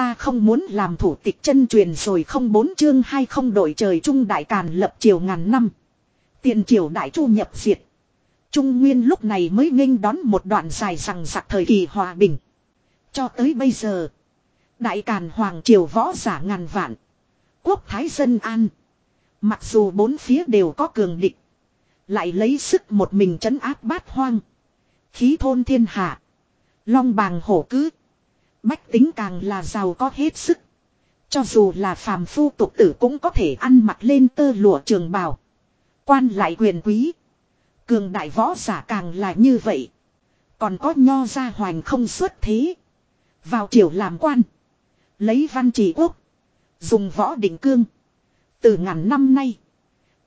Ta không muốn làm thủ tịch chân truyền rồi không bốn chương hay không đổi trời trung đại càn lập triều ngàn năm. Tiền triều đại chu nhập diệt. Trung Nguyên lúc này mới nghênh đón một đoạn dài rằng giặc thời kỳ hòa bình. Cho tới bây giờ. Đại Càn Hoàng Triều võ giả ngàn vạn. Quốc Thái Dân An. Mặc dù bốn phía đều có cường địch. Lại lấy sức một mình trấn áp bát hoang. Khí thôn thiên hạ. Long bàng hổ cứ. Bách tính càng là giàu có hết sức. Cho dù là phàm phu tục tử cũng có thể ăn mặc lên tơ lụa trường bào. Quan lại quyền quý. Cường đại võ giả càng là như vậy. Còn có nho gia hoành không xuất thế. Vào triều làm quan. Lấy văn trị quốc. Dùng võ định cương. Từ ngàn năm nay.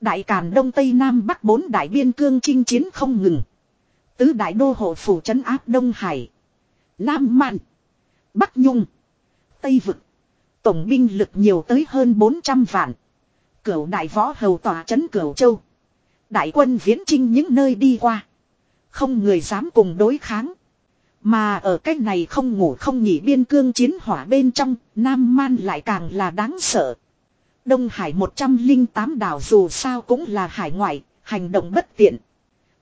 Đại Càn Đông Tây Nam Bắc bốn đại biên cương chinh chiến không ngừng. Tứ đại đô hộ phủ trấn áp Đông Hải. Nam Mạn. Bắc Nhung. Tây Vực. Tổng binh lực nhiều tới hơn 400 vạn. Cửu đại võ hầu tòa trấn Cửu Châu. Đại quân viễn trinh những nơi đi qua. Không người dám cùng đối kháng. Mà ở cách này không ngủ không nghỉ biên cương chiến hỏa bên trong, Nam Man lại càng là đáng sợ. Đông Hải 108 đảo dù sao cũng là hải ngoại, hành động bất tiện.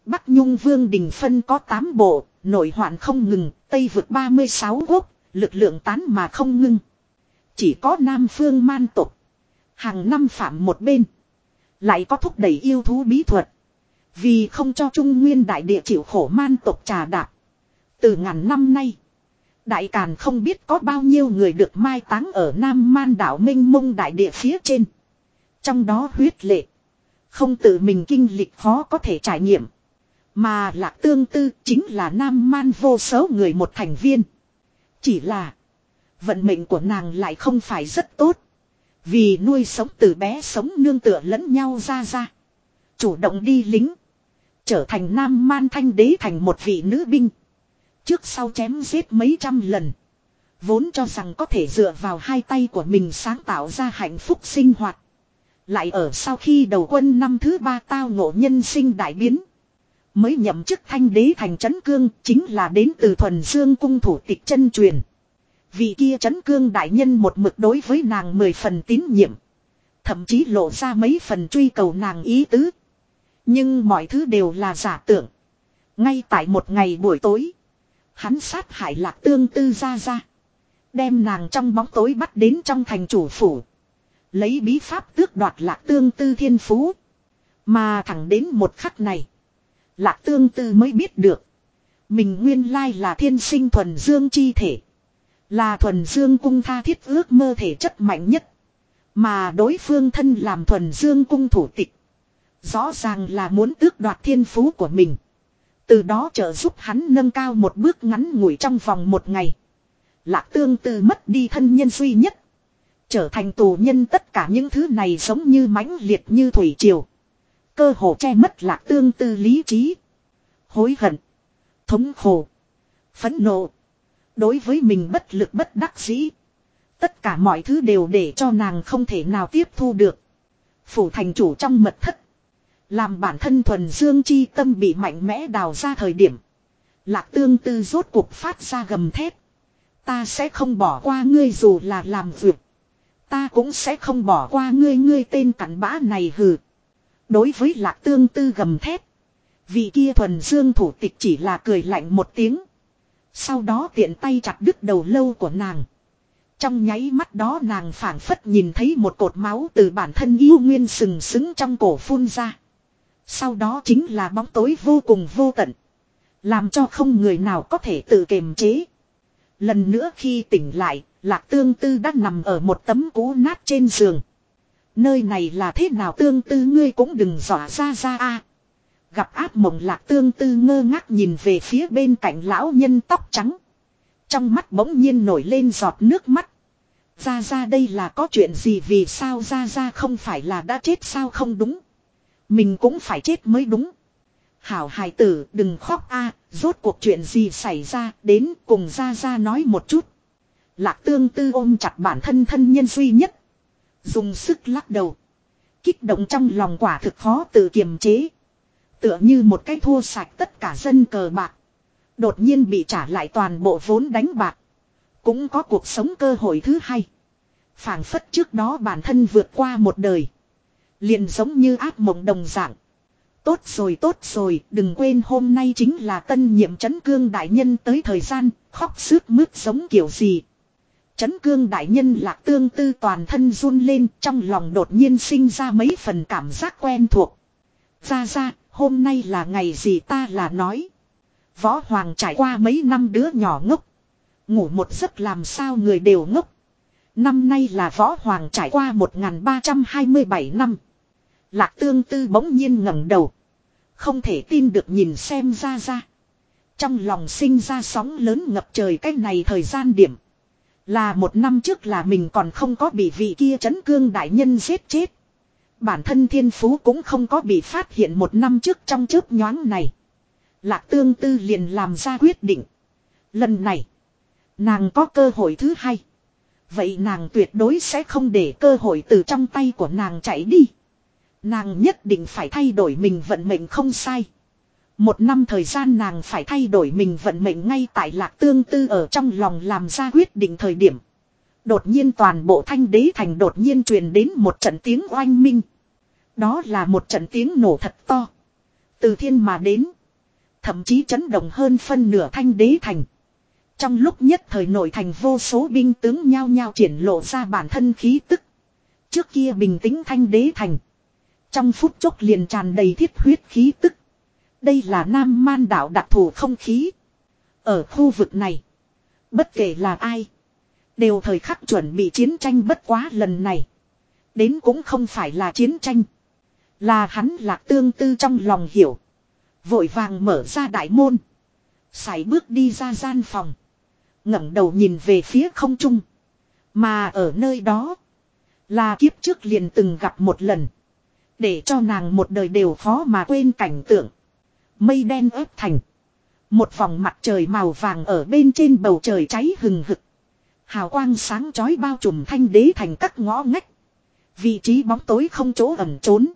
Bắc Nhung Vương Đình Phân có 8 bộ, nội hoạn không ngừng, Tây vượt 36 quốc, lực lượng tán mà không ngưng. Chỉ có Nam Phương man tục. Hàng năm phạm một bên. Lại có thúc đẩy yêu thú bí thuật. Vì không cho Trung Nguyên đại địa chịu khổ man tộc trà đạp. Từ ngàn năm nay. Đại Càn không biết có bao nhiêu người được mai táng ở Nam Man đảo Minh Mông đại địa phía trên. Trong đó huyết lệ. Không tự mình kinh lịch khó có thể trải nghiệm. Mà lạc tương tư chính là Nam Man vô số người một thành viên. Chỉ là. Vận mệnh của nàng lại không phải rất tốt. Vì nuôi sống từ bé sống nương tựa lẫn nhau ra ra. Chủ động đi lính. Trở thành nam man thanh đế thành một vị nữ binh. Trước sau chém giết mấy trăm lần. Vốn cho rằng có thể dựa vào hai tay của mình sáng tạo ra hạnh phúc sinh hoạt. Lại ở sau khi đầu quân năm thứ ba tao ngộ nhân sinh đại biến. Mới nhậm chức thanh đế thành trấn cương chính là đến từ thuần dương cung thủ tịch chân truyền. Vị kia chấn cương đại nhân một mực đối với nàng mười phần tín nhiệm. Thậm chí lộ ra mấy phần truy cầu nàng ý tứ. Nhưng mọi thứ đều là giả tưởng. Ngay tại một ngày buổi tối. Hắn sát hại lạc tương tư ra ra. Đem nàng trong bóng tối bắt đến trong thành chủ phủ. Lấy bí pháp tước đoạt lạc tương tư thiên phú. Mà thẳng đến một khắc này. Lạc tương tư mới biết được. Mình nguyên lai là thiên sinh thuần dương chi thể. Là thuần dương cung tha thiết ước mơ thể chất mạnh nhất. Mà đối phương thân làm thuần dương cung thủ tịch. Rõ ràng là muốn tước đoạt thiên phú của mình. Từ đó trợ giúp hắn nâng cao một bước ngắn ngủi trong vòng một ngày. Lạc tương tư mất đi thân nhân duy nhất. Trở thành tù nhân tất cả những thứ này giống như mãnh liệt như thủy triều. Cơ hồ che mất lạc tương tư lý trí. Hối hận. Thống khổ. Phẫn nộ. Đối với mình bất lực bất đắc dĩ. Tất cả mọi thứ đều để cho nàng không thể nào tiếp thu được. Phủ thành chủ trong mật thất. Làm bản thân thuần dương chi tâm bị mạnh mẽ đào ra thời điểm. Lạc tương tư rốt cuộc phát ra gầm thép. Ta sẽ không bỏ qua ngươi dù là làm việc. Ta cũng sẽ không bỏ qua ngươi ngươi tên cặn bã này hừ. Đối với lạc tương tư gầm thép. Vị kia thuần dương thủ tịch chỉ là cười lạnh một tiếng. Sau đó tiện tay chặt đứt đầu lâu của nàng. Trong nháy mắt đó nàng phảng phất nhìn thấy một cột máu từ bản thân yêu nguyên sừng sững trong cổ phun ra. Sau đó chính là bóng tối vô cùng vô tận. Làm cho không người nào có thể tự kiềm chế. Lần nữa khi tỉnh lại, Lạc Tương Tư đã nằm ở một tấm cũ nát trên giường. Nơi này là thế nào Tương Tư ngươi cũng đừng dọa ra ra a. Gặp áp mộng lạc tương tư ngơ ngác nhìn về phía bên cạnh lão nhân tóc trắng. Trong mắt bỗng nhiên nổi lên giọt nước mắt. Ra ra đây là có chuyện gì vì sao ra ra không phải là đã chết sao không đúng. Mình cũng phải chết mới đúng. Hảo hài tử, đừng khóc a, rốt cuộc chuyện gì xảy ra, đến cùng ra ra nói một chút. Lạc tương tư ôm chặt bản thân thân nhân duy nhất. Dùng sức lắc đầu. Kích động trong lòng quả thực khó tự kiềm chế. Tựa như một cái thua sạch tất cả dân cờ bạc. Đột nhiên bị trả lại toàn bộ vốn đánh bạc. Cũng có cuộc sống cơ hội thứ hai. phảng phất trước đó bản thân vượt qua một đời. Liền giống như ác mộng đồng dạng. Tốt rồi tốt rồi, đừng quên hôm nay chính là tân nhiệm chấn cương đại nhân tới thời gian, khóc sướt mướt giống kiểu gì. Chấn cương đại nhân lạc tương tư toàn thân run lên trong lòng đột nhiên sinh ra mấy phần cảm giác quen thuộc. Ra ra, hôm nay là ngày gì ta là nói. Võ Hoàng trải qua mấy năm đứa nhỏ ngốc. Ngủ một giấc làm sao người đều ngốc. Năm nay là Võ Hoàng trải qua 1327 năm. Lạc tương tư bỗng nhiên ngẩng đầu. Không thể tin được nhìn xem ra ra. Trong lòng sinh ra sóng lớn ngập trời cách này thời gian điểm. Là một năm trước là mình còn không có bị vị kia chấn cương đại nhân giết chết. Bản thân thiên phú cũng không có bị phát hiện một năm trước trong chớp nhoáng này. Lạc tương tư liền làm ra quyết định. Lần này, nàng có cơ hội thứ hai. Vậy nàng tuyệt đối sẽ không để cơ hội từ trong tay của nàng chạy đi. Nàng nhất định phải thay đổi mình vận mệnh không sai. Một năm thời gian nàng phải thay đổi mình vận mệnh ngay tại lạc tương tư ở trong lòng làm ra quyết định thời điểm. Đột nhiên toàn bộ thanh đế thành đột nhiên truyền đến một trận tiếng oanh minh. Đó là một trận tiếng nổ thật to. Từ thiên mà đến. Thậm chí chấn động hơn phân nửa thanh đế thành. Trong lúc nhất thời nội thành vô số binh tướng nhao nhao triển lộ ra bản thân khí tức. Trước kia bình tĩnh thanh đế thành. Trong phút chốc liền tràn đầy thiết huyết khí tức. Đây là nam man đảo đặc thù không khí. Ở khu vực này. Bất kể là ai. Đều thời khắc chuẩn bị chiến tranh bất quá lần này. Đến cũng không phải là chiến tranh. Là hắn lạc tương tư trong lòng hiểu. Vội vàng mở ra đại môn. Sải bước đi ra gian phòng. ngẩng đầu nhìn về phía không trung. Mà ở nơi đó. Là kiếp trước liền từng gặp một lần. Để cho nàng một đời đều khó mà quên cảnh tượng. Mây đen ép thành. Một vòng mặt trời màu vàng ở bên trên bầu trời cháy hừng hực. Hào quang sáng chói bao trùm thanh đế thành các ngõ ngách. Vị trí bóng tối không chỗ ẩn trốn.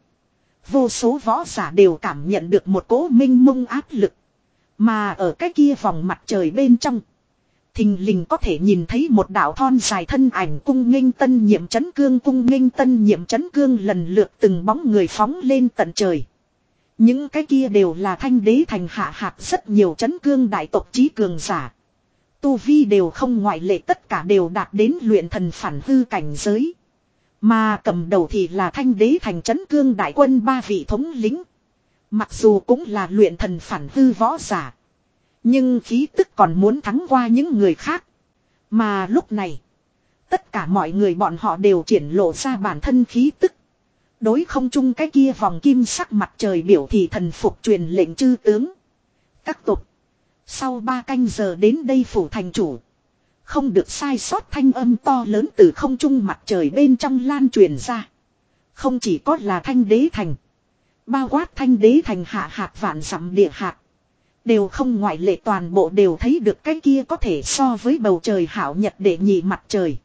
Vô số võ giả đều cảm nhận được một cỗ minh mông áp lực. Mà ở cái kia vòng mặt trời bên trong. Thình lình có thể nhìn thấy một đạo thon dài thân ảnh cung nghênh tân nhiệm chấn cương, cung nghênh tân nhiệm chấn cương lần lượt từng bóng người phóng lên tận trời. Những cái kia đều là thanh đế thành hạ hạt rất nhiều chấn cương đại tộc trí cường giả. Tu Vi đều không ngoại lệ, tất cả đều đạt đến luyện thần phản hư cảnh giới. Mà cầm đầu thì là thanh đế thành chấn cương đại quân ba vị thống lính. Mặc dù cũng là luyện thần phản hư võ giả. Nhưng khí tức còn muốn thắng qua những người khác. Mà lúc này. Tất cả mọi người bọn họ đều triển lộ ra bản thân khí tức. Đối không chung cái kia vòng kim sắc mặt trời biểu thị thần phục truyền lệnh chư tướng. Các tục. Sau ba canh giờ đến đây phủ thành chủ. Không được sai sót thanh âm to lớn từ không trung mặt trời bên trong lan truyền ra. Không chỉ có là thanh đế thành. Bao quát thanh đế thành hạ hạt vạn dặm địa hạt. Đều không ngoại lệ toàn bộ đều thấy được cái kia có thể so với bầu trời hảo nhật để nhị mặt trời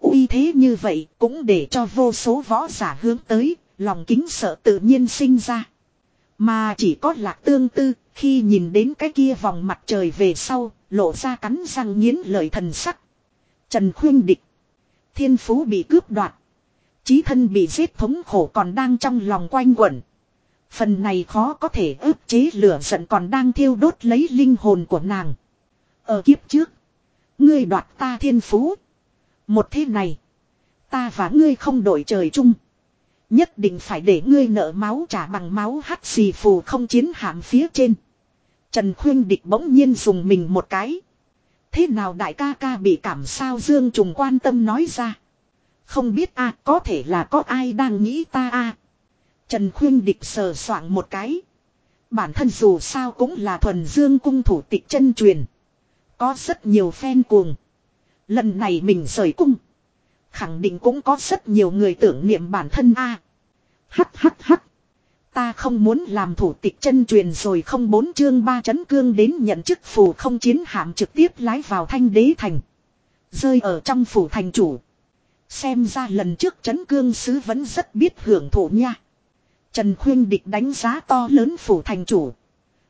uy thế như vậy cũng để cho vô số võ giả hướng tới, lòng kính sợ tự nhiên sinh ra. Mà chỉ có lạc tương tư, khi nhìn đến cái kia vòng mặt trời về sau, lộ ra cắn răng nghiến lời thần sắc. Trần khuyên địch. Thiên phú bị cướp đoạt. Chí thân bị giết thống khổ còn đang trong lòng quanh quẩn. Phần này khó có thể ức chế lửa giận còn đang thiêu đốt lấy linh hồn của nàng. Ở kiếp trước. Ngươi đoạt ta thiên phú. Một thế này. Ta và ngươi không đổi trời chung. Nhất định phải để ngươi nợ máu trả bằng máu hắt xì phù không chiến hạm phía trên. Trần Khuyên Địch bỗng nhiên dùng mình một cái. Thế nào đại ca ca bị cảm sao Dương Trùng quan tâm nói ra. Không biết a, có thể là có ai đang nghĩ ta a Trần Khuyên Địch sờ soạng một cái. Bản thân dù sao cũng là thuần dương cung thủ tịch chân truyền. Có rất nhiều fan cuồng. Lần này mình rời cung. Khẳng định cũng có rất nhiều người tưởng niệm bản thân a. hắt hắt hắt. Ta không muốn làm thủ tịch chân truyền rồi không bốn chương ba chấn cương đến nhận chức phù không chiến hạm trực tiếp lái vào thanh đế thành. Rơi ở trong phủ thành chủ. Xem ra lần trước chấn cương sứ vẫn rất biết hưởng thụ nha. Trần Khuyên Địch đánh giá to lớn phủ thành chủ.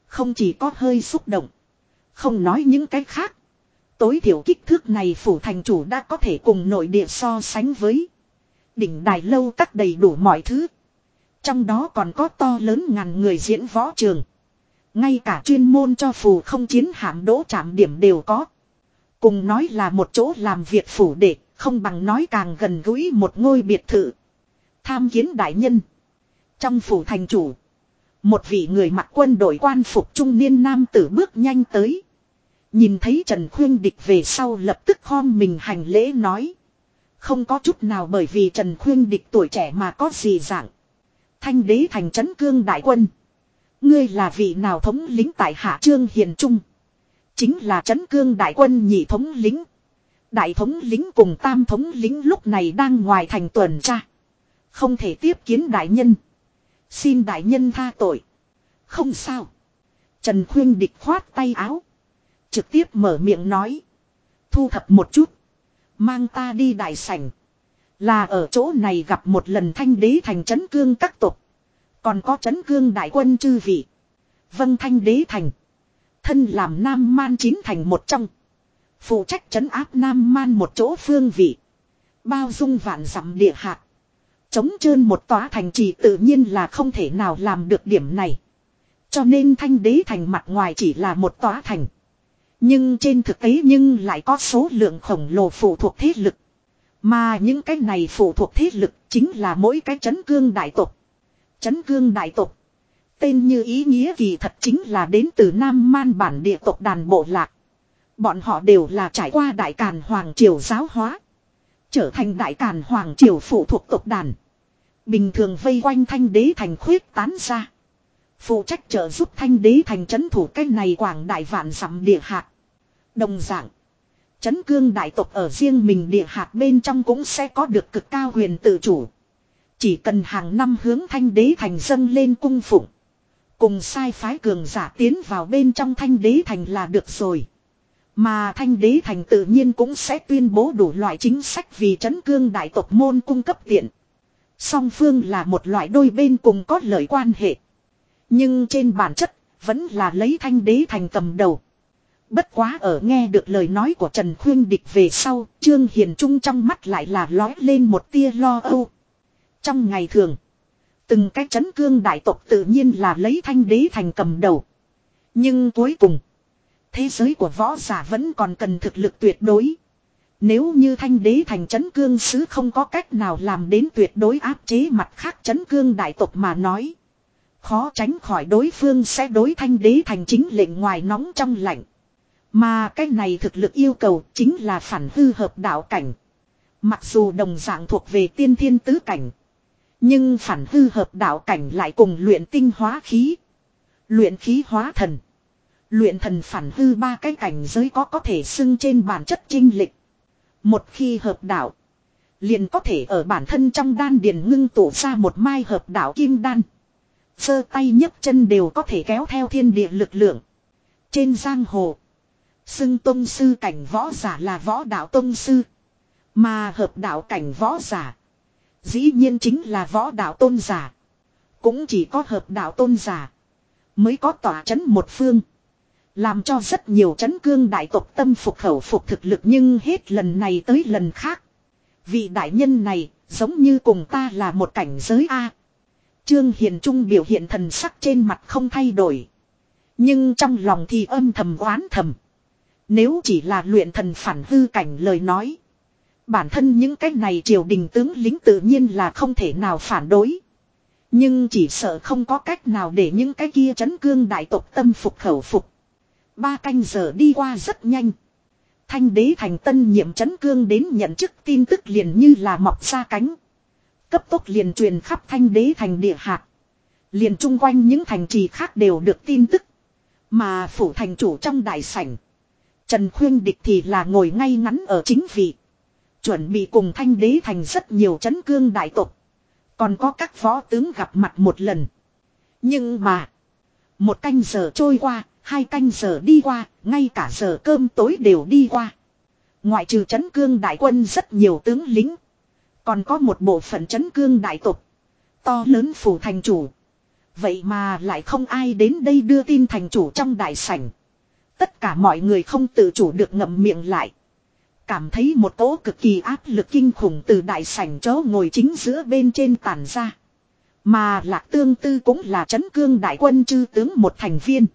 Không chỉ có hơi xúc động. Không nói những cái khác. Tối thiểu kích thước này phủ thành chủ đã có thể cùng nội địa so sánh với. Đỉnh đài lâu các đầy đủ mọi thứ. Trong đó còn có to lớn ngàn người diễn võ trường. Ngay cả chuyên môn cho phù không chiến hạm đỗ trạm điểm đều có. Cùng nói là một chỗ làm việc phủ đệ, không bằng nói càng gần gũi một ngôi biệt thự. Tham kiến đại nhân. Trong phủ thành chủ. Một vị người mặc quân đội quan phục trung niên nam tử bước nhanh tới. Nhìn thấy Trần Khuyên Địch về sau lập tức khom mình hành lễ nói. Không có chút nào bởi vì Trần Khuyên Địch tuổi trẻ mà có gì dạng. Thanh đế thành trấn cương đại quân. Ngươi là vị nào thống lính tại Hạ Trương Hiền Trung. Chính là trấn cương đại quân nhị thống lính. Đại thống lính cùng tam thống lính lúc này đang ngoài thành tuần tra. Không thể tiếp kiến đại nhân. Xin đại nhân tha tội. Không sao. Trần Khuyên Địch khoát tay áo. Trực tiếp mở miệng nói. Thu thập một chút. Mang ta đi đại sảnh. Là ở chỗ này gặp một lần thanh đế thành trấn cương các tộc. Còn có trấn cương đại quân chư vị. Vâng thanh đế thành. Thân làm nam man chín thành một trong. Phụ trách trấn áp nam man một chỗ phương vị. Bao dung vạn dặm địa hạt. Chống trơn một tòa thành trì tự nhiên là không thể nào làm được điểm này. Cho nên thanh đế thành mặt ngoài chỉ là một tòa thành. Nhưng trên thực tế nhưng lại có số lượng khổng lồ phụ thuộc thế lực. Mà những cái này phụ thuộc thế lực chính là mỗi cái chấn cương đại tộc. Chấn cương đại tộc. Tên như ý nghĩa kỳ thật chính là đến từ Nam Man bản địa tộc đàn bộ lạc. Bọn họ đều là trải qua đại càn hoàng triều giáo hóa. Trở thành đại càn hoàng triều phụ thuộc tộc đàn. Bình thường vây quanh thanh đế thành khuyết tán ra. Phụ trách trợ giúp thanh đế thành trấn thủ cái này quảng đại vạn dặm địa hạt. Đồng dạng. Trấn cương đại tộc ở riêng mình địa hạt bên trong cũng sẽ có được cực cao huyền tự chủ. Chỉ cần hàng năm hướng thanh đế thành dâng lên cung phụng. Cùng sai phái cường giả tiến vào bên trong thanh đế thành là được rồi. Mà thanh đế thành tự nhiên cũng sẽ tuyên bố đủ loại chính sách vì trấn cương đại tộc môn cung cấp tiện. Song phương là một loại đôi bên cùng có lợi quan hệ. Nhưng trên bản chất, vẫn là lấy thanh đế thành cầm đầu. Bất quá ở nghe được lời nói của Trần Khuyên Địch về sau, Trương Hiền Trung trong mắt lại là lói lên một tia lo âu. Trong ngày thường, từng cái chấn cương đại tộc tự nhiên là lấy thanh đế thành cầm đầu. Nhưng cuối cùng, thế giới của võ giả vẫn còn cần thực lực tuyệt đối. Nếu như thanh đế thành chấn cương sứ không có cách nào làm đến tuyệt đối áp chế mặt khác chấn cương đại tộc mà nói. Khó tránh khỏi đối phương sẽ đối thanh đế thành chính lệnh ngoài nóng trong lạnh. Mà cái này thực lực yêu cầu chính là phản hư hợp đạo cảnh. Mặc dù đồng dạng thuộc về tiên thiên tứ cảnh. Nhưng phản hư hợp đạo cảnh lại cùng luyện tinh hóa khí. Luyện khí hóa thần. Luyện thần phản hư ba cái cảnh giới có có thể xưng trên bản chất trinh lịch. Một khi hợp đạo. Liền có thể ở bản thân trong đan điền ngưng tụ ra một mai hợp đạo kim đan. Sơ tay nhấc chân đều có thể kéo theo thiên địa lực lượng. Trên giang hồ. Xưng tông sư cảnh võ giả là võ đạo tông sư. Mà hợp đạo cảnh võ giả. Dĩ nhiên chính là võ đạo tôn giả. Cũng chỉ có hợp đạo tôn giả. Mới có tỏa chấn một phương. Làm cho rất nhiều chấn cương đại tộc tâm phục khẩu phục thực lực nhưng hết lần này tới lần khác. Vị đại nhân này giống như cùng ta là một cảnh giới A. Trương Hiền Trung biểu hiện thần sắc trên mặt không thay đổi. Nhưng trong lòng thì âm thầm oán thầm. Nếu chỉ là luyện thần phản hư cảnh lời nói. Bản thân những cái này triều đình tướng lính tự nhiên là không thể nào phản đối. Nhưng chỉ sợ không có cách nào để những cái kia chấn cương đại tộc tâm phục khẩu phục. Ba canh giờ đi qua rất nhanh. Thanh đế thành tân nhiệm chấn cương đến nhận chức tin tức liền như là mọc ra cánh. Cấp tốc liền truyền khắp thanh đế thành địa hạt. Liền chung quanh những thành trì khác đều được tin tức. Mà phủ thành chủ trong đại sảnh. Trần Khuyên Địch thì là ngồi ngay ngắn ở chính vị. Chuẩn bị cùng thanh đế thành rất nhiều chấn cương đại tộc. Còn có các võ tướng gặp mặt một lần. Nhưng mà. Một canh giờ trôi qua, hai canh giờ đi qua, ngay cả giờ cơm tối đều đi qua. Ngoại trừ chấn cương đại quân rất nhiều tướng lính. Còn có một bộ phận chấn cương đại tộc. To lớn phủ thành chủ. Vậy mà lại không ai đến đây đưa tin thành chủ trong đại sảnh. Tất cả mọi người không tự chủ được ngậm miệng lại. Cảm thấy một cỗ cực kỳ áp lực kinh khủng từ đại sảnh chỗ ngồi chính giữa bên trên tàn ra. Mà lạc tương tư cũng là chấn cương đại quân chư tướng một thành viên.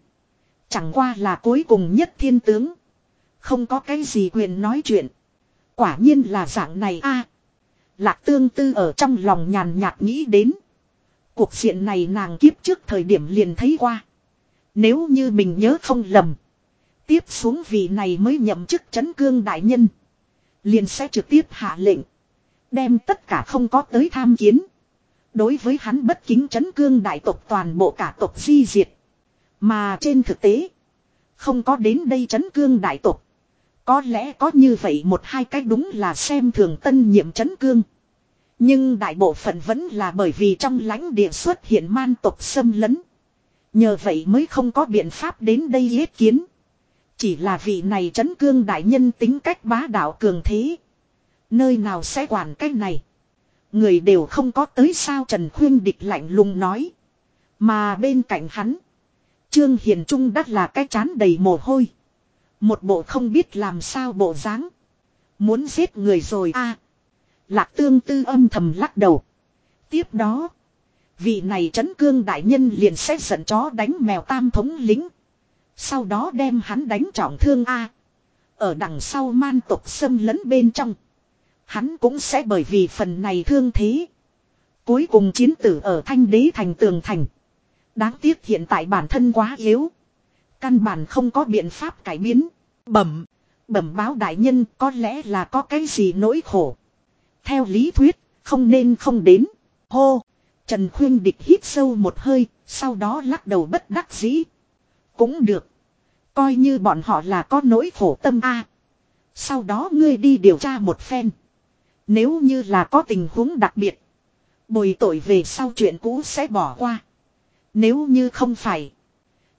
Chẳng qua là cuối cùng nhất thiên tướng. Không có cái gì quyền nói chuyện. Quả nhiên là dạng này a lạc tương tư ở trong lòng nhàn nhạt nghĩ đến. Cuộc diện này nàng kiếp trước thời điểm liền thấy qua. Nếu như mình nhớ không lầm. Tiếp xuống vị này mới nhậm chức chấn cương đại nhân. Liền sẽ trực tiếp hạ lệnh. Đem tất cả không có tới tham kiến. Đối với hắn bất kính chấn cương đại tộc toàn bộ cả tộc di diệt. Mà trên thực tế. Không có đến đây chấn cương đại tộc. Có lẽ có như vậy một hai cách đúng là xem thường tân nhiệm chấn cương. Nhưng đại bộ phận vẫn là bởi vì trong lãnh địa xuất hiện man tộc xâm lấn. Nhờ vậy mới không có biện pháp đến đây yết kiến. Chỉ là vị này chấn cương đại nhân tính cách bá đạo cường thế. Nơi nào sẽ quản cách này. Người đều không có tới sao Trần Khuyên địch lạnh lùng nói. Mà bên cạnh hắn. Trương Hiền Trung đắt là cái chán đầy mồ hôi. Một bộ không biết làm sao bộ dáng. Muốn giết người rồi a Lạc tương tư âm thầm lắc đầu. Tiếp đó. Vị này trấn cương đại nhân liền xét giận chó đánh mèo tam thống lính. Sau đó đem hắn đánh trọng thương A. Ở đằng sau man tục xâm lấn bên trong. Hắn cũng sẽ bởi vì phần này thương thế. Cuối cùng chiến tử ở thanh đế thành tường thành. Đáng tiếc hiện tại bản thân quá yếu. Căn bản không có biện pháp cải biến. Bẩm. Bẩm báo đại nhân, có lẽ là có cái gì nỗi khổ. Theo lý thuyết, không nên không đến. Hô. Trần Khuyên Địch hít sâu một hơi, sau đó lắc đầu bất đắc dĩ. Cũng được. Coi như bọn họ là có nỗi khổ tâm a. Sau đó ngươi đi điều tra một phen. Nếu như là có tình huống đặc biệt. Bồi tội về sau chuyện cũ sẽ bỏ qua. Nếu như không phải.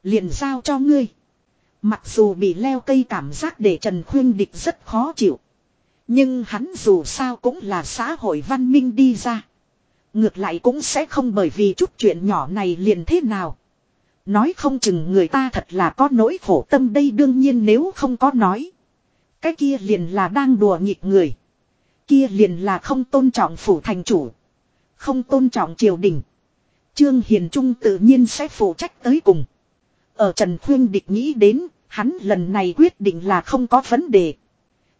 Liền giao cho ngươi. Mặc dù bị leo cây cảm giác để Trần Khuyên Địch rất khó chịu. Nhưng hắn dù sao cũng là xã hội văn minh đi ra. Ngược lại cũng sẽ không bởi vì chút chuyện nhỏ này liền thế nào. Nói không chừng người ta thật là có nỗi khổ tâm đây đương nhiên nếu không có nói. Cái kia liền là đang đùa nghịch người. Kia liền là không tôn trọng phủ thành chủ. Không tôn trọng triều đình. Trương Hiền Trung tự nhiên sẽ phụ trách tới cùng. Ở Trần Khuyên Địch nghĩ đến, hắn lần này quyết định là không có vấn đề.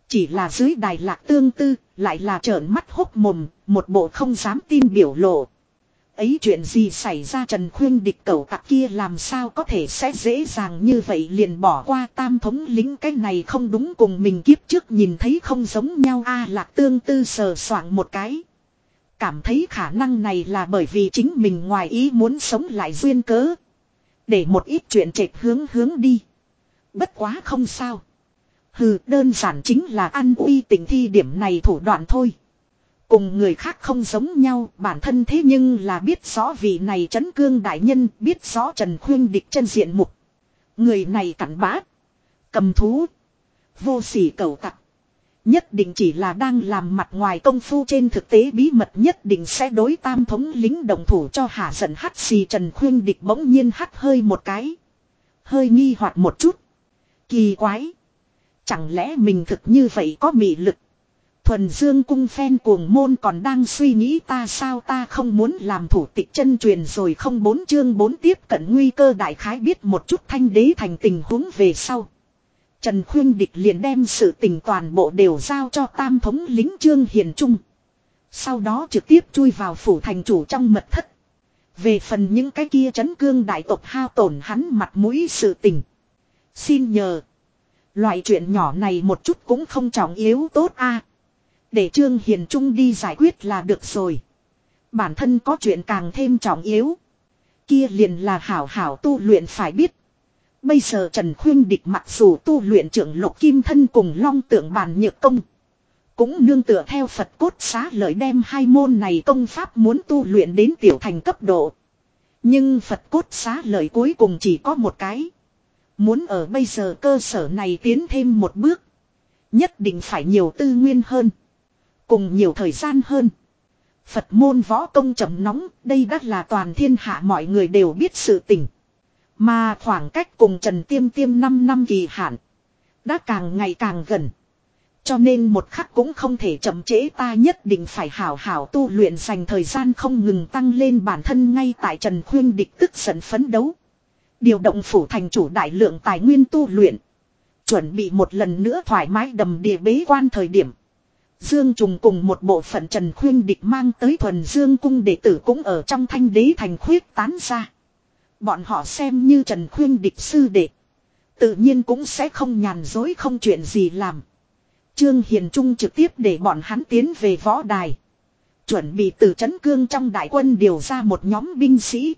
Chỉ là dưới đài lạc tương tư, lại là trợn mắt hốc mồm, một bộ không dám tin biểu lộ. Ấy chuyện gì xảy ra Trần Khuyên địch cầu tặc kia làm sao có thể sẽ dễ dàng như vậy liền bỏ qua tam thống lính cái này không đúng cùng mình kiếp trước nhìn thấy không giống nhau a lạc tương tư sờ soạng một cái. Cảm thấy khả năng này là bởi vì chính mình ngoài ý muốn sống lại duyên cớ. Để một ít chuyện trệt hướng hướng đi. Bất quá không sao. Hừ đơn giản chính là ăn uy tình thi điểm này thủ đoạn thôi. Cùng người khác không giống nhau, bản thân thế nhưng là biết rõ vị này chấn cương đại nhân, biết rõ Trần Khuyên địch chân diện mục. Người này cặn bã, cầm thú, vô sỉ cầu tặc. Nhất định chỉ là đang làm mặt ngoài công phu trên thực tế bí mật nhất định sẽ đối tam thống lính đồng thủ cho hạ giận hắt xì Trần Khuyên địch bỗng nhiên hắt hơi một cái. Hơi nghi hoặc một chút. Kỳ quái. Chẳng lẽ mình thực như vậy có mị lực. Thuần Dương cung phen cuồng môn còn đang suy nghĩ ta sao ta không muốn làm thủ tịch chân truyền rồi không bốn chương bốn tiếp cận nguy cơ đại khái biết một chút thanh đế thành tình huống về sau. Trần Khuyên Địch liền đem sự tình toàn bộ đều giao cho tam thống lính Trương Hiền Trung. Sau đó trực tiếp chui vào phủ thành chủ trong mật thất. Về phần những cái kia chấn cương đại tộc hao tổn hắn mặt mũi sự tình. Xin nhờ. Loại chuyện nhỏ này một chút cũng không trọng yếu tốt a. Để Trương Hiền Trung đi giải quyết là được rồi. Bản thân có chuyện càng thêm trọng yếu. Kia liền là hảo hảo tu luyện phải biết. Bây giờ Trần Khuyên Địch mặc dù tu luyện trưởng lục kim thân cùng long tượng bàn nhược công. Cũng nương tựa theo Phật cốt xá lợi đem hai môn này công pháp muốn tu luyện đến tiểu thành cấp độ. Nhưng Phật cốt xá lợi cuối cùng chỉ có một cái. Muốn ở bây giờ cơ sở này tiến thêm một bước. Nhất định phải nhiều tư nguyên hơn. Cùng nhiều thời gian hơn. Phật môn võ công chậm nóng, đây đã là toàn thiên hạ mọi người đều biết sự tình. Mà khoảng cách cùng Trần Tiêm Tiêm 5 năm kỳ hạn. Đã càng ngày càng gần. Cho nên một khắc cũng không thể chậm trễ ta nhất định phải hảo hảo tu luyện dành thời gian không ngừng tăng lên bản thân ngay tại Trần Khuyên địch tức giận phấn đấu. Điều động phủ thành chủ đại lượng tài nguyên tu luyện. Chuẩn bị một lần nữa thoải mái đầm địa bế quan thời điểm. Dương Trùng cùng một bộ phận Trần Khuyên địch mang tới thuần Dương cung đệ tử cũng ở trong thanh đế thành khuyết tán ra. Bọn họ xem như Trần Khuyên địch sư đệ. Tự nhiên cũng sẽ không nhàn dối không chuyện gì làm. Trương Hiền Trung trực tiếp để bọn hắn tiến về võ đài. Chuẩn bị từ chấn cương trong đại quân điều ra một nhóm binh sĩ.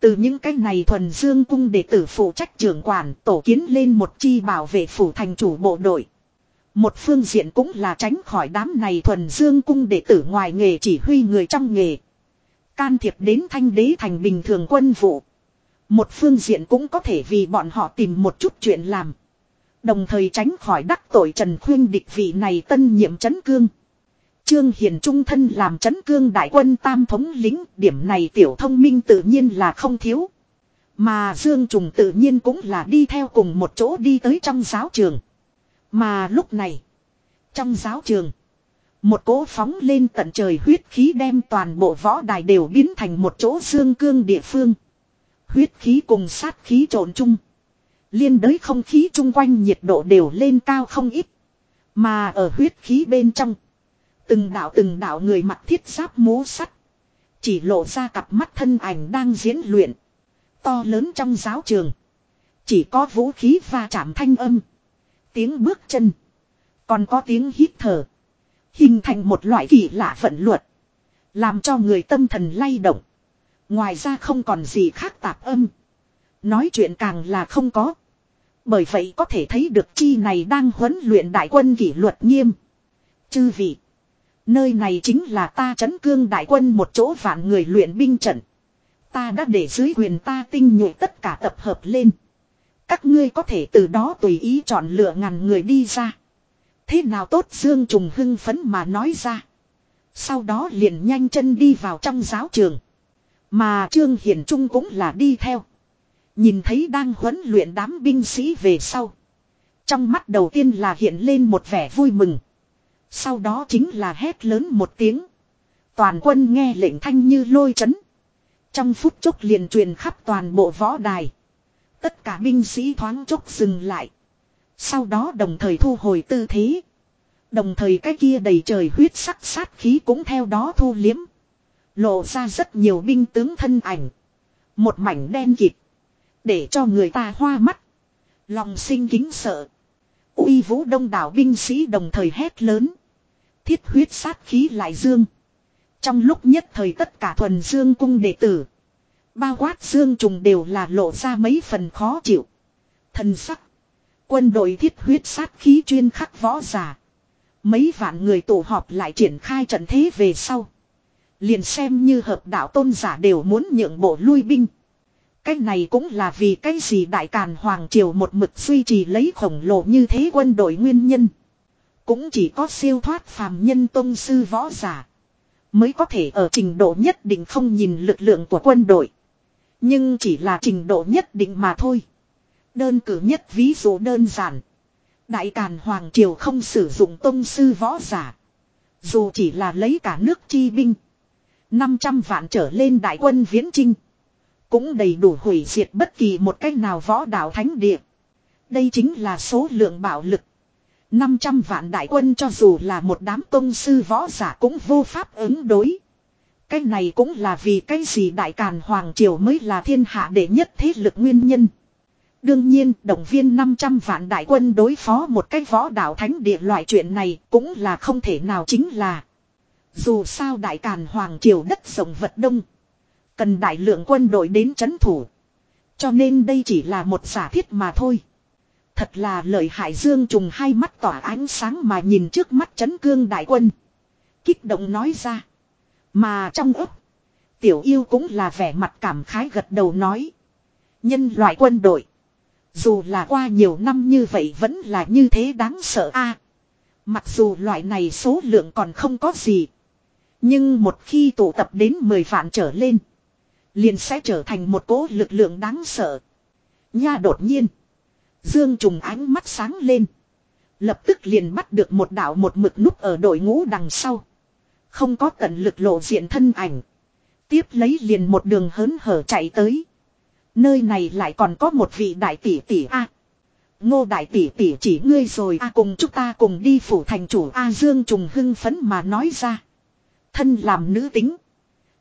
Từ những cái này thuần dương cung đệ tử phụ trách trưởng quản tổ kiến lên một chi bảo vệ phủ thành chủ bộ đội. Một phương diện cũng là tránh khỏi đám này thuần dương cung đệ tử ngoài nghề chỉ huy người trong nghề. Can thiệp đến thanh đế thành bình thường quân vụ. Một phương diện cũng có thể vì bọn họ tìm một chút chuyện làm. Đồng thời tránh khỏi đắc tội Trần Khuyên địch vị này tân nhiệm chấn cương. Trương Hiền trung thân làm chấn cương đại quân tam thống lính, điểm này tiểu thông minh tự nhiên là không thiếu. Mà Dương Trùng tự nhiên cũng là đi theo cùng một chỗ đi tới trong giáo trường. Mà lúc này, trong giáo trường, một cỗ phóng lên tận trời huyết khí đem toàn bộ võ đài đều biến thành một chỗ dương cương địa phương. Huyết khí cùng sát khí trộn chung. Liên đới không khí chung quanh nhiệt độ đều lên cao không ít. Mà ở huyết khí bên trong. Từng đạo từng đạo người mặc thiết giáp mố sắt. Chỉ lộ ra cặp mắt thân ảnh đang diễn luyện. To lớn trong giáo trường. Chỉ có vũ khí va chạm thanh âm. Tiếng bước chân. Còn có tiếng hít thở. Hình thành một loại kỳ lạ vận luật. Làm cho người tâm thần lay động. Ngoài ra không còn gì khác tạp âm. Nói chuyện càng là không có. Bởi vậy có thể thấy được chi này đang huấn luyện đại quân kỷ luật nghiêm. Chư vị. Nơi này chính là ta chấn cương đại quân một chỗ vạn người luyện binh trận. Ta đã để dưới quyền ta tinh nhuệ tất cả tập hợp lên. Các ngươi có thể từ đó tùy ý chọn lựa ngàn người đi ra. Thế nào tốt Dương Trùng hưng phấn mà nói ra. Sau đó liền nhanh chân đi vào trong giáo trường. Mà Trương Hiển Trung cũng là đi theo. Nhìn thấy đang huấn luyện đám binh sĩ về sau. Trong mắt đầu tiên là hiện lên một vẻ vui mừng. Sau đó chính là hét lớn một tiếng. Toàn quân nghe lệnh thanh như lôi chấn. Trong phút chốc liền truyền khắp toàn bộ võ đài. Tất cả binh sĩ thoáng chốc dừng lại. Sau đó đồng thời thu hồi tư thế. Đồng thời cái kia đầy trời huyết sắc sát khí cũng theo đó thu liếm. Lộ ra rất nhiều binh tướng thân ảnh. Một mảnh đen kịt. Để cho người ta hoa mắt. Lòng sinh kính sợ uy vũ đông đảo binh sĩ đồng thời hét lớn. Thiết huyết sát khí lại dương. Trong lúc nhất thời tất cả thuần dương cung đệ tử. Bao quát dương trùng đều là lộ ra mấy phần khó chịu. Thần sắc. Quân đội thiết huyết sát khí chuyên khắc võ giả. Mấy vạn người tổ họp lại triển khai trận thế về sau. Liền xem như hợp đạo tôn giả đều muốn nhượng bộ lui binh. Cái này cũng là vì cái gì đại càn hoàng triều một mực duy trì lấy khổng lồ như thế quân đội nguyên nhân. Cũng chỉ có siêu thoát phàm nhân tôn sư võ giả. Mới có thể ở trình độ nhất định không nhìn lực lượng của quân đội. Nhưng chỉ là trình độ nhất định mà thôi. Đơn cử nhất ví dụ đơn giản. Đại Càn Hoàng Triều không sử dụng tôn sư võ giả. Dù chỉ là lấy cả nước chi binh. 500 vạn trở lên đại quân viễn trinh. Cũng đầy đủ hủy diệt bất kỳ một cách nào võ đạo thánh địa. Đây chính là số lượng bạo lực. 500 vạn đại quân cho dù là một đám công sư võ giả cũng vô pháp ứng đối. Cái này cũng là vì cái gì đại càn hoàng triều mới là thiên hạ đệ nhất thế lực nguyên nhân. Đương nhiên, động viên 500 vạn đại quân đối phó một cái võ đạo thánh địa loại chuyện này cũng là không thể nào chính là. Dù sao đại càn hoàng triều đất rộng vật đông. Cần đại lượng quân đội đến chấn thủ. Cho nên đây chỉ là một giả thiết mà thôi. Thật là lợi hại dương trùng hai mắt tỏa ánh sáng mà nhìn trước mắt chấn cương đại quân. Kích động nói ra. Mà trong ấp. Tiểu yêu cũng là vẻ mặt cảm khái gật đầu nói. Nhân loại quân đội. Dù là qua nhiều năm như vậy vẫn là như thế đáng sợ a. mặc dù loại này số lượng còn không có gì. Nhưng một khi tụ tập đến 10 vạn trở lên. Liền sẽ trở thành một cỗ lực lượng đáng sợ. Nha đột nhiên. Dương Trùng ánh mắt sáng lên. Lập tức liền bắt được một đạo một mực núp ở đội ngũ đằng sau. Không có tận lực lộ diện thân ảnh. Tiếp lấy liền một đường hớn hở chạy tới. Nơi này lại còn có một vị đại tỷ tỷ A. ngô đại tỷ tỷ chỉ ngươi rồi A cùng chúng ta cùng đi phủ thành chủ A Dương Trùng hưng phấn mà nói ra. Thân làm nữ tính.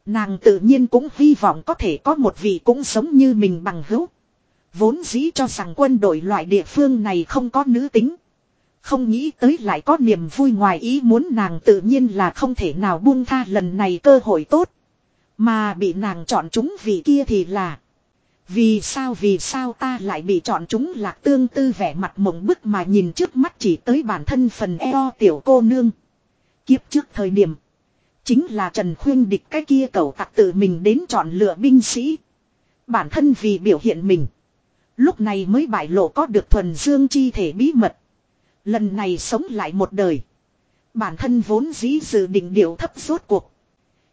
Nàng tự nhiên cũng hy vọng có thể có một vị cũng sống như mình bằng hữu. Vốn dĩ cho rằng quân đội loại địa phương này không có nữ tính. Không nghĩ tới lại có niềm vui ngoài ý muốn nàng tự nhiên là không thể nào buông tha lần này cơ hội tốt. Mà bị nàng chọn chúng vì kia thì là. Vì sao vì sao ta lại bị chọn chúng lạc tương tư vẻ mặt mộng bức mà nhìn trước mắt chỉ tới bản thân phần eo tiểu cô nương. Kiếp trước thời điểm. Chính là Trần Khuyên địch cái kia cầu tặc tự mình đến chọn lựa binh sĩ. Bản thân vì biểu hiện mình. Lúc này mới bại lộ có được thuần dương chi thể bí mật. Lần này sống lại một đời. Bản thân vốn dĩ dự định điệu thấp rốt cuộc.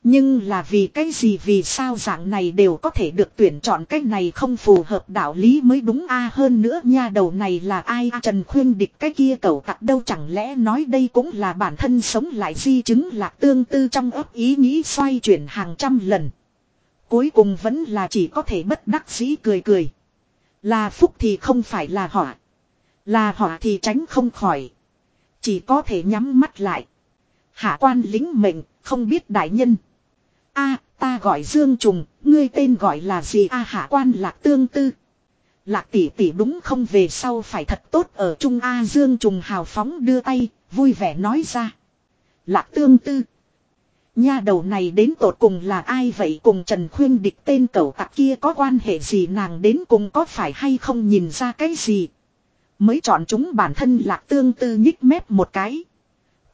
Nhưng là vì cái gì vì sao dạng này đều có thể được tuyển chọn cái này không phù hợp đạo lý mới đúng a hơn nữa nha đầu này là ai a Trần Khuyên địch cái kia cầu tặc đâu chẳng lẽ nói đây cũng là bản thân sống lại di chứng lạc tương tư trong ấp ý nghĩ xoay chuyển hàng trăm lần. Cuối cùng vẫn là chỉ có thể bất đắc dĩ cười cười. Là phúc thì không phải là họa. Là họa thì tránh không khỏi. Chỉ có thể nhắm mắt lại. Hạ quan lính mệnh, không biết đại nhân a ta gọi Dương Trùng, ngươi tên gọi là gì a hạ quan lạc tương tư. Lạc tỷ tỷ đúng không về sau phải thật tốt ở Trung A Dương Trùng hào phóng đưa tay, vui vẻ nói ra. Lạc tương tư. Nha đầu này đến tột cùng là ai vậy cùng Trần Khuyên địch tên cẩu tặc kia có quan hệ gì nàng đến cùng có phải hay không nhìn ra cái gì. Mới chọn chúng bản thân lạc tương tư nhích mép một cái.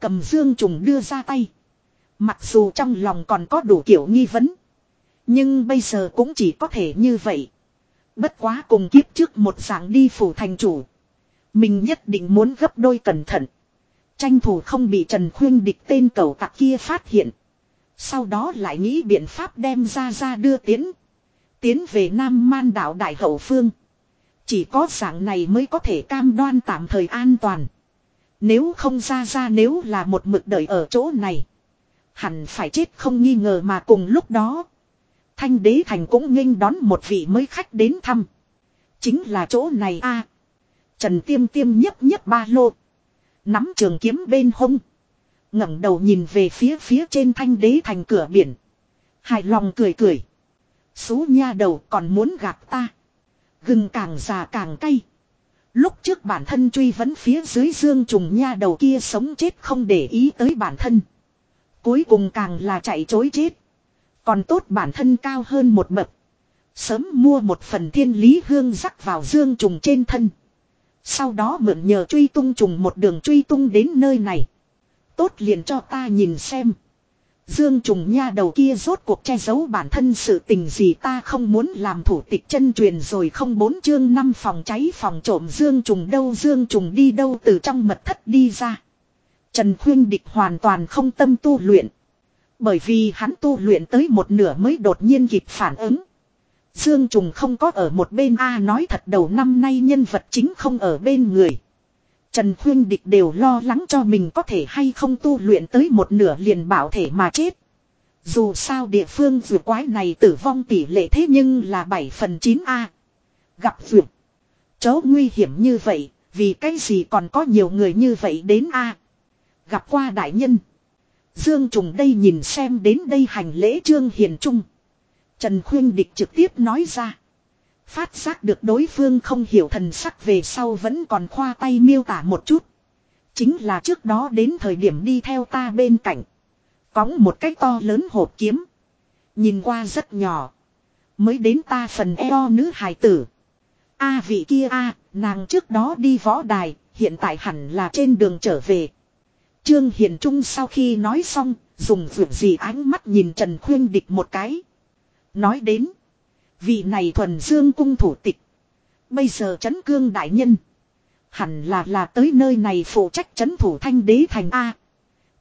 Cầm dương trùng đưa ra tay. Mặc dù trong lòng còn có đủ kiểu nghi vấn. Nhưng bây giờ cũng chỉ có thể như vậy. Bất quá cùng kiếp trước một dạng đi phủ thành chủ. Mình nhất định muốn gấp đôi cẩn thận. Tranh thủ không bị Trần Khuyên địch tên cầu tặc kia phát hiện. Sau đó lại nghĩ biện pháp đem ra ra đưa tiến. Tiến về Nam Man đảo Đại Hậu Phương. Chỉ có dạng này mới có thể cam đoan tạm thời an toàn. Nếu không ra ra nếu là một mực đợi ở chỗ này. Hẳn phải chết không nghi ngờ mà cùng lúc đó. Thanh đế thành cũng nghênh đón một vị mới khách đến thăm. Chính là chỗ này a Trần tiêm tiêm nhấp nhấp ba lô. Nắm trường kiếm bên hông ngẩng đầu nhìn về phía phía trên thanh đế thành cửa biển. Hài lòng cười cười. Xú nha đầu còn muốn gặp ta. Gừng càng già càng cay. Lúc trước bản thân truy vấn phía dưới dương trùng nha đầu kia sống chết không để ý tới bản thân. Cuối cùng càng là chạy chối chết. Còn tốt bản thân cao hơn một bậc. Sớm mua một phần thiên lý hương rắc vào dương trùng trên thân. Sau đó mượn nhờ truy tung trùng một đường truy tung đến nơi này. Tốt liền cho ta nhìn xem. Dương trùng nha đầu kia rốt cuộc che giấu bản thân sự tình gì ta không muốn làm thủ tịch chân truyền rồi không bốn chương năm phòng cháy phòng trộm Dương trùng đâu, Dương trùng đi đâu từ trong mật thất đi ra. Trần Khuyên Địch hoàn toàn không tâm tu luyện. Bởi vì hắn tu luyện tới một nửa mới đột nhiên kịp phản ứng. Dương Trùng không có ở một bên A nói thật đầu năm nay nhân vật chính không ở bên người. Trần Khuyên Địch đều lo lắng cho mình có thể hay không tu luyện tới một nửa liền bảo thể mà chết. Dù sao địa phương vừa quái này tử vong tỷ lệ thế nhưng là 7 phần 9A. Gặp vượt. Chó nguy hiểm như vậy, vì cái gì còn có nhiều người như vậy đến A. Gặp qua đại nhân. Dương Trùng đây nhìn xem đến đây hành lễ trương hiền trung. Trần Khuyên Địch trực tiếp nói ra. Phát giác được đối phương không hiểu thần sắc về sau vẫn còn khoa tay miêu tả một chút. Chính là trước đó đến thời điểm đi theo ta bên cạnh. Cóng một cái to lớn hộp kiếm. Nhìn qua rất nhỏ. Mới đến ta phần eo nữ hài tử. A vị kia a nàng trước đó đi võ đài, hiện tại hẳn là trên đường trở về. Trương Hiền Trung sau khi nói xong, dùng vượt gì ánh mắt nhìn Trần Khuyên Địch một cái. Nói đến. Vị này thuần dương cung thủ tịch. Bây giờ Trấn cương đại nhân. Hẳn là là tới nơi này phụ trách Trấn thủ thanh đế thành A.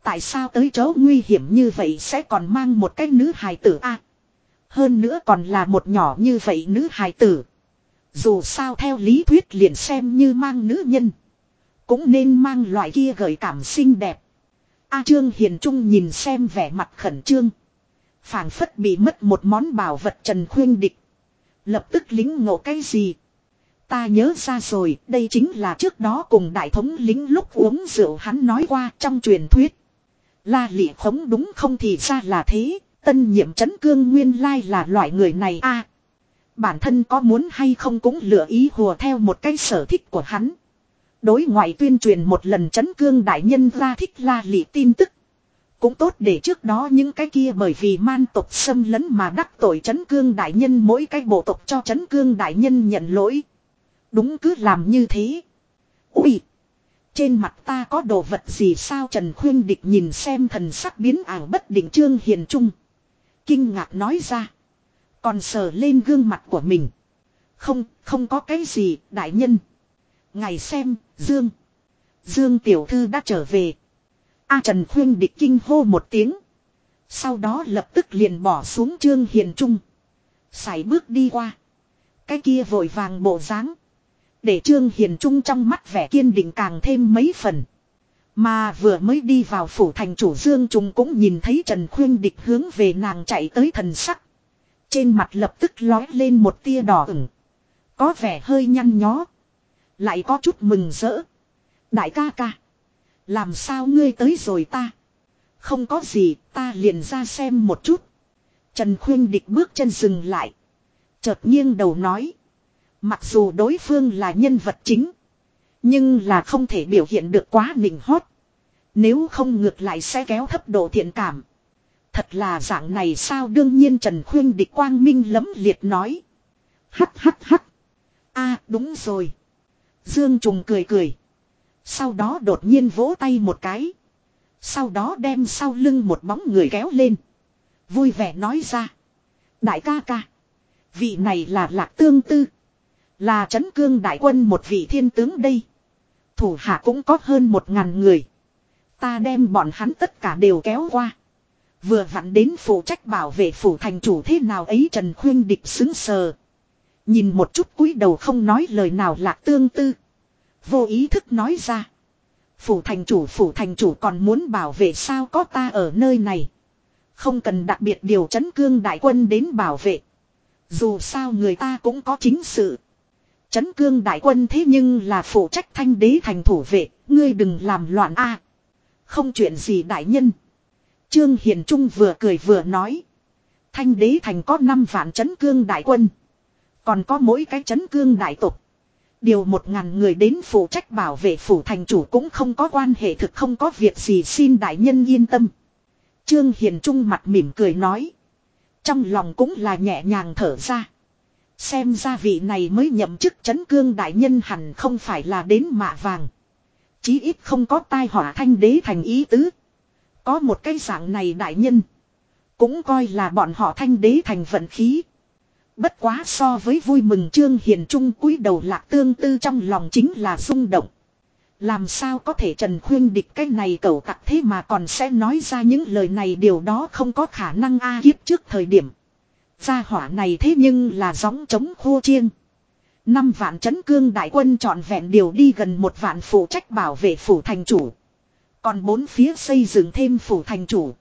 Tại sao tới chỗ nguy hiểm như vậy sẽ còn mang một cái nữ hài tử A. Hơn nữa còn là một nhỏ như vậy nữ hài tử. Dù sao theo lý thuyết liền xem như mang nữ nhân. Cũng nên mang loại kia gợi cảm xinh đẹp. A Trương Hiền Trung nhìn xem vẻ mặt khẩn trương. phảng phất bị mất một món bảo vật Trần Khuyên Địch. Lập tức lính ngộ cái gì? Ta nhớ ra rồi, đây chính là trước đó cùng đại thống lính lúc uống rượu hắn nói qua trong truyền thuyết. La lị khống đúng không thì ra là thế, tân nhiệm chấn cương nguyên lai là loại người này a Bản thân có muốn hay không cũng lựa ý hùa theo một cái sở thích của hắn. Đối ngoại tuyên truyền một lần chấn cương đại nhân ra thích la lị tin tức. Cũng tốt để trước đó những cái kia bởi vì man tộc xâm lấn mà đắc tội chấn cương đại nhân mỗi cái bộ tộc cho chấn cương đại nhân nhận lỗi. Đúng cứ làm như thế. Ui! Trên mặt ta có đồ vật gì sao Trần Khuyên Địch nhìn xem thần sắc biến ảo bất định Trương Hiền Trung. Kinh ngạc nói ra. Còn sờ lên gương mặt của mình. Không, không có cái gì, đại nhân. Ngày xem, Dương. Dương Tiểu Thư đã trở về. A Trần Khuyên Địch kinh hô một tiếng. Sau đó lập tức liền bỏ xuống Trương Hiền Trung. Xài bước đi qua. Cái kia vội vàng bộ dáng để Trương Hiền Trung trong mắt vẻ kiên định càng thêm mấy phần. Mà vừa mới đi vào phủ thành chủ Dương Trung cũng nhìn thấy Trần Khuyên địch hướng về nàng chạy tới thần sắc. Trên mặt lập tức lói lên một tia đỏ ửng. Có vẻ hơi nhăn nhó. Lại có chút mừng rỡ. Đại ca ca. Làm sao ngươi tới rồi ta? Không có gì, ta liền ra xem một chút. Trần Khuyên địch bước chân dừng lại. Chợt nghiêng đầu nói. Mặc dù đối phương là nhân vật chính. Nhưng là không thể biểu hiện được quá nịnh hót. Nếu không ngược lại sẽ kéo thấp độ thiện cảm. Thật là dạng này sao đương nhiên Trần Khuyên địch quang minh lấm liệt nói. Hắt hắt hắt. a à, đúng rồi. Dương Trùng cười cười. Sau đó đột nhiên vỗ tay một cái. Sau đó đem sau lưng một bóng người kéo lên. Vui vẻ nói ra. Đại ca ca. Vị này là lạc tương tư. Là chấn cương đại quân một vị thiên tướng đây. Thủ hạ cũng có hơn một ngàn người. Ta đem bọn hắn tất cả đều kéo qua. Vừa vặn đến phụ trách bảo vệ phủ thành chủ thế nào ấy Trần Khuyên địch xứng sờ. Nhìn một chút cúi đầu không nói lời nào lạc tương tư. Vô ý thức nói ra. Phủ thành chủ phủ thành chủ còn muốn bảo vệ sao có ta ở nơi này. Không cần đặc biệt điều chấn cương đại quân đến bảo vệ. Dù sao người ta cũng có chính sự. Chấn cương đại quân thế nhưng là phụ trách thanh đế thành thủ vệ, ngươi đừng làm loạn a. không chuyện gì đại nhân. Trương Hiền Trung vừa cười vừa nói. Thanh đế thành có 5 vạn chấn cương đại quân. Còn có mỗi cái chấn cương đại tục. Điều một ngàn người đến phụ trách bảo vệ phủ thành chủ cũng không có quan hệ thực không có việc gì xin đại nhân yên tâm. Trương Hiền Trung mặt mỉm cười nói. Trong lòng cũng là nhẹ nhàng thở ra. Xem ra vị này mới nhậm chức chấn cương đại nhân hẳn không phải là đến mạ vàng. Chí ít không có tai họa thanh đế thành ý tứ. Có một cái dạng này đại nhân. Cũng coi là bọn họ thanh đế thành vận khí. Bất quá so với vui mừng trương hiền trung cúi đầu lạc tương tư trong lòng chính là rung động. Làm sao có thể trần khuyên địch cái này cầu tặc thế mà còn sẽ nói ra những lời này, điều đó không có khả năng a kiếp trước thời điểm. Gia hỏa này thế nhưng là gióng chống khô chiêng. Năm vạn chấn cương đại quân trọn vẹn điều đi gần một vạn phụ trách bảo vệ phủ thành chủ. Còn bốn phía xây dựng thêm phủ thành chủ.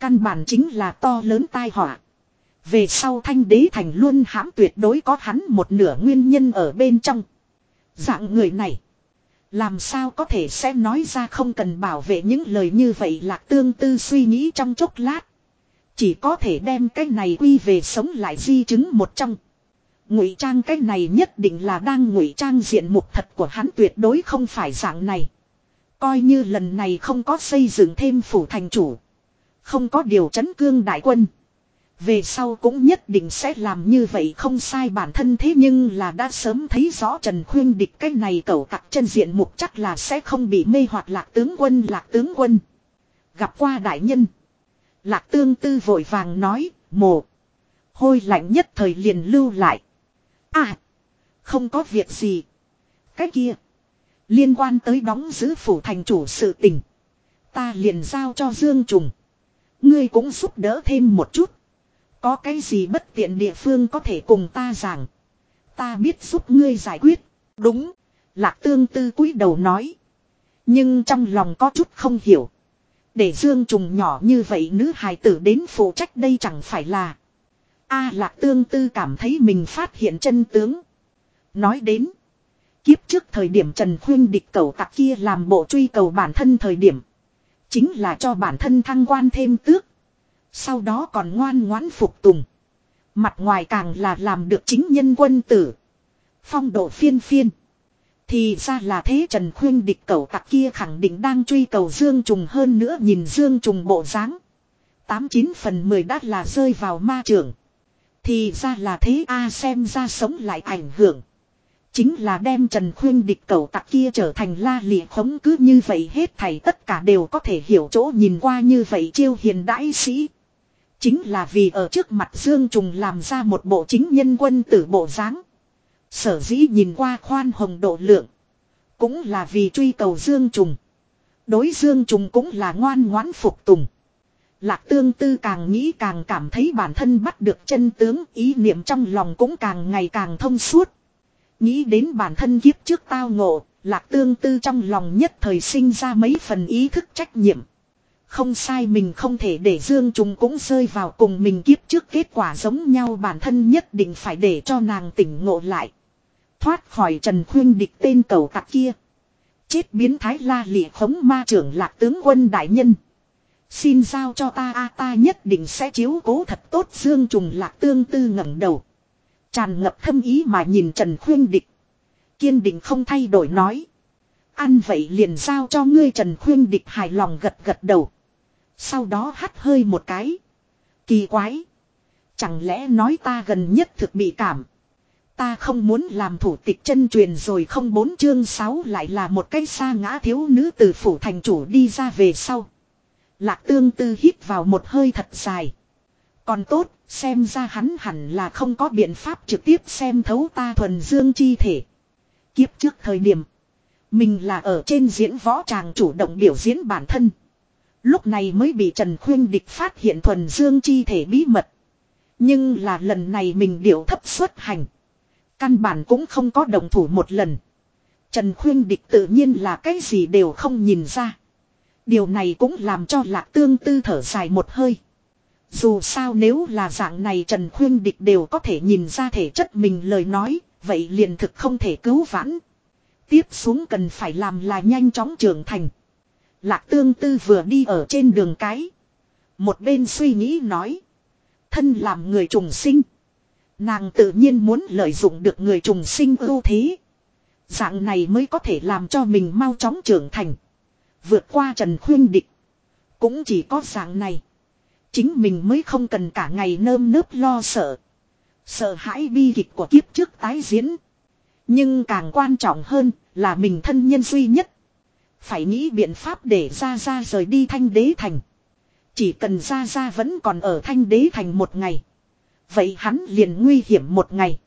Căn bản chính là to lớn tai họa. Về sau thanh đế thành luôn hãm tuyệt đối có hắn một nửa nguyên nhân ở bên trong. Dạng người này. Làm sao có thể sẽ nói ra không cần bảo vệ những lời như vậy lạc tương tư suy nghĩ trong chốc lát. Chỉ có thể đem cái này quy về sống lại di chứng một trong. Ngụy trang cái này nhất định là đang ngụy trang diện mục thật của hắn tuyệt đối không phải dạng này. Coi như lần này không có xây dựng thêm phủ thành chủ. Không có điều chấn cương đại quân. Về sau cũng nhất định sẽ làm như vậy không sai bản thân thế nhưng là đã sớm thấy rõ Trần Khuyên địch cái này cẩu tặc chân diện mục chắc là sẽ không bị mê hoặc lạc tướng quân lạc tướng quân. Gặp qua đại nhân. Lạc tương tư vội vàng nói, mồ. Hôi lạnh nhất thời liền lưu lại. À, không có việc gì. Cái kia, liên quan tới đóng giữ phủ thành chủ sự tình. Ta liền giao cho Dương Trùng. Ngươi cũng giúp đỡ thêm một chút. Có cái gì bất tiện địa phương có thể cùng ta giảng. Ta biết giúp ngươi giải quyết. Đúng. Lạc tương tư cúi đầu nói. Nhưng trong lòng có chút không hiểu. Để dương trùng nhỏ như vậy nữ hài tử đến phụ trách đây chẳng phải là. A lạc tương tư cảm thấy mình phát hiện chân tướng. Nói đến. Kiếp trước thời điểm Trần Khuyên địch cầu tặc kia làm bộ truy cầu bản thân thời điểm. Chính là cho bản thân thăng quan thêm tước. Sau đó còn ngoan ngoãn phục tùng. Mặt ngoài càng là làm được chính nhân quân tử. Phong độ phiên phiên. Thì ra là thế Trần Khuyên địch cầu tặc kia khẳng định đang truy cầu Dương Trùng hơn nữa nhìn Dương Trùng bộ dáng tám chín phần mười đã là rơi vào ma trường. Thì ra là thế a xem ra sống lại ảnh hưởng. Chính là đem Trần Khuyên địch cầu tặc kia trở thành la lịa khống cứ như vậy hết thảy tất cả đều có thể hiểu chỗ nhìn qua như vậy chiêu hiền đãi sĩ. Chính là vì ở trước mặt Dương Trùng làm ra một bộ chính nhân quân tử bộ dáng Sở dĩ nhìn qua khoan hồng độ lượng. Cũng là vì truy cầu Dương Trùng. Đối Dương Trùng cũng là ngoan ngoãn phục tùng. Lạc tương tư càng nghĩ càng cảm thấy bản thân bắt được chân tướng ý niệm trong lòng cũng càng ngày càng thông suốt. Nghĩ đến bản thân kiếp trước tao ngộ, lạc tương tư trong lòng nhất thời sinh ra mấy phần ý thức trách nhiệm. Không sai mình không thể để Dương Trùng cũng rơi vào cùng mình kiếp trước kết quả giống nhau bản thân nhất định phải để cho nàng tỉnh ngộ lại. Thoát khỏi Trần Khuyên địch tên cầu tặc kia. Chết biến thái la lịa khống ma trưởng lạc tướng quân đại nhân. Xin giao cho ta, a, ta nhất định sẽ chiếu cố thật tốt Dương Trùng lạc tương tư ngẩng đầu. Tràn ngập thâm ý mà nhìn Trần Khuyên Địch. Kiên định không thay đổi nói. Ăn vậy liền giao cho ngươi Trần Khuyên Địch hài lòng gật gật đầu. Sau đó hắt hơi một cái. Kỳ quái. Chẳng lẽ nói ta gần nhất thực bị cảm. Ta không muốn làm thủ tịch chân truyền rồi không bốn chương sáu lại là một cái xa ngã thiếu nữ từ phủ thành chủ đi ra về sau. Lạc tương tư hít vào một hơi thật dài. Còn tốt, xem ra hắn hẳn là không có biện pháp trực tiếp xem thấu ta thuần dương chi thể. Kiếp trước thời điểm, mình là ở trên diễn võ tràng chủ động biểu diễn bản thân. Lúc này mới bị Trần Khuyên Địch phát hiện thuần dương chi thể bí mật. Nhưng là lần này mình điệu thấp xuất hành. Căn bản cũng không có đồng thủ một lần. Trần Khuyên Địch tự nhiên là cái gì đều không nhìn ra. Điều này cũng làm cho lạc tương tư thở dài một hơi. Dù sao nếu là dạng này Trần Khuyên Địch đều có thể nhìn ra thể chất mình lời nói, vậy liền thực không thể cứu vãn. Tiếp xuống cần phải làm là nhanh chóng trưởng thành. Lạc tương tư vừa đi ở trên đường cái. Một bên suy nghĩ nói. Thân làm người trùng sinh. Nàng tự nhiên muốn lợi dụng được người trùng sinh ưu thế. Dạng này mới có thể làm cho mình mau chóng trưởng thành. Vượt qua Trần Khuyên Địch. Cũng chỉ có dạng này. Chính mình mới không cần cả ngày nơm nớp lo sợ. Sợ hãi bi kịch của kiếp trước tái diễn. Nhưng càng quan trọng hơn là mình thân nhân duy nhất. Phải nghĩ biện pháp để ra ra rời đi thanh đế thành. Chỉ cần ra ra vẫn còn ở thanh đế thành một ngày. Vậy hắn liền nguy hiểm một ngày.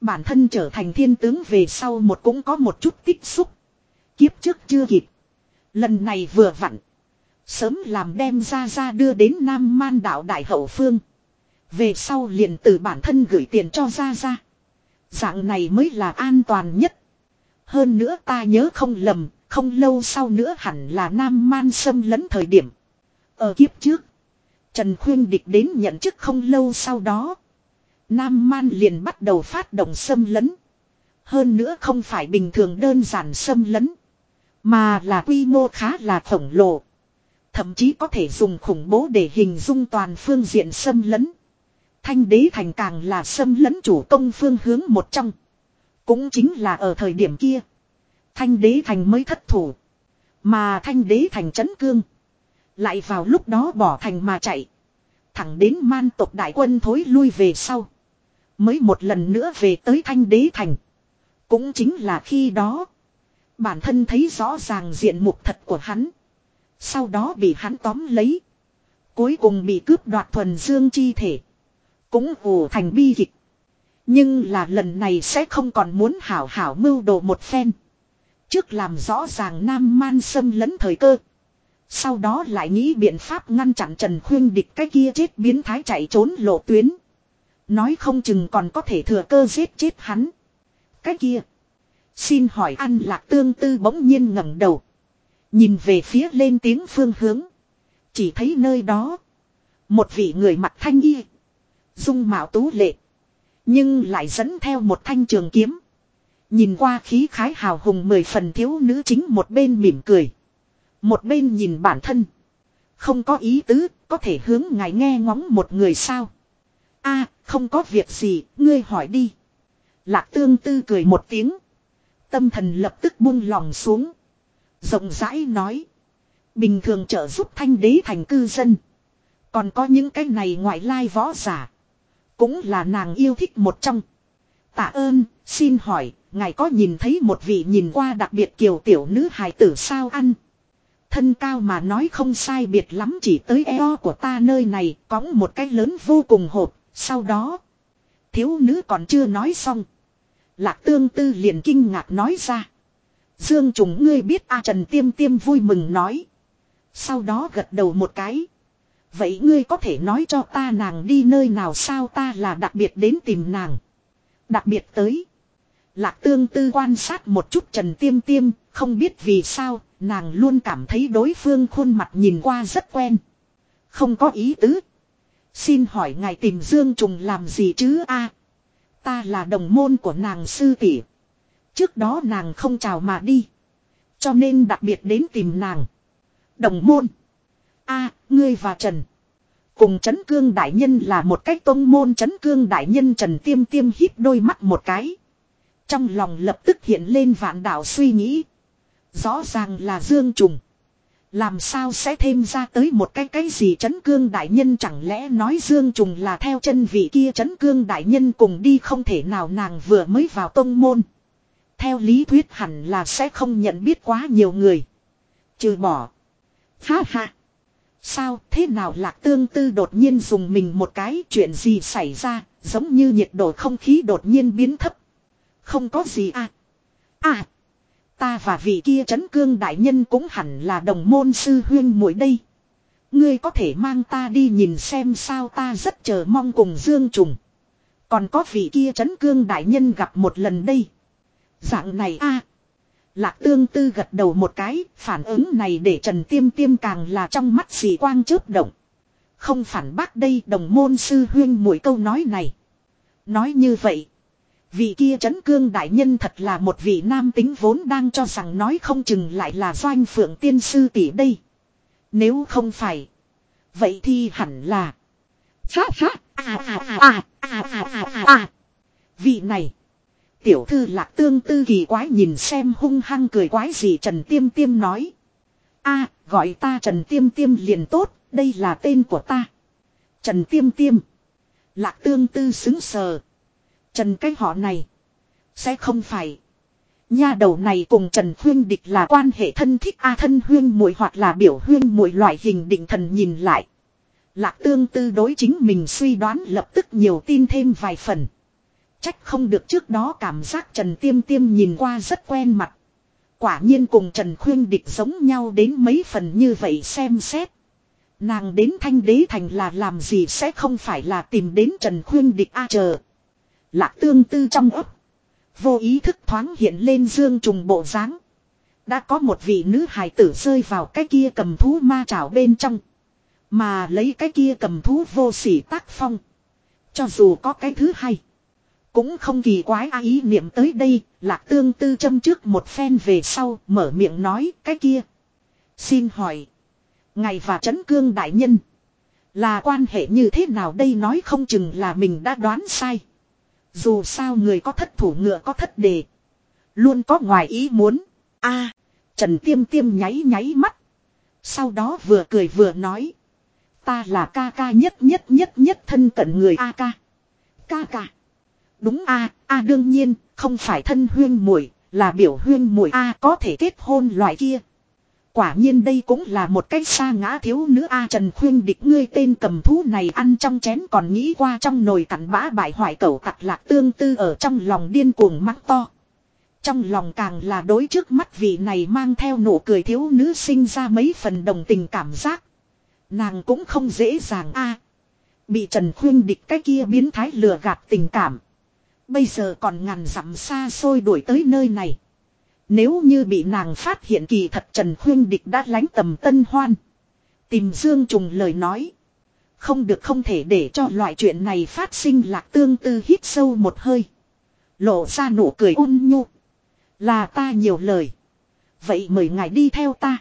Bản thân trở thành thiên tướng về sau một cũng có một chút tích xúc. Kiếp trước chưa kịp. Lần này vừa vặn. Sớm làm đem ra ra đưa đến Nam Man đảo Đại Hậu Phương. Về sau liền từ bản thân gửi tiền cho ra ra. Dạng này mới là an toàn nhất. Hơn nữa ta nhớ không lầm, không lâu sau nữa hẳn là Nam Man xâm lấn thời điểm. Ở kiếp trước, Trần Khuyên Địch đến nhận chức không lâu sau đó. Nam Man liền bắt đầu phát động xâm lấn. Hơn nữa không phải bình thường đơn giản xâm lấn. Mà là quy mô khá là khổng lồ. Thậm chí có thể dùng khủng bố để hình dung toàn phương diện xâm lấn. Thanh đế thành càng là xâm lấn chủ công phương hướng một trong. Cũng chính là ở thời điểm kia. Thanh đế thành mới thất thủ. Mà thanh đế thành chấn cương. Lại vào lúc đó bỏ thành mà chạy. Thẳng đến man tộc đại quân thối lui về sau. Mới một lần nữa về tới thanh đế thành. Cũng chính là khi đó. Bản thân thấy rõ ràng diện mục thật của hắn. Sau đó bị hắn tóm lấy. Cuối cùng bị cướp đoạt thuần dương chi thể. Cũng ủ thành bi kịch. Nhưng là lần này sẽ không còn muốn hảo hảo mưu đồ một phen. Trước làm rõ ràng Nam Man xâm lấn thời cơ. Sau đó lại nghĩ biện pháp ngăn chặn Trần Khuyên địch cái kia chết biến thái chạy trốn lộ tuyến. Nói không chừng còn có thể thừa cơ giết chết hắn. Cái kia. Xin hỏi ăn lạc tương tư bỗng nhiên ngẩng đầu. Nhìn về phía lên tiếng phương hướng. Chỉ thấy nơi đó. Một vị người mặt thanh y. Dung mạo tú lệ. Nhưng lại dẫn theo một thanh trường kiếm. Nhìn qua khí khái hào hùng mười phần thiếu nữ chính một bên mỉm cười. Một bên nhìn bản thân. Không có ý tứ, có thể hướng ngài nghe ngóng một người sao. a không có việc gì, ngươi hỏi đi. Lạc tương tư cười một tiếng. Tâm thần lập tức buông lòng xuống. Rộng rãi nói. Bình thường trợ giúp thanh đế thành cư dân. Còn có những cái này ngoại lai võ giả. Cũng là nàng yêu thích một trong. Tạ ơn, xin hỏi, ngài có nhìn thấy một vị nhìn qua đặc biệt kiều tiểu nữ hài tử sao ăn? Thân cao mà nói không sai biệt lắm chỉ tới eo của ta nơi này có một cái lớn vô cùng hộp, sau đó. Thiếu nữ còn chưa nói xong. Lạc tương tư liền kinh ngạc nói ra. Dương trùng ngươi biết a Trần Tiêm Tiêm vui mừng nói. Sau đó gật đầu một cái. Vậy ngươi có thể nói cho ta nàng đi nơi nào sao ta là đặc biệt đến tìm nàng. Đặc biệt tới. Lạc tương tư quan sát một chút Trần Tiêm Tiêm, không biết vì sao, nàng luôn cảm thấy đối phương khuôn mặt nhìn qua rất quen. Không có ý tứ. Xin hỏi ngài tìm Dương Trùng làm gì chứ a? Ta là đồng môn của nàng sư tỷ. Trước đó nàng không chào mà đi. Cho nên đặc biệt đến tìm nàng. Đồng môn. a ngươi và Trần. Cùng chấn Cương Đại Nhân là một cách tôn môn chấn Cương Đại Nhân Trần Tiêm Tiêm hít đôi mắt một cái. Trong lòng lập tức hiện lên vạn đạo suy nghĩ. Rõ ràng là Dương Trùng. Làm sao sẽ thêm ra tới một cái cái gì chấn Cương Đại Nhân chẳng lẽ nói Dương Trùng là theo chân vị kia chấn Cương Đại Nhân cùng đi không thể nào nàng vừa mới vào tông môn. Theo lý thuyết hẳn là sẽ không nhận biết quá nhiều người. Trừ bỏ. Ha ha. Sao thế nào lạc tương tư đột nhiên dùng mình một cái, chuyện gì xảy ra giống như nhiệt độ không khí đột nhiên biến thấp. Không có gì à. À. Ta và vị kia trấn cương đại nhân cũng hẳn là đồng môn sư huyên muội đây. Ngươi có thể mang ta đi nhìn xem sao ta rất chờ mong cùng Dương Trùng. Còn có vị kia trấn cương đại nhân gặp một lần đây. Dạng này a Lạc tương tư gật đầu một cái, phản ứng này để Trần Tiêm Tiêm càng là trong mắt dị quang chớp động. Không phản bác đây đồng môn sư huyên mỗi câu nói này. Nói như vậy. Vị kia trấn cương đại nhân thật là một vị nam tính vốn đang cho rằng nói không chừng lại là doanh phượng tiên sư tỷ đây. Nếu không phải. Vậy thì hẳn là. Chát chát. À à à à à à à à. Vị này. Tiểu thư lạc tương tư kỳ quái nhìn xem hung hăng cười quái gì Trần Tiêm Tiêm nói. a gọi ta Trần Tiêm Tiêm liền tốt, đây là tên của ta. Trần Tiêm Tiêm. Lạc tương tư xứng sờ. Trần cái họ này. Sẽ không phải. Nha đầu này cùng Trần Huyên Địch là quan hệ thân thích A thân huyên muội hoặc là biểu huyên muội loại hình định thần nhìn lại. Lạc tương tư đối chính mình suy đoán lập tức nhiều tin thêm vài phần. Trách không được trước đó cảm giác Trần Tiêm Tiêm nhìn qua rất quen mặt. Quả nhiên cùng Trần Khuyên Địch giống nhau đến mấy phần như vậy xem xét. Nàng đến thanh đế thành là làm gì sẽ không phải là tìm đến Trần Khuyên Địch a chờ. Lạc tương tư trong ấp. Vô ý thức thoáng hiện lên dương trùng bộ dáng Đã có một vị nữ hài tử rơi vào cái kia cầm thú ma trảo bên trong. Mà lấy cái kia cầm thú vô sỉ tác phong. Cho dù có cái thứ hay. Cũng không kỳ quái a ý niệm tới đây, lạc tương tư châm trước một phen về sau, mở miệng nói cái kia. Xin hỏi. Ngài và chấn Cương Đại Nhân. Là quan hệ như thế nào đây nói không chừng là mình đã đoán sai. Dù sao người có thất thủ ngựa có thất đề. Luôn có ngoài ý muốn. a Trần Tiêm Tiêm nháy nháy mắt. Sau đó vừa cười vừa nói. Ta là ca ca nhất nhất nhất nhất thân cận người A ca. Ca ca. Đúng a, a đương nhiên, không phải thân huyên muội, là biểu huyên muội a có thể kết hôn loại kia. Quả nhiên đây cũng là một cách xa ngã thiếu nữ A Trần Khuyên địch ngươi tên cầm thú này ăn trong chén còn nghĩ qua trong nồi cặn bã bại hoại cẩu tặc lạc tương tư ở trong lòng điên cuồng mắng to. Trong lòng càng là đối trước mắt vị này mang theo nụ cười thiếu nữ sinh ra mấy phần đồng tình cảm giác. Nàng cũng không dễ dàng a Bị Trần Khuyên địch cái kia biến thái lừa gạt tình cảm. Bây giờ còn ngàn dặm xa xôi đuổi tới nơi này. Nếu như bị nàng phát hiện kỳ thật Trần Khuyên Địch đã lánh tầm tân hoan. Tìm Dương Trùng lời nói. Không được không thể để cho loại chuyện này phát sinh lạc tương tư hít sâu một hơi. Lộ ra nụ cười ôn nhu. Là ta nhiều lời. Vậy mời ngài đi theo ta.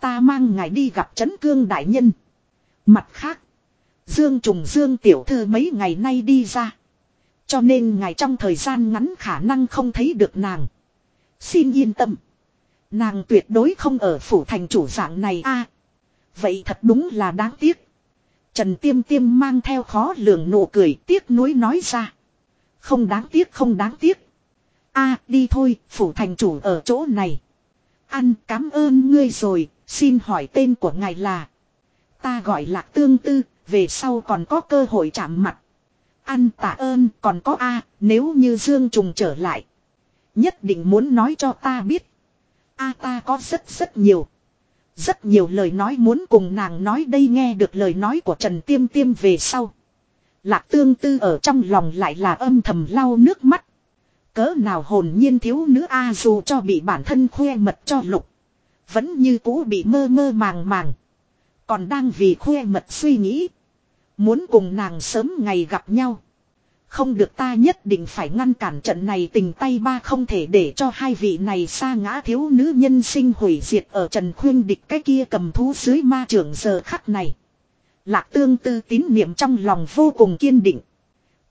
Ta mang ngài đi gặp Trấn Cương Đại Nhân. Mặt khác. Dương Trùng Dương Tiểu Thư mấy ngày nay đi ra. Cho nên ngài trong thời gian ngắn khả năng không thấy được nàng. Xin yên tâm. Nàng tuyệt đối không ở phủ thành chủ dạng này a. vậy thật đúng là đáng tiếc. Trần Tiêm Tiêm mang theo khó lường nụ cười tiếc nuối nói ra. Không đáng tiếc không đáng tiếc. a đi thôi, phủ thành chủ ở chỗ này. Ăn cảm ơn ngươi rồi, xin hỏi tên của ngài là. Ta gọi là tương tư, về sau còn có cơ hội chạm mặt. Ăn tạ ơn còn có A, nếu như Dương Trùng trở lại. Nhất định muốn nói cho ta biết. A ta có rất rất nhiều. Rất nhiều lời nói muốn cùng nàng nói đây nghe được lời nói của Trần Tiêm Tiêm về sau. Lạc tương tư ở trong lòng lại là âm thầm lau nước mắt. Cỡ nào hồn nhiên thiếu nữ A dù cho bị bản thân khoe mật cho lục. Vẫn như cũ bị mơ mơ màng màng. Còn đang vì khoe mật suy nghĩ. Muốn cùng nàng sớm ngày gặp nhau. Không được ta nhất định phải ngăn cản trận này tình tay ba không thể để cho hai vị này xa ngã thiếu nữ nhân sinh hủy diệt ở Trần Khuyên địch cái kia cầm thú dưới ma trưởng giờ khắc này. Lạc tương tư tín niệm trong lòng vô cùng kiên định.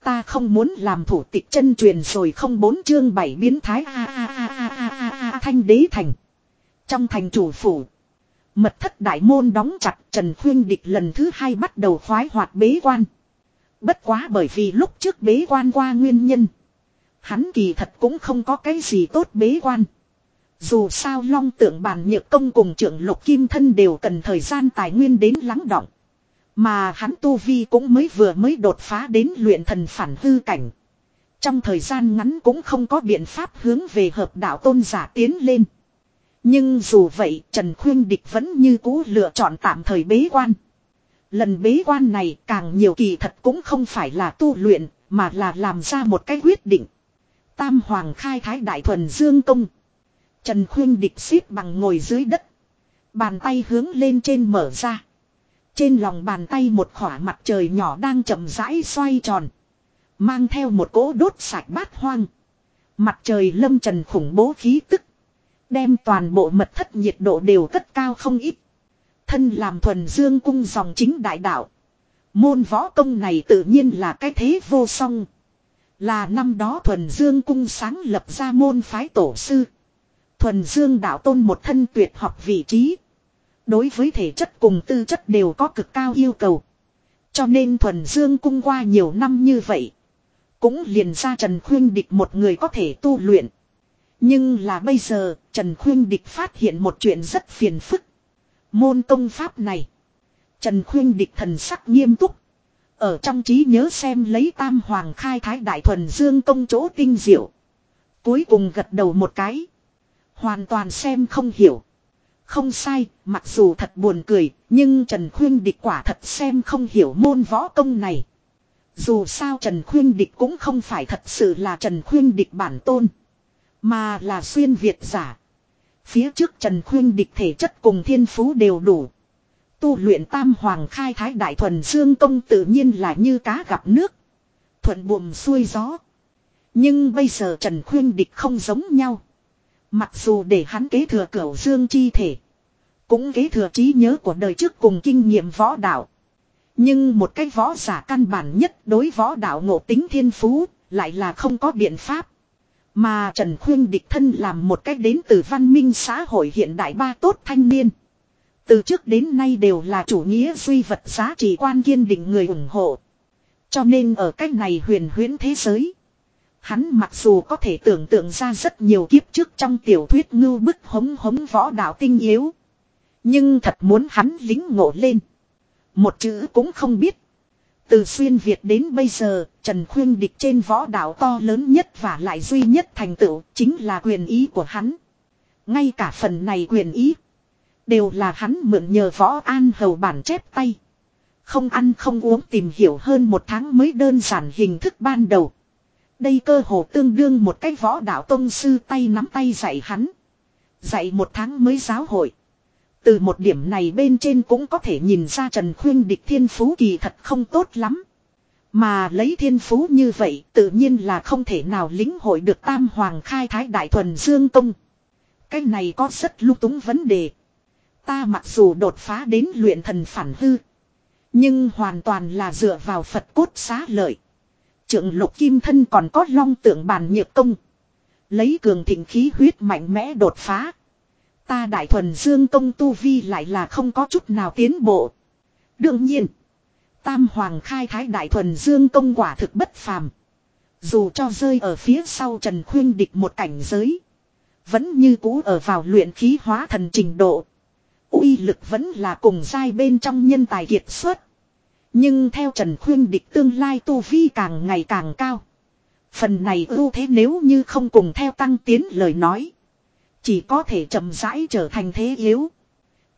Ta không muốn làm thủ tịch chân truyền rồi không bốn chương bảy biến thái a a a a a a a thanh đế thành. Trong thành chủ phủ. Mật thất đại môn đóng chặt, Trần Khuyên địch lần thứ hai bắt đầu khoái hoạt bế quan. Bất quá bởi vì lúc trước bế quan qua nguyên nhân. Hắn kỳ thật cũng không có cái gì tốt bế quan. Dù sao long tượng bản nhược công cùng trưởng lục kim thân đều cần thời gian tài nguyên đến lắng động. Mà hắn tu vi cũng mới vừa mới đột phá đến luyện thần phản hư cảnh. Trong thời gian ngắn cũng không có biện pháp hướng về hợp đạo tôn giả tiến lên. Nhưng dù vậy Trần Khuyên Địch vẫn như cũ lựa chọn tạm thời bế quan. Lần bế quan này càng nhiều kỳ thật cũng không phải là tu luyện, mà là làm ra một cái quyết định. Tam Hoàng khai thái đại thuần dương công. Trần Khuyên địch xếp bằng ngồi dưới đất. Bàn tay hướng lên trên mở ra. Trên lòng bàn tay một khỏa mặt trời nhỏ đang chậm rãi xoay tròn. Mang theo một cỗ đốt sạch bát hoang. Mặt trời lâm trần khủng bố khí tức. Đem toàn bộ mật thất nhiệt độ đều cất cao không ít. Thân làm thuần dương cung dòng chính đại đạo. Môn võ công này tự nhiên là cái thế vô song. Là năm đó thuần dương cung sáng lập ra môn phái tổ sư. Thuần dương đạo tôn một thân tuyệt học vị trí. Đối với thể chất cùng tư chất đều có cực cao yêu cầu. Cho nên thuần dương cung qua nhiều năm như vậy. Cũng liền ra Trần Khuyên Địch một người có thể tu luyện. Nhưng là bây giờ, Trần Khuyên Địch phát hiện một chuyện rất phiền phức. Môn công pháp này. Trần Khuyên địch thần sắc nghiêm túc. Ở trong trí nhớ xem lấy tam hoàng khai thái đại thuần dương công chỗ tinh diệu. Cuối cùng gật đầu một cái. Hoàn toàn xem không hiểu. Không sai, mặc dù thật buồn cười, nhưng Trần Khuyên Địch quả thật xem không hiểu môn võ công này. Dù sao Trần Khuyên Địch cũng không phải thật sự là Trần Khuyên Địch bản tôn. Mà là xuyên Việt giả. Phía trước Trần Khuyên địch thể chất cùng thiên phú đều đủ. Tu luyện tam hoàng khai thái đại thuần dương công tự nhiên là như cá gặp nước. Thuận buồm xuôi gió. Nhưng bây giờ Trần Khuyên địch không giống nhau. Mặc dù để hắn kế thừa cửu dương chi thể. Cũng kế thừa trí nhớ của đời trước cùng kinh nghiệm võ đạo. Nhưng một cái võ giả căn bản nhất đối võ đạo ngộ tính thiên phú, lại là không có biện pháp. Mà Trần Khuyên địch thân làm một cách đến từ văn minh xã hội hiện đại ba tốt thanh niên. Từ trước đến nay đều là chủ nghĩa duy vật giá trị quan kiên định người ủng hộ. Cho nên ở cách này huyền huyễn thế giới. Hắn mặc dù có thể tưởng tượng ra rất nhiều kiếp trước trong tiểu thuyết ngưu bức hống hống võ đạo tinh yếu. Nhưng thật muốn hắn lính ngộ lên. Một chữ cũng không biết. Từ xuyên Việt đến bây giờ, Trần Khuyên Địch trên võ đạo to lớn nhất và lại duy nhất thành tựu chính là quyền ý của hắn. Ngay cả phần này quyền ý, đều là hắn mượn nhờ võ an hầu bản chép tay. Không ăn không uống tìm hiểu hơn một tháng mới đơn giản hình thức ban đầu. Đây cơ hồ tương đương một cái võ đạo tông sư tay nắm tay dạy hắn. Dạy một tháng mới giáo hội. Từ một điểm này bên trên cũng có thể nhìn ra Trần Khuyên địch thiên phú kỳ thật không tốt lắm. Mà lấy thiên phú như vậy, tự nhiên là không thể nào lính hội được tam hoàng khai thái đại thuần dương công. Cái này có rất lung túng vấn đề. Ta mặc dù đột phá đến luyện thần phản hư. Nhưng hoàn toàn là dựa vào Phật cốt xá lợi. Trượng lục kim thân còn có long tượng bàn nhược công. Lấy cường thịnh khí huyết mạnh mẽ đột phá. Ta đại thuần dương công tu vi lại là không có chút nào tiến bộ. Đương nhiên. Tam hoàng khai thái đại thuần dương công quả thực bất phàm. Dù cho rơi ở phía sau Trần Khuyên địch một cảnh giới. Vẫn như cũ ở vào luyện khí hóa thần trình độ. uy lực vẫn là cùng giai bên trong nhân tài kiệt xuất. Nhưng theo Trần Khuyên địch tương lai tu vi càng ngày càng cao. Phần này ưu thế nếu như không cùng theo tăng tiến lời nói. Chỉ có thể chậm rãi trở thành thế yếu.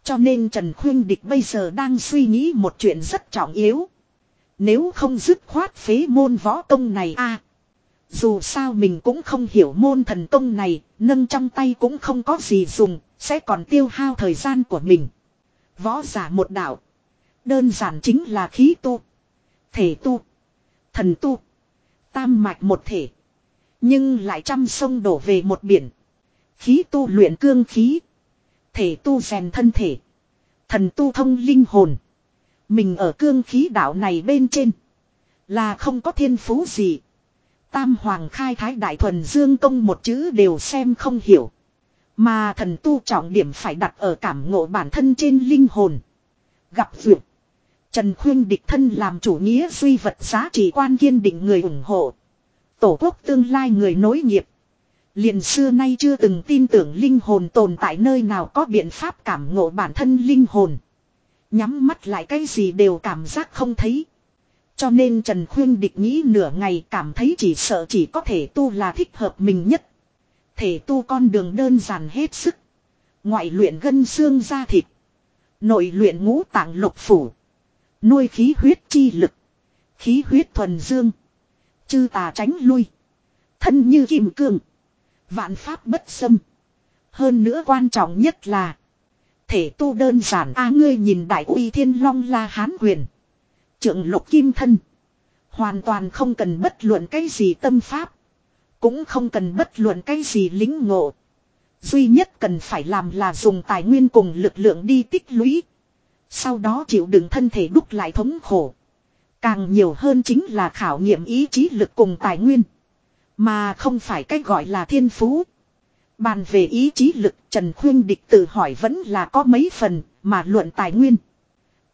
Cho nên Trần Khuyên Địch bây giờ đang suy nghĩ một chuyện rất trọng yếu. Nếu không dứt khoát phế môn võ công này a Dù sao mình cũng không hiểu môn thần công này, nâng trong tay cũng không có gì dùng, sẽ còn tiêu hao thời gian của mình. Võ giả một đạo. Đơn giản chính là khí tu. Thể tu. Thần tu. Tam mạch một thể. Nhưng lại trăm sông đổ về một biển. Khí tu luyện cương khí. Thể tu rèn thân thể. Thần tu thông linh hồn. Mình ở cương khí đạo này bên trên. Là không có thiên phú gì. Tam hoàng khai thái đại thuần dương công một chữ đều xem không hiểu. Mà thần tu trọng điểm phải đặt ở cảm ngộ bản thân trên linh hồn. Gặp duyệt. Trần Khuyên địch thân làm chủ nghĩa duy vật giá trị quan kiên định người ủng hộ. Tổ quốc tương lai người nối nghiệp. Liền xưa nay chưa từng tin tưởng linh hồn tồn tại nơi nào có biện pháp cảm ngộ bản thân linh hồn. Nhắm mắt lại cái gì đều cảm giác không thấy. Cho nên Trần Khuyên địch nghĩ nửa ngày cảm thấy chỉ sợ chỉ có thể tu là thích hợp mình nhất. Thể tu con đường đơn giản hết sức. Ngoại luyện gân xương da thịt. Nội luyện ngũ tạng lục phủ. Nuôi khí huyết chi lực. Khí huyết thuần dương. Chư tà tránh lui. Thân như kim cương. Vạn pháp bất xâm. Hơn nữa quan trọng nhất là. Thể tu đơn giản a, ngươi nhìn đại uy thiên long la hán quyền. Trượng lục kim thân. Hoàn toàn không cần bất luận cái gì tâm pháp. Cũng không cần bất luận cái gì lính ngộ. Duy nhất cần phải làm là dùng tài nguyên cùng lực lượng đi tích lũy. Sau đó chịu đựng thân thể đúc lại thống khổ. Càng nhiều hơn chính là khảo nghiệm ý chí lực cùng tài nguyên. Mà không phải cách gọi là thiên phú. Bàn về ý chí lực, Trần Khuyên Địch tự hỏi vẫn là có mấy phần, mà luận tài nguyên.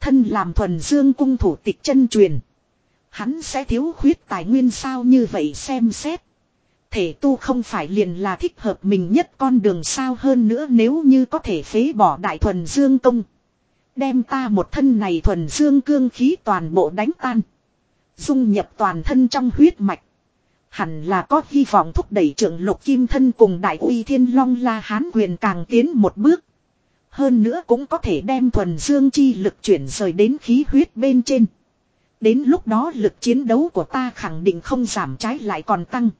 Thân làm thuần dương cung thủ tịch chân truyền. Hắn sẽ thiếu khuyết tài nguyên sao như vậy xem xét. Thể tu không phải liền là thích hợp mình nhất con đường sao hơn nữa nếu như có thể phế bỏ đại thuần dương công. Đem ta một thân này thuần dương cương khí toàn bộ đánh tan. Dung nhập toàn thân trong huyết mạch. Hẳn là có hy vọng thúc đẩy trưởng lục kim thân cùng đại uy thiên long la hán quyền càng tiến một bước. Hơn nữa cũng có thể đem thuần dương chi lực chuyển rời đến khí huyết bên trên. Đến lúc đó lực chiến đấu của ta khẳng định không giảm trái lại còn tăng.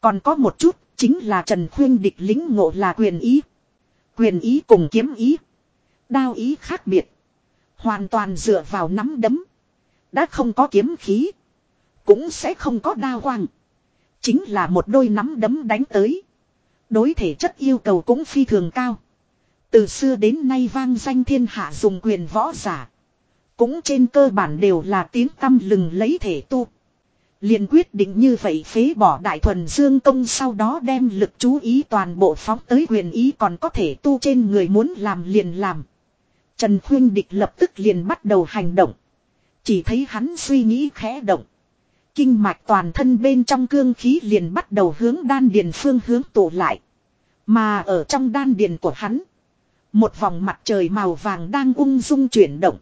Còn có một chút, chính là Trần Khuyên địch lính ngộ là quyền ý. Quyền ý cùng kiếm ý. Đao ý khác biệt. Hoàn toàn dựa vào nắm đấm. Đã không có kiếm khí. Cũng sẽ không có đao quang. Chính là một đôi nắm đấm đánh tới. Đối thể chất yêu cầu cũng phi thường cao. Từ xưa đến nay vang danh thiên hạ dùng quyền võ giả. Cũng trên cơ bản đều là tiếng tâm lừng lấy thể tu. liền quyết định như vậy phế bỏ đại thuần dương công sau đó đem lực chú ý toàn bộ phóng tới quyền ý còn có thể tu trên người muốn làm liền làm. Trần Khuyên Địch lập tức liền bắt đầu hành động. Chỉ thấy hắn suy nghĩ khẽ động. Kinh mạch toàn thân bên trong cương khí liền bắt đầu hướng đan điền phương hướng tụ lại. Mà ở trong đan điền của hắn. Một vòng mặt trời màu vàng đang ung dung chuyển động.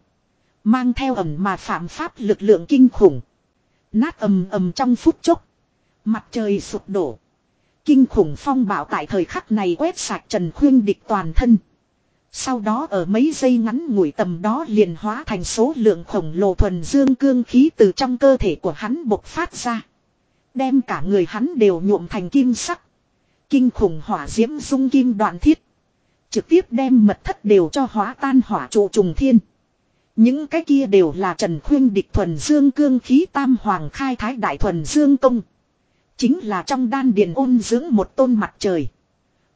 Mang theo ẩm mà phạm pháp lực lượng kinh khủng. Nát ầm ầm trong phút chốc. Mặt trời sụp đổ. Kinh khủng phong bạo tại thời khắc này quét sạch Trần Khuyên địch toàn thân. Sau đó ở mấy giây ngắn ngủi tầm đó liền hóa thành số lượng khổng lồ thuần dương cương khí từ trong cơ thể của hắn bộc phát ra. Đem cả người hắn đều nhuộm thành kim sắc. Kinh khủng hỏa diễm dung kim đoạn thiết. Trực tiếp đem mật thất đều cho hóa tan hỏa trụ trùng thiên. Những cái kia đều là Trần Khuyên địch thuần dương cương khí tam hoàng khai thái đại thuần dương công. Chính là trong đan điền ôn dưỡng một tôn mặt trời.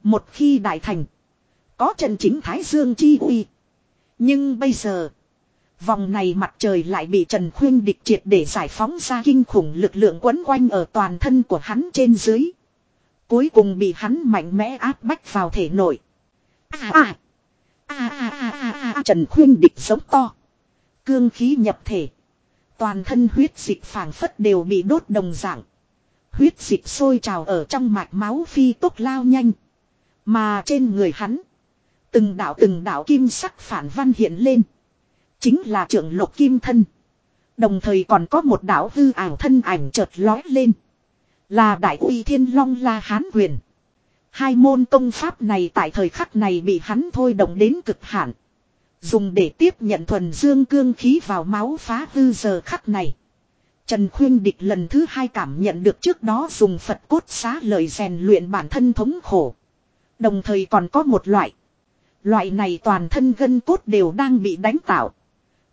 Một khi đại thành. Có trần chính thái dương chi uy. Nhưng bây giờ. Vòng này mặt trời lại bị Trần Khuyên địch triệt để giải phóng ra kinh khủng lực lượng quấn quanh ở toàn thân của hắn trên dưới. Cuối cùng bị hắn mạnh mẽ áp bách vào thể nội. À à. À à à à à Trần Khuyên địch giống to. Cương khí nhập thể. Toàn thân huyết dịch phảng phất đều bị đốt đồng dạng. Huyết dịch sôi trào ở trong mạch máu phi tốc lao nhanh. Mà trên người hắn. Từng đạo từng đạo kim sắc phản văn hiện lên. Chính là trưởng lục kim thân. Đồng thời còn có một đạo hư ảo thân ảnh chợt lói lên. Là đại uy thiên long la hán quyền. Hai môn công pháp này tại thời khắc này bị hắn thôi động đến cực hạn. Dùng để tiếp nhận thuần dương cương khí vào máu phá hư giờ khắc này. Trần Khuyên Địch lần thứ hai cảm nhận được trước đó dùng Phật cốt xá lời rèn luyện bản thân thống khổ. Đồng thời còn có một loại. Loại này toàn thân gân cốt đều đang bị đánh tạo.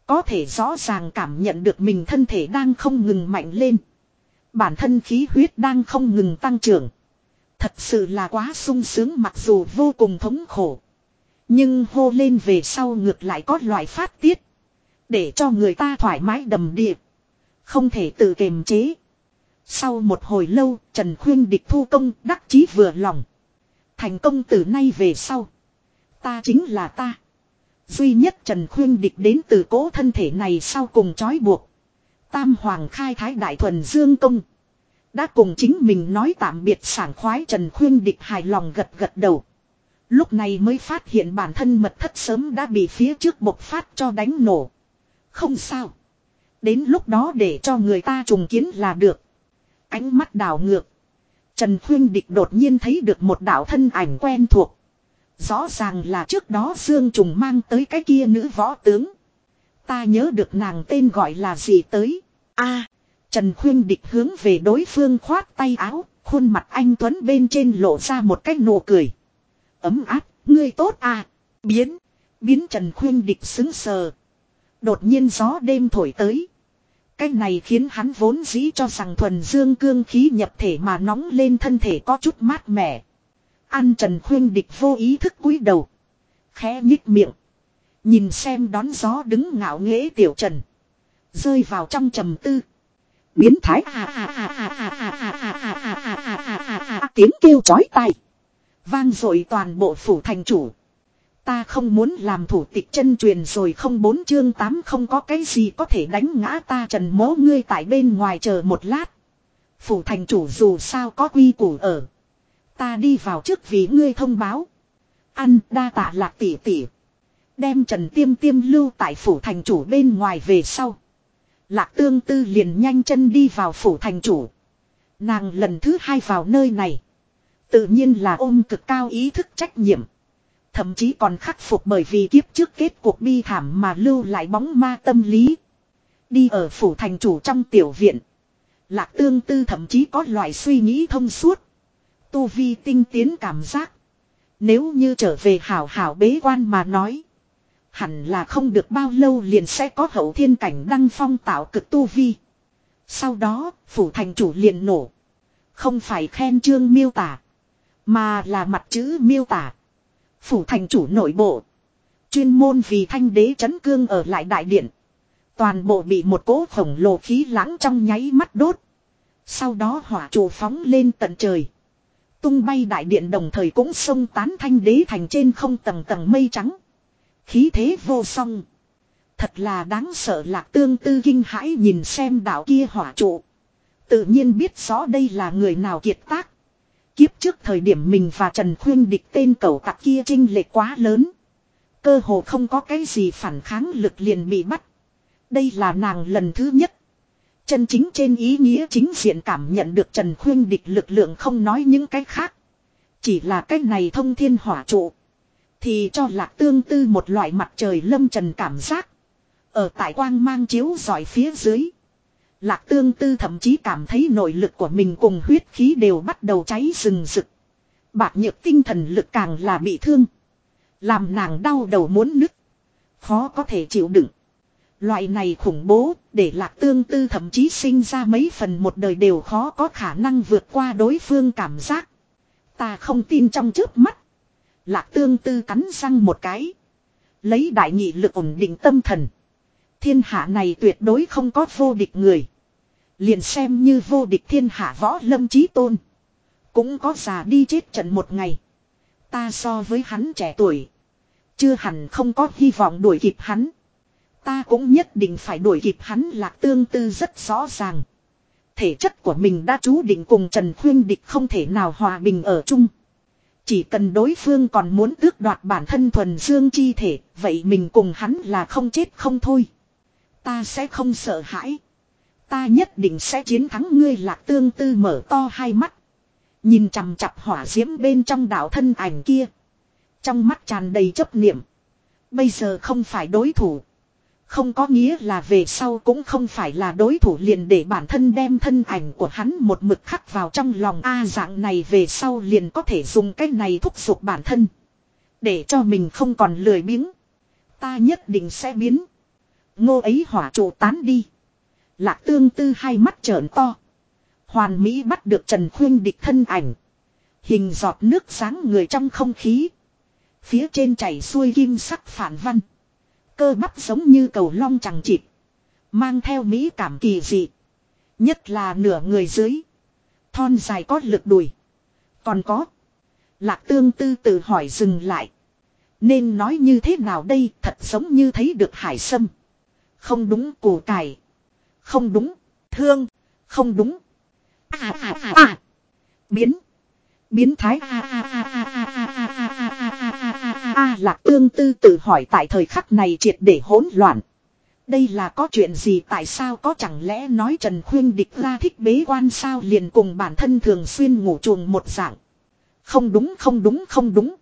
Có thể rõ ràng cảm nhận được mình thân thể đang không ngừng mạnh lên. Bản thân khí huyết đang không ngừng tăng trưởng. Thật sự là quá sung sướng mặc dù vô cùng thống khổ. Nhưng hô lên về sau ngược lại có loại phát tiết. Để cho người ta thoải mái đầm điệp. Không thể tự kềm chế. Sau một hồi lâu, Trần Khuyên địch thu công đắc chí vừa lòng. Thành công từ nay về sau. Ta chính là ta. Duy nhất Trần Khuyên địch đến từ cố thân thể này sau cùng trói buộc. Tam Hoàng khai thái đại thuần dương công. Đã cùng chính mình nói tạm biệt sảng khoái Trần Khuyên địch hài lòng gật gật đầu. Lúc này mới phát hiện bản thân mật thất sớm đã bị phía trước bộc phát cho đánh nổ. Không sao. Đến lúc đó để cho người ta trùng kiến là được. Ánh mắt đảo ngược. Trần Khuyên Địch đột nhiên thấy được một đạo thân ảnh quen thuộc. Rõ ràng là trước đó Dương Trùng mang tới cái kia nữ võ tướng. Ta nhớ được nàng tên gọi là gì tới. a Trần Khuyên Địch hướng về đối phương khoát tay áo. Khuôn mặt anh Tuấn bên trên lộ ra một cái nụ cười. Ấm áp, ngươi tốt à. Biến, biến Trần Khuyên Địch xứng sờ. Đột nhiên gió đêm thổi tới. Cái này khiến hắn vốn dĩ cho rằng thuần dương cương khí nhập thể mà nóng lên thân thể có chút mát mẻ. An Trần Khuyên Địch vô ý thức cúi đầu. Khẽ nhích miệng. Nhìn xem đón gió đứng ngạo nghễ tiểu trần. Rơi vào trong trầm tư. Biến thái tiếng kêu chói tai. Vang dội toàn bộ phủ thành chủ. Ta không muốn làm thủ tịch chân truyền rồi không bốn chương tám không có cái gì có thể đánh ngã ta trần mố ngươi tại bên ngoài chờ một lát. Phủ thành chủ dù sao có quy củ ở. Ta đi vào trước vì ngươi thông báo. Ăn đa tạ lạc tỷ tỷ. Đem trần tiêm tiêm lưu tại phủ thành chủ bên ngoài về sau. Lạc tương tư liền nhanh chân đi vào phủ thành chủ. Nàng lần thứ hai vào nơi này. Tự nhiên là ôm cực cao ý thức trách nhiệm. Thậm chí còn khắc phục bởi vì kiếp trước kết cuộc bi thảm mà lưu lại bóng ma tâm lý. Đi ở phủ thành chủ trong tiểu viện. Lạc tương tư thậm chí có loại suy nghĩ thông suốt. Tu vi tinh tiến cảm giác. Nếu như trở về hảo hảo bế quan mà nói. Hẳn là không được bao lâu liền sẽ có hậu thiên cảnh đăng phong tạo cực tu vi. Sau đó, phủ thành chủ liền nổ. Không phải khen chương miêu tả. Mà là mặt chữ miêu tả. Phủ thành chủ nội bộ. Chuyên môn vì thanh đế chấn cương ở lại đại điện. Toàn bộ bị một cỗ khổng lồ khí lãng trong nháy mắt đốt. Sau đó hỏa trụ phóng lên tận trời. Tung bay đại điện đồng thời cũng xông tán thanh đế thành trên không tầng tầng mây trắng. Khí thế vô song. Thật là đáng sợ lạc tương tư kinh hãi nhìn xem đạo kia hỏa trụ. Tự nhiên biết rõ đây là người nào kiệt tác. Kiếp trước thời điểm mình và Trần Khuyên địch tên cầu tặc kia trinh lệ quá lớn. Cơ hồ không có cái gì phản kháng lực liền bị bắt. Đây là nàng lần thứ nhất. Chân chính trên ý nghĩa chính diện cảm nhận được Trần Khuyên địch lực lượng không nói những cái khác. Chỉ là cái này thông thiên hỏa trụ. Thì cho lạc tương tư một loại mặt trời lâm trần cảm giác. Ở tại quang mang chiếu giỏi phía dưới. Lạc tương tư thậm chí cảm thấy nội lực của mình cùng huyết khí đều bắt đầu cháy rừng rực. Bạc nhược tinh thần lực càng là bị thương. Làm nàng đau đầu muốn nứt. Khó có thể chịu đựng. Loại này khủng bố, để lạc tương tư thậm chí sinh ra mấy phần một đời đều khó có khả năng vượt qua đối phương cảm giác. Ta không tin trong trước mắt. Lạc tương tư cắn răng một cái. Lấy đại nhị lực ổn định tâm thần. Thiên hạ này tuyệt đối không có vô địch người. Liền xem như vô địch thiên hạ võ lâm chí tôn. Cũng có già đi chết trận một ngày. Ta so với hắn trẻ tuổi. Chưa hẳn không có hy vọng đuổi kịp hắn. Ta cũng nhất định phải đuổi kịp hắn lạc tương tư rất rõ ràng. Thể chất của mình đã chú định cùng Trần Khuyên Địch không thể nào hòa bình ở chung. Chỉ cần đối phương còn muốn tước đoạt bản thân thuần dương chi thể, vậy mình cùng hắn là không chết không thôi. Ta sẽ không sợ hãi. Ta nhất định sẽ chiến thắng ngươi lạc tương tư mở to hai mắt. Nhìn chằm chặp hỏa diễm bên trong đảo thân ảnh kia. Trong mắt tràn đầy chấp niệm. Bây giờ không phải đối thủ. Không có nghĩa là về sau cũng không phải là đối thủ liền để bản thân đem thân ảnh của hắn một mực khắc vào trong lòng A dạng này về sau liền có thể dùng cái này thúc giục bản thân. Để cho mình không còn lười biếng. Ta nhất định sẽ biến. Ngô ấy hỏa trụ tán đi. Lạc tương tư hai mắt trợn to. Hoàn Mỹ bắt được Trần Khuyên địch thân ảnh. Hình giọt nước sáng người trong không khí. Phía trên chảy xuôi kim sắc phản văn. Cơ bắp giống như cầu long chẳng chịt. Mang theo mỹ cảm kỳ dị. Nhất là nửa người dưới. Thon dài có lực đùi. Còn có. Lạc tương tư tự hỏi dừng lại. Nên nói như thế nào đây, thật giống như thấy được hải sâm. Không đúng, củ cải. Không đúng. Thương. Không đúng. À à à à. Biến. Biến thái a a a a a a a a a a a a lạc tương tư tự hỏi tại thời khắc này triệt để hỗn loạn. Đây là có chuyện gì tại sao có chẳng lẽ nói Trần Khuyên địch ra thích bế quan sao liền cùng bản thân thường xuyên ngủ chuồng một dạng. Không đúng không đúng không đúng.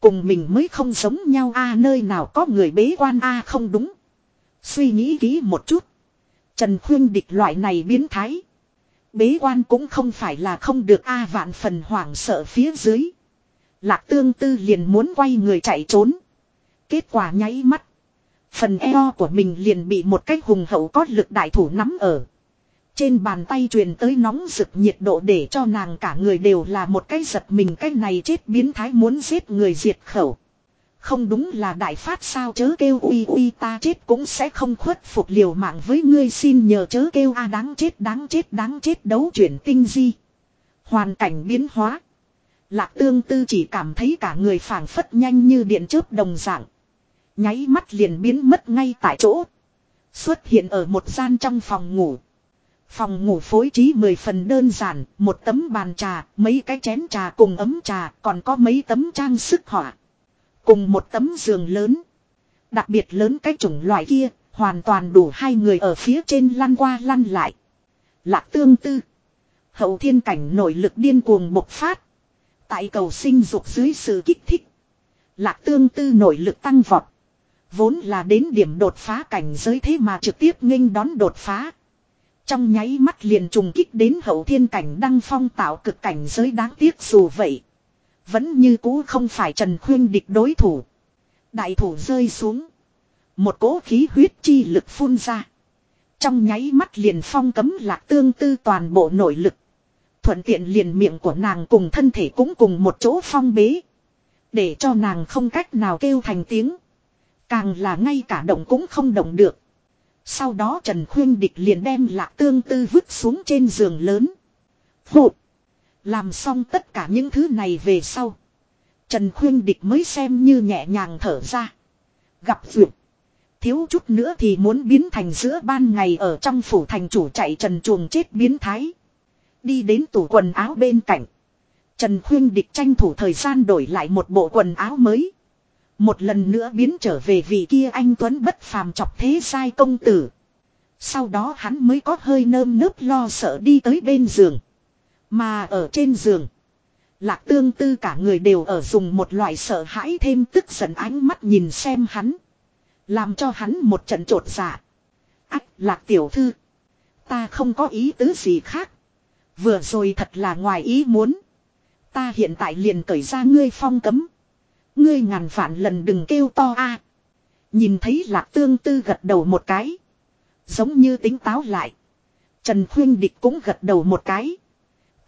Cùng mình mới không giống nhau a nơi nào có người bế quan a không đúng. Suy nghĩ kỹ một chút. Trần Khuyên địch loại này biến thái. Bế quan cũng không phải là không được a vạn phần hoảng sợ phía dưới. Lạc tương tư liền muốn quay người chạy trốn. Kết quả nháy mắt. Phần eo của mình liền bị một cách hùng hậu có lực đại thủ nắm ở. Trên bàn tay truyền tới nóng rực nhiệt độ để cho nàng cả người đều là một cái giật mình cái này chết biến thái muốn giết người diệt khẩu. Không đúng là đại phát sao chớ kêu uy uy ta chết cũng sẽ không khuất phục liều mạng với ngươi xin nhờ chớ kêu a đáng chết đáng chết đáng chết đấu chuyển tinh di. Hoàn cảnh biến hóa. Lạc tương tư chỉ cảm thấy cả người phảng phất nhanh như điện chớp đồng dạng. Nháy mắt liền biến mất ngay tại chỗ. Xuất hiện ở một gian trong phòng ngủ. Phòng ngủ phối trí mười phần đơn giản, một tấm bàn trà, mấy cái chén trà cùng ấm trà, còn có mấy tấm trang sức họa. Cùng một tấm giường lớn. Đặc biệt lớn cái chủng loại kia, hoàn toàn đủ hai người ở phía trên lăn qua lăn lại. Lạc tương tư. Hậu thiên cảnh nội lực điên cuồng bộc phát. Tại cầu sinh dục dưới sự kích thích. Lạc tương tư nội lực tăng vọt. Vốn là đến điểm đột phá cảnh giới thế mà trực tiếp nghênh đón đột phá. Trong nháy mắt liền trùng kích đến hậu thiên cảnh đăng phong tạo cực cảnh giới đáng tiếc dù vậy. Vẫn như cũ không phải Trần Khuyên địch đối thủ. Đại thủ rơi xuống. Một cỗ khí huyết chi lực phun ra. Trong nháy mắt liền phong cấm lạc tương tư toàn bộ nội lực. Thuận tiện liền miệng của nàng cùng thân thể cũng cùng một chỗ phong bế. Để cho nàng không cách nào kêu thành tiếng. Càng là ngay cả động cũng không động được. Sau đó Trần Khuyên Địch liền đem lạc tương tư vứt xuống trên giường lớn. Hụt! Làm xong tất cả những thứ này về sau. Trần Khuyên Địch mới xem như nhẹ nhàng thở ra. Gặp duyệt. Thiếu chút nữa thì muốn biến thành giữa ban ngày ở trong phủ thành chủ chạy trần chuồng chết biến thái. Đi đến tủ quần áo bên cạnh. Trần Khuyên Địch tranh thủ thời gian đổi lại một bộ quần áo mới. Một lần nữa biến trở về vị kia anh Tuấn bất phàm chọc thế sai công tử. Sau đó hắn mới có hơi nơm nớp lo sợ đi tới bên giường. Mà ở trên giường. Lạc tương tư cả người đều ở dùng một loại sợ hãi thêm tức giận ánh mắt nhìn xem hắn. Làm cho hắn một trận trột dạ. Ách, lạc tiểu thư. Ta không có ý tứ gì khác. Vừa rồi thật là ngoài ý muốn. Ta hiện tại liền cởi ra ngươi phong cấm. Ngươi ngàn vạn lần đừng kêu to a. Nhìn thấy lạc tương tư gật đầu một cái. Giống như tính táo lại. Trần Khuyên Địch cũng gật đầu một cái.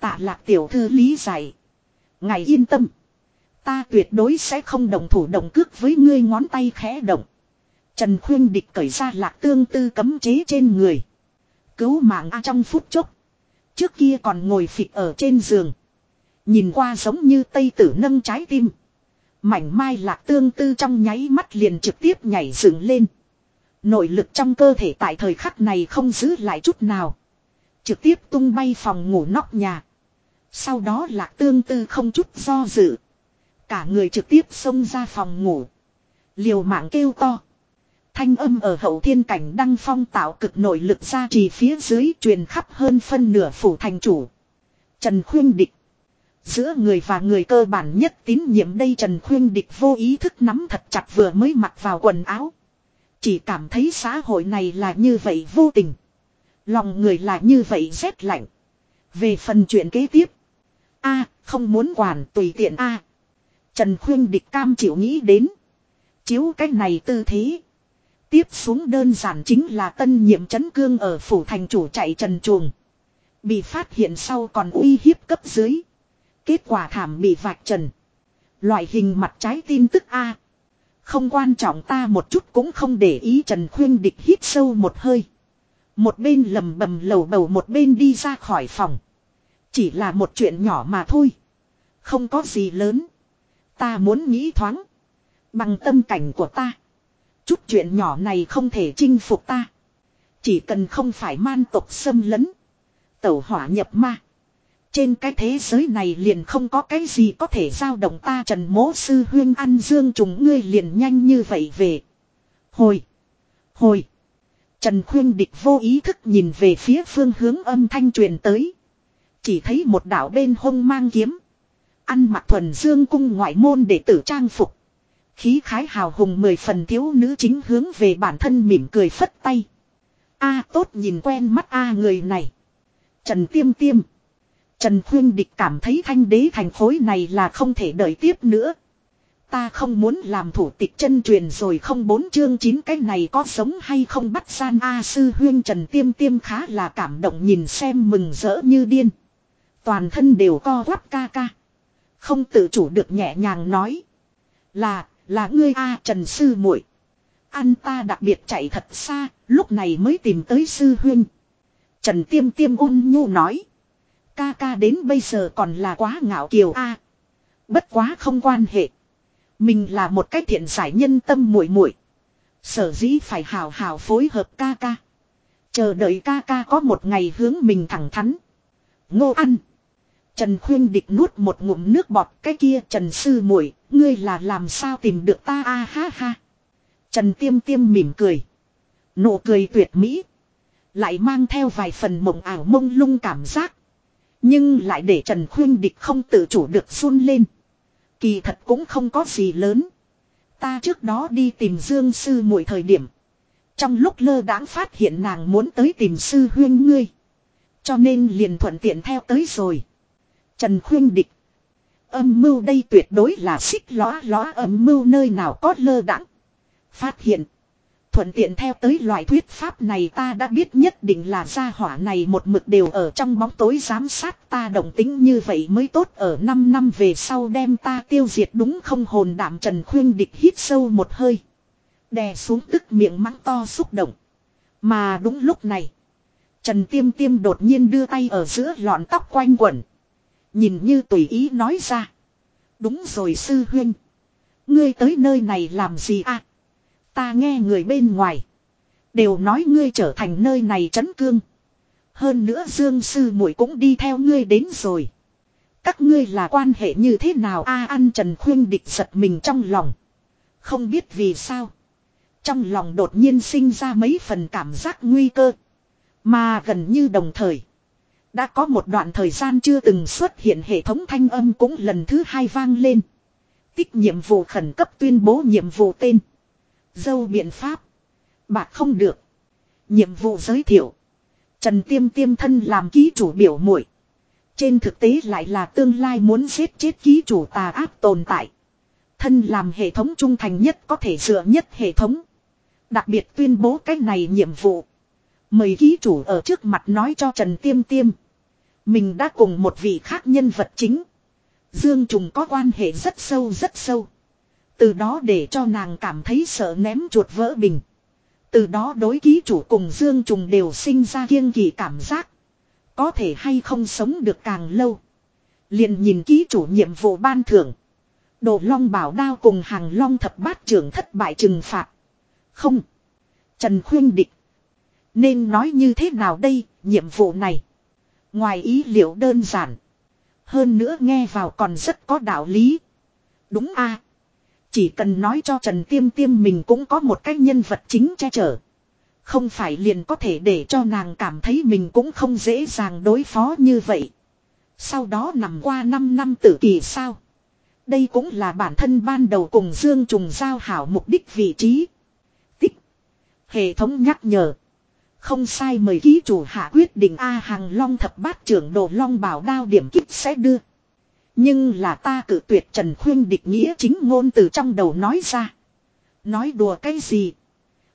Tạ lạc tiểu thư lý giải. Ngài yên tâm. Ta tuyệt đối sẽ không đồng thủ động cước với ngươi ngón tay khẽ động. Trần Khuyên Địch cởi ra lạc tương tư cấm chế trên người. Cứu mạng A trong phút chốc. Trước kia còn ngồi phịch ở trên giường. Nhìn qua giống như tây tử nâng trái tim. Mảnh mai lạc tương tư trong nháy mắt liền trực tiếp nhảy dựng lên. Nội lực trong cơ thể tại thời khắc này không giữ lại chút nào. Trực tiếp tung bay phòng ngủ nóc nhà. Sau đó lạc tương tư không chút do dự. Cả người trực tiếp xông ra phòng ngủ. Liều mạng kêu to. Thanh âm ở hậu thiên cảnh đăng phong tạo cực nội lực ra trì phía dưới truyền khắp hơn phân nửa phủ thành chủ. Trần Khuyên Địch. Giữa người và người cơ bản nhất tín nhiệm đây Trần Khuyên Địch vô ý thức nắm thật chặt vừa mới mặc vào quần áo. Chỉ cảm thấy xã hội này là như vậy vô tình. Lòng người là như vậy rét lạnh. Về phần chuyện kế tiếp a, không muốn quản, tùy tiện a Trần Khuyên Địch cam chịu nghĩ đến. Chiếu cách này tư thế. Tiếp xuống đơn giản chính là tân nhiệm chấn cương ở phủ thành chủ chạy trần chuồng. Bị phát hiện sau còn uy hiếp cấp dưới. Kết quả thảm bị vạch trần. Loại hình mặt trái tin tức A. Không quan trọng ta một chút cũng không để ý Trần Khuyên Địch hít sâu một hơi. Một bên lầm bầm lầu bầu một bên đi ra khỏi phòng. Chỉ là một chuyện nhỏ mà thôi. Không có gì lớn. Ta muốn nghĩ thoáng. Bằng tâm cảnh của ta. Chút chuyện nhỏ này không thể chinh phục ta. Chỉ cần không phải man tộc xâm lấn. Tẩu hỏa nhập ma. Trên cái thế giới này liền không có cái gì có thể giao động ta trần mố sư huyên ăn dương trùng ngươi liền nhanh như vậy về. Hồi. Hồi. Trần khuyên địch vô ý thức nhìn về phía phương hướng âm thanh truyền tới. Chỉ thấy một đạo bên hông mang kiếm. Ăn mặc thuần dương cung ngoại môn để tử trang phục. Khí khái hào hùng mười phần thiếu nữ chính hướng về bản thân mỉm cười phất tay. A tốt nhìn quen mắt A người này. Trần Tiêm Tiêm. Trần Khuyên Địch cảm thấy thanh đế thành khối này là không thể đợi tiếp nữa. Ta không muốn làm thủ tịch chân truyền rồi không bốn chương chín cái này có sống hay không bắt gian A sư huyên Trần Tiêm Tiêm khá là cảm động nhìn xem mừng rỡ như điên. Toàn thân đều co quắp ca ca. Không tự chủ được nhẹ nhàng nói. Là, là ngươi A Trần Sư muội Anh ta đặc biệt chạy thật xa, lúc này mới tìm tới Sư Huyên. Trần Tiêm Tiêm ôn nhu nói. Ca ca đến bây giờ còn là quá ngạo kiều A. bất quá không quan hệ. Mình là một cái thiện giải nhân tâm muội muội Sở dĩ phải hào hào phối hợp ca ca. Chờ đợi ca ca có một ngày hướng mình thẳng thắn. Ngô ăn. Trần Khuyên Địch nuốt một ngụm nước bọt, cái kia, Trần Sư muội, ngươi là làm sao tìm được ta a, ha ha. Trần Tiêm Tiêm mỉm cười. Nụ cười tuyệt mỹ. Lại mang theo vài phần mộng ảo mông lung cảm giác. Nhưng lại để Trần Khuyên Địch không tự chủ được run lên. Kỳ thật cũng không có gì lớn. Ta trước đó đi tìm Dương Sư muội thời điểm. Trong lúc lơ đãng phát hiện nàng muốn tới tìm Sư Huyên ngươi. Cho nên liền thuận tiện theo tới rồi. Trần Khuyên Địch. Âm mưu đây tuyệt đối là xích lõa lõa âm mưu nơi nào có lơ đãng Phát hiện. Thuận tiện theo tới loại thuyết pháp này ta đã biết nhất định là gia hỏa này một mực đều ở trong bóng tối giám sát ta đồng tính như vậy mới tốt ở 5 năm về sau đem ta tiêu diệt đúng không hồn đảm Trần Khuyên Địch hít sâu một hơi. Đè xuống tức miệng mắng to xúc động. Mà đúng lúc này. Trần Tiêm Tiêm đột nhiên đưa tay ở giữa lọn tóc quanh quẩn. Nhìn như tùy ý nói ra. Đúng rồi sư huynh. Ngươi tới nơi này làm gì à? Ta nghe người bên ngoài. Đều nói ngươi trở thành nơi này trấn cương. Hơn nữa Dương sư muội cũng đi theo ngươi đến rồi. Các ngươi là quan hệ như thế nào a à, ăn Trần Khuyên địch giật mình trong lòng. Không biết vì sao. Trong lòng đột nhiên sinh ra mấy phần cảm giác nguy cơ. Mà gần như đồng thời. Đã có một đoạn thời gian chưa từng xuất hiện hệ thống thanh âm cũng lần thứ hai vang lên. Tích nhiệm vụ khẩn cấp tuyên bố nhiệm vụ tên. Dâu biện pháp. Bạc không được. Nhiệm vụ giới thiệu. Trần Tiêm Tiêm thân làm ký chủ biểu muội Trên thực tế lại là tương lai muốn giết chết ký chủ tà ác tồn tại. Thân làm hệ thống trung thành nhất có thể dựa nhất hệ thống. Đặc biệt tuyên bố cách này nhiệm vụ. Mời ký chủ ở trước mặt nói cho Trần Tiêm Tiêm. Mình đã cùng một vị khác nhân vật chính. Dương Trùng có quan hệ rất sâu rất sâu. Từ đó để cho nàng cảm thấy sợ ném chuột vỡ bình. Từ đó đối ký chủ cùng Dương Trùng đều sinh ra kiêng kỳ cảm giác. Có thể hay không sống được càng lâu. Liền nhìn ký chủ nhiệm vụ ban thưởng. Đồ long bảo đao cùng hàng long thập bát trưởng thất bại trừng phạt. Không. Trần khuyên địch. Nên nói như thế nào đây, nhiệm vụ này. Ngoài ý liệu đơn giản. Hơn nữa nghe vào còn rất có đạo lý. Đúng a Chỉ cần nói cho Trần Tiêm Tiêm mình cũng có một cái nhân vật chính che chở. Không phải liền có thể để cho nàng cảm thấy mình cũng không dễ dàng đối phó như vậy. Sau đó nằm qua 5 năm tử kỳ sao. Đây cũng là bản thân ban đầu cùng Dương Trùng giao hảo mục đích vị trí. Tích. Hệ thống nhắc nhở. Không sai, mời ký chủ hạ quyết định A hàng long thập bát trưởng đồ long bảo đao điểm kích sẽ đưa. Nhưng là ta cử tuyệt Trần Khuyên địch nghĩa chính ngôn từ trong đầu nói ra. Nói đùa cái gì?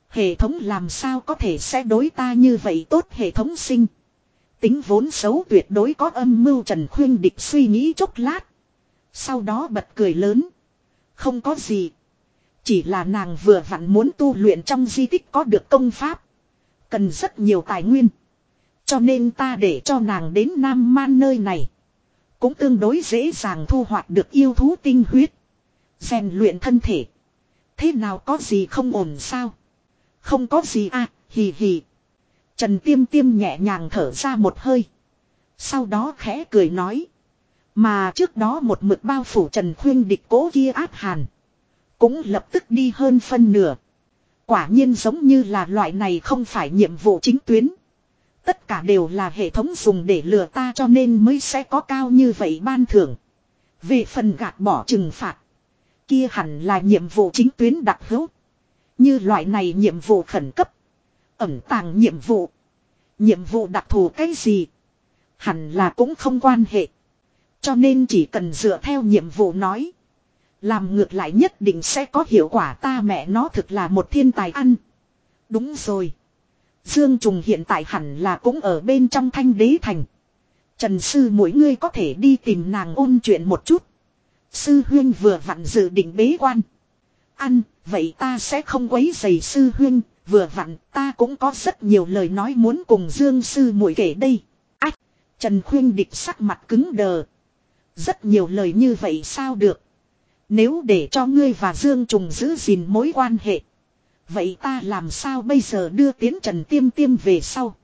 Hệ thống làm sao có thể sẽ đối ta như vậy tốt hệ thống sinh. Tính vốn xấu tuyệt đối có âm mưu Trần Khuyên địch suy nghĩ chốc lát. Sau đó bật cười lớn. Không có gì. Chỉ là nàng vừa vặn muốn tu luyện trong di tích có được công pháp. Cần rất nhiều tài nguyên. Cho nên ta để cho nàng đến Nam Man nơi này. Cũng tương đối dễ dàng thu hoạch được yêu thú tinh huyết. rèn luyện thân thể. Thế nào có gì không ổn sao? Không có gì à, hì hì. Trần Tiêm Tiêm nhẹ nhàng thở ra một hơi. Sau đó khẽ cười nói. Mà trước đó một mực bao phủ Trần Khuyên địch cố kia áp hàn. Cũng lập tức đi hơn phân nửa. Quả nhiên giống như là loại này không phải nhiệm vụ chính tuyến. Tất cả đều là hệ thống dùng để lừa ta cho nên mới sẽ có cao như vậy ban thưởng. Về phần gạt bỏ trừng phạt. Kia hẳn là nhiệm vụ chính tuyến đặc hữu. Như loại này nhiệm vụ khẩn cấp. Ẩm tàng nhiệm vụ. Nhiệm vụ đặc thù cái gì. Hẳn là cũng không quan hệ. Cho nên chỉ cần dựa theo nhiệm vụ nói. Làm ngược lại nhất định sẽ có hiệu quả ta mẹ nó thực là một thiên tài ăn. Đúng rồi. Dương Trùng hiện tại hẳn là cũng ở bên trong thanh đế thành. Trần Sư mỗi ngươi có thể đi tìm nàng ôn chuyện một chút. Sư Huyên vừa vặn dự định bế quan. Ăn, vậy ta sẽ không quấy giày Sư Huyên, vừa vặn ta cũng có rất nhiều lời nói muốn cùng Dương Sư muội kể đây. Ách, Trần Khuyên địch sắc mặt cứng đờ. Rất nhiều lời như vậy sao được. Nếu để cho ngươi và Dương Trùng giữ gìn mối quan hệ. Vậy ta làm sao bây giờ đưa tiến Trần Tiêm Tiêm về sau.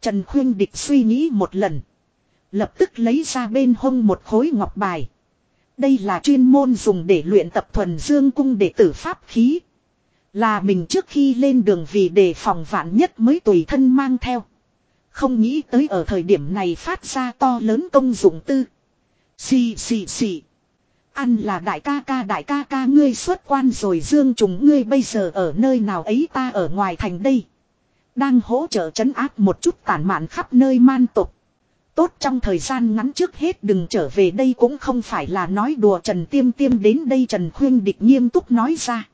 Trần Khuyên Địch suy nghĩ một lần. Lập tức lấy ra bên hông một khối ngọc bài. Đây là chuyên môn dùng để luyện tập thuần dương cung để tử pháp khí. Là mình trước khi lên đường vì đề phòng vạn nhất mới tùy thân mang theo. Không nghĩ tới ở thời điểm này phát ra to lớn công dụng tư. Xì xì xì. Ăn là đại ca ca, đại ca ca ngươi xuất quan rồi, dương trùng ngươi bây giờ ở nơi nào ấy ta ở ngoài thành đây. Đang hỗ trợ chấn áp một chút tản mạn khắp nơi man tục. Tốt trong thời gian ngắn trước hết đừng trở về đây cũng không phải là nói đùa Trần Tiêm Tiêm đến đây Trần Khuyên Địch nghiêm túc nói ra.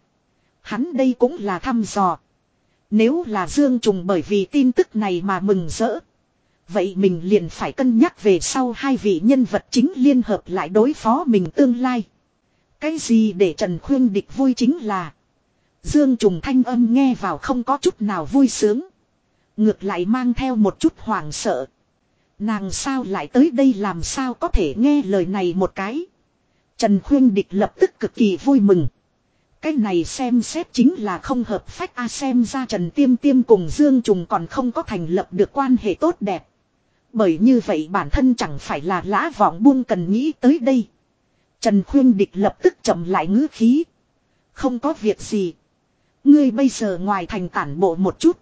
Hắn đây cũng là thăm dò. Nếu là Dương Trùng bởi vì tin tức này mà mừng rỡ. Vậy mình liền phải cân nhắc về sau hai vị nhân vật chính liên hợp lại đối phó mình tương lai. Cái gì để Trần Khuyên địch vui chính là. Dương Trùng thanh âm nghe vào không có chút nào vui sướng. Ngược lại mang theo một chút hoảng sợ. Nàng sao lại tới đây làm sao có thể nghe lời này một cái. Trần Khuyên địch lập tức cực kỳ vui mừng. Cái này xem xét chính là không hợp phách a, xem ra Trần Tiêm Tiêm cùng Dương Trùng còn không có thành lập được quan hệ tốt đẹp. Bởi như vậy bản thân chẳng phải là lã vọng buông cần nghĩ tới đây. Trần Khuyên Địch lập tức chậm lại ngữ khí. Không có việc gì. Ngươi bây giờ ngoài thành tản bộ một chút.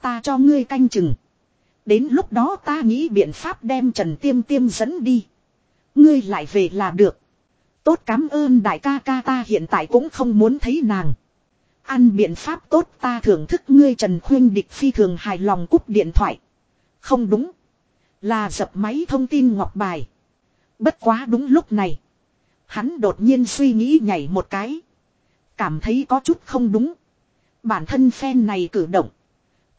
Ta cho ngươi canh chừng. Đến lúc đó ta nghĩ biện pháp đem Trần Tiêm Tiêm dẫn đi. Ngươi lại về là được. Tốt cảm ơn đại ca ca ta hiện tại cũng không muốn thấy nàng. Ăn biện pháp tốt ta thưởng thức ngươi Trần Khuyên Địch phi thường hài lòng cúp điện thoại. Không đúng. Là dập máy thông tin ngọc bài. Bất quá đúng lúc này. Hắn đột nhiên suy nghĩ nhảy một cái. Cảm thấy có chút không đúng. Bản thân fan này cử động.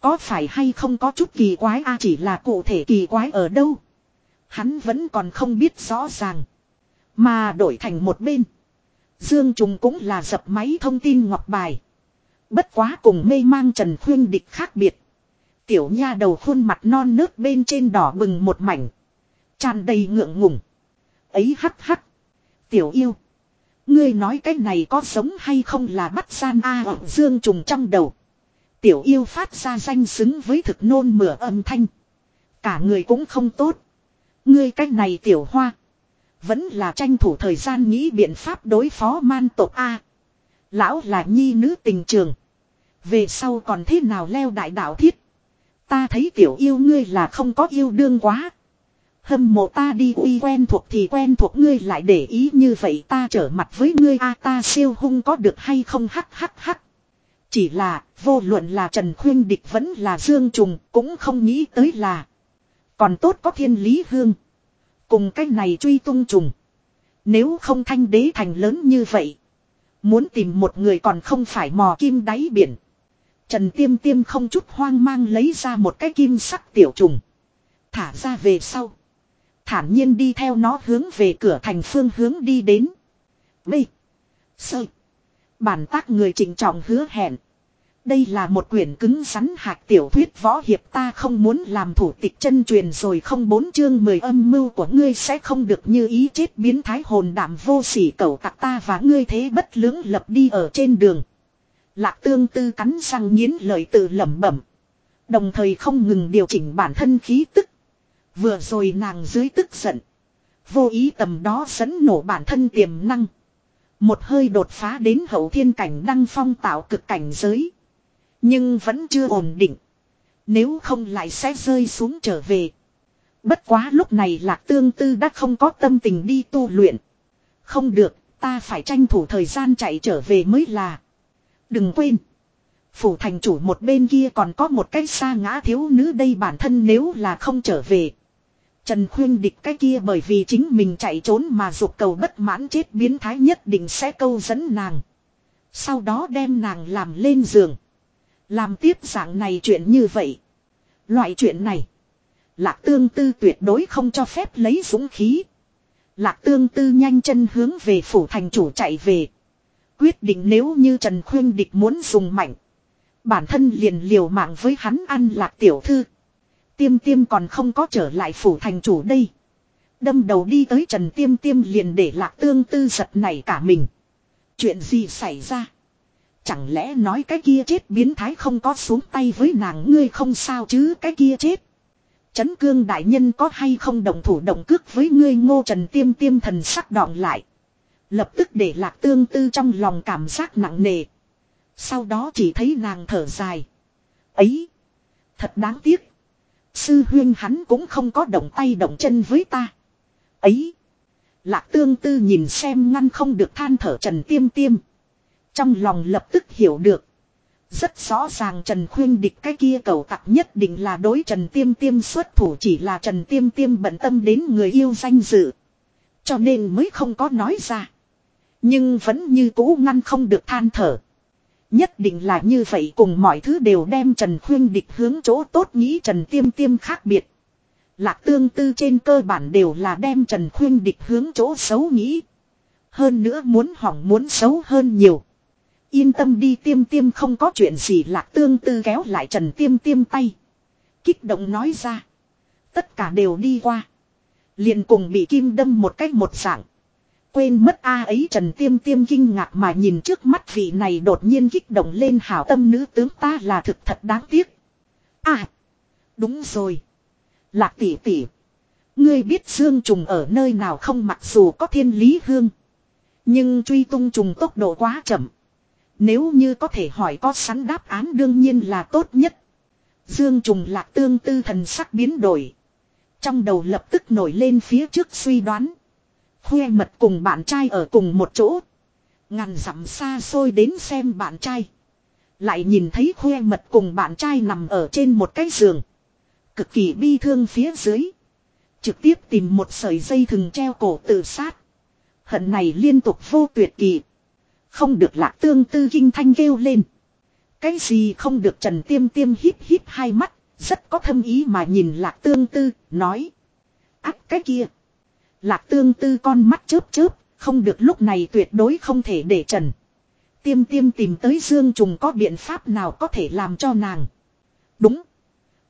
Có phải hay không có chút kỳ quái a, chỉ là cụ thể kỳ quái ở đâu. Hắn vẫn còn không biết rõ ràng. Mà đổi thành một bên. Dương Trùng cũng là dập máy thông tin ngọc bài. Bất quá cùng mê mang Trần Khuyên Địch khác biệt. Tiểu nha đầu khuôn mặt non nớt bên trên đỏ bừng một mảnh. tràn đầy ngượng ngùng. Ấy hắc hắc. Tiểu yêu. Ngươi nói cái này có sống hay không là bắt gian A à, dương trùng trong đầu. Tiểu yêu phát ra danh xứng với thực nôn mửa âm thanh. Cả người cũng không tốt. Ngươi cách này tiểu hoa. Vẫn là tranh thủ thời gian nghĩ biện pháp đối phó man tộc A. Lão là nhi nữ tình trường. Về sau còn thế nào leo đại đạo thiết. Ta thấy tiểu yêu ngươi là không có yêu đương quá. Hâm mộ ta đi uy quen thuộc thì quen thuộc ngươi lại để ý như vậy ta trở mặt với ngươi a ta siêu hung có được hay không hắc hắc hắc. Chỉ là, vô luận là Trần Khuyên Địch vẫn là Dương Trùng cũng không nghĩ tới là. Còn tốt có thiên lý hương. Cùng cách này truy tung trùng. Nếu không thanh đế thành lớn như vậy. Muốn tìm một người còn không phải mò kim đáy biển. Trần Tiêm Tiêm không chút hoang mang lấy ra một cái kim sắc tiểu trùng. Thả ra về sau. Thản nhiên đi theo nó hướng về cửa thành phương hướng đi đến. Bê. Sơ. Bản tác người trình trọng hứa hẹn. Đây là một quyển cứng rắn hạt tiểu thuyết võ hiệp ta không muốn làm thủ tịch chân truyền rồi không bốn chương mười âm mưu của ngươi sẽ không được như ý chết biến thái hồn đảm vô sỉ cầu tặc ta và ngươi thế bất lưỡng lập đi ở trên đường. Lạc tương tư cắn răng nghiến lời tự lẩm bẩm. Đồng thời không ngừng điều chỉnh bản thân khí tức. Vừa rồi nàng dưới tức giận. Vô ý tầm đó dẫn nổ bản thân tiềm năng. Một hơi đột phá đến hậu thiên cảnh đăng phong tạo cực cảnh giới. Nhưng vẫn chưa ổn định. Nếu không lại sẽ rơi xuống trở về. Bất quá lúc này lạc tương tư đã không có tâm tình đi tu luyện. Không được, ta phải tranh thủ thời gian chạy trở về mới là. Đừng quên. Phủ thành chủ một bên kia còn có một cái xa ngã thiếu nữ đây bản thân nếu là không trở về. Trần khuyên địch cái kia bởi vì chính mình chạy trốn mà dục cầu bất mãn chết biến thái nhất định sẽ câu dẫn nàng. Sau đó đem nàng làm lên giường. Làm tiếp dạng này chuyện như vậy. Loại chuyện này. Lạc tương tư tuyệt đối không cho phép lấy dũng khí. Lạc tương tư nhanh chân hướng về phủ thành chủ chạy về. Quyết định nếu như Trần Khuyên Địch muốn dùng mạnh. Bản thân liền liều mạng với hắn ăn lạc tiểu thư. Tiêm tiêm còn không có trở lại phủ thành chủ đây. Đâm đầu đi tới Trần Tiêm Tiêm liền để lạc tương tư giật này cả mình. Chuyện gì xảy ra? Chẳng lẽ nói cái kia chết biến thái không có xuống tay với nàng ngươi không sao chứ cái kia chết. Chấn cương đại nhân có hay không đồng thủ động cước với ngươi ngô trần tiêm tiêm thần sắc đọng lại. Lập tức để lạc tương tư trong lòng cảm giác nặng nề. Sau đó chỉ thấy nàng thở dài. Ấy! Thật đáng tiếc. Sư huyên hắn cũng không có động tay động chân với ta. Ấy! Lạc tương tư nhìn xem ngăn không được than thở trần tiêm tiêm. Trong lòng lập tức hiểu được. Rất rõ ràng Trần Khuyên địch cái kia cầu tặc nhất định là đối Trần Tiêm Tiêm xuất thủ chỉ là Trần Tiêm Tiêm bận tâm đến người yêu danh dự. Cho nên mới không có nói ra. Nhưng vẫn như cũ ngăn không được than thở. Nhất định là như vậy cùng mọi thứ đều đem Trần Khuyên địch hướng chỗ tốt nghĩ Trần Tiêm Tiêm khác biệt. Lạc tương tư trên cơ bản đều là đem Trần Khuyên địch hướng chỗ xấu nghĩ. Hơn nữa muốn hỏng muốn xấu hơn nhiều. Yên tâm đi tiêm tiêm không có chuyện gì lạc tương tư kéo lại Trần Tiêm Tiêm tay. Kích động nói ra. Tất cả đều đi qua. liền cùng bị kim đâm một cách một dạng. Quên mất a ấy Trần Tiêm Tiêm kinh ngạc mà nhìn trước mắt vị này đột nhiên kích động lên hảo tâm nữ tướng ta là thực thật đáng tiếc. À, đúng rồi. Lạc tỷ tỷ. Ngươi biết Dương Trùng ở nơi nào không mặc dù có thiên lý hương. Nhưng truy tung trùng tốc độ quá chậm. Nếu như có thể hỏi có sẵn đáp án đương nhiên là tốt nhất. Dương trùng lạc tương tư thần sắc biến đổi. Trong đầu lập tức nổi lên phía trước suy đoán. Khuê mật cùng bạn trai ở cùng một chỗ. Ngàn dặm xa xôi đến xem bạn trai. Lại nhìn thấy khuê mật cùng bạn trai nằm ở trên một cái giường. Cực kỳ bi thương phía dưới. Trực tiếp tìm một sợi dây thừng treo cổ tự sát. Hận này liên tục vô tuyệt kỳ. Không được lạc tương tư kinh thanh kêu lên. Cái gì không được trần tiêm tiêm híp híp hai mắt. Rất có thâm ý mà nhìn lạc tương tư, nói. Ác cái kia. Lạc tương tư con mắt chớp chớp, không được lúc này tuyệt đối không thể để trần. Tiêm tiêm tìm tới Dương Trùng có biện pháp nào có thể làm cho nàng. Đúng.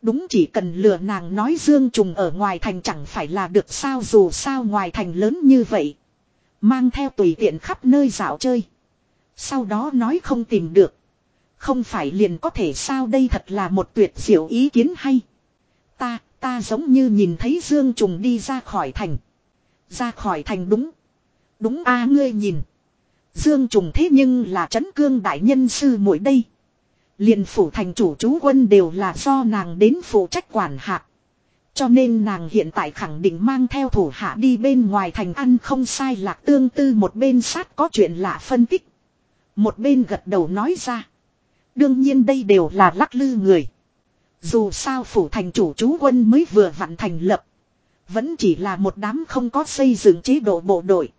Đúng chỉ cần lừa nàng nói Dương Trùng ở ngoài thành chẳng phải là được sao dù sao ngoài thành lớn như vậy. Mang theo tùy tiện khắp nơi dạo chơi. Sau đó nói không tìm được. Không phải liền có thể sao đây thật là một tuyệt diệu ý kiến hay. Ta, ta giống như nhìn thấy Dương Trùng đi ra khỏi thành. Ra khỏi thành đúng. Đúng a à, ngươi nhìn. Dương Trùng thế nhưng là chấn cương đại nhân sư mỗi đây. liền phủ thành chủ chú quân đều là do nàng đến phụ trách quản hạ. Cho nên nàng hiện tại khẳng định mang theo thủ hạ đi bên ngoài thành ăn không sai lạc tương tư một bên sát có chuyện lạ phân tích. Một bên gật đầu nói ra. Đương nhiên đây đều là lắc lư người. Dù sao phủ thành chủ chú quân mới vừa vặn thành lập. Vẫn chỉ là một đám không có xây dựng chế độ bộ đội.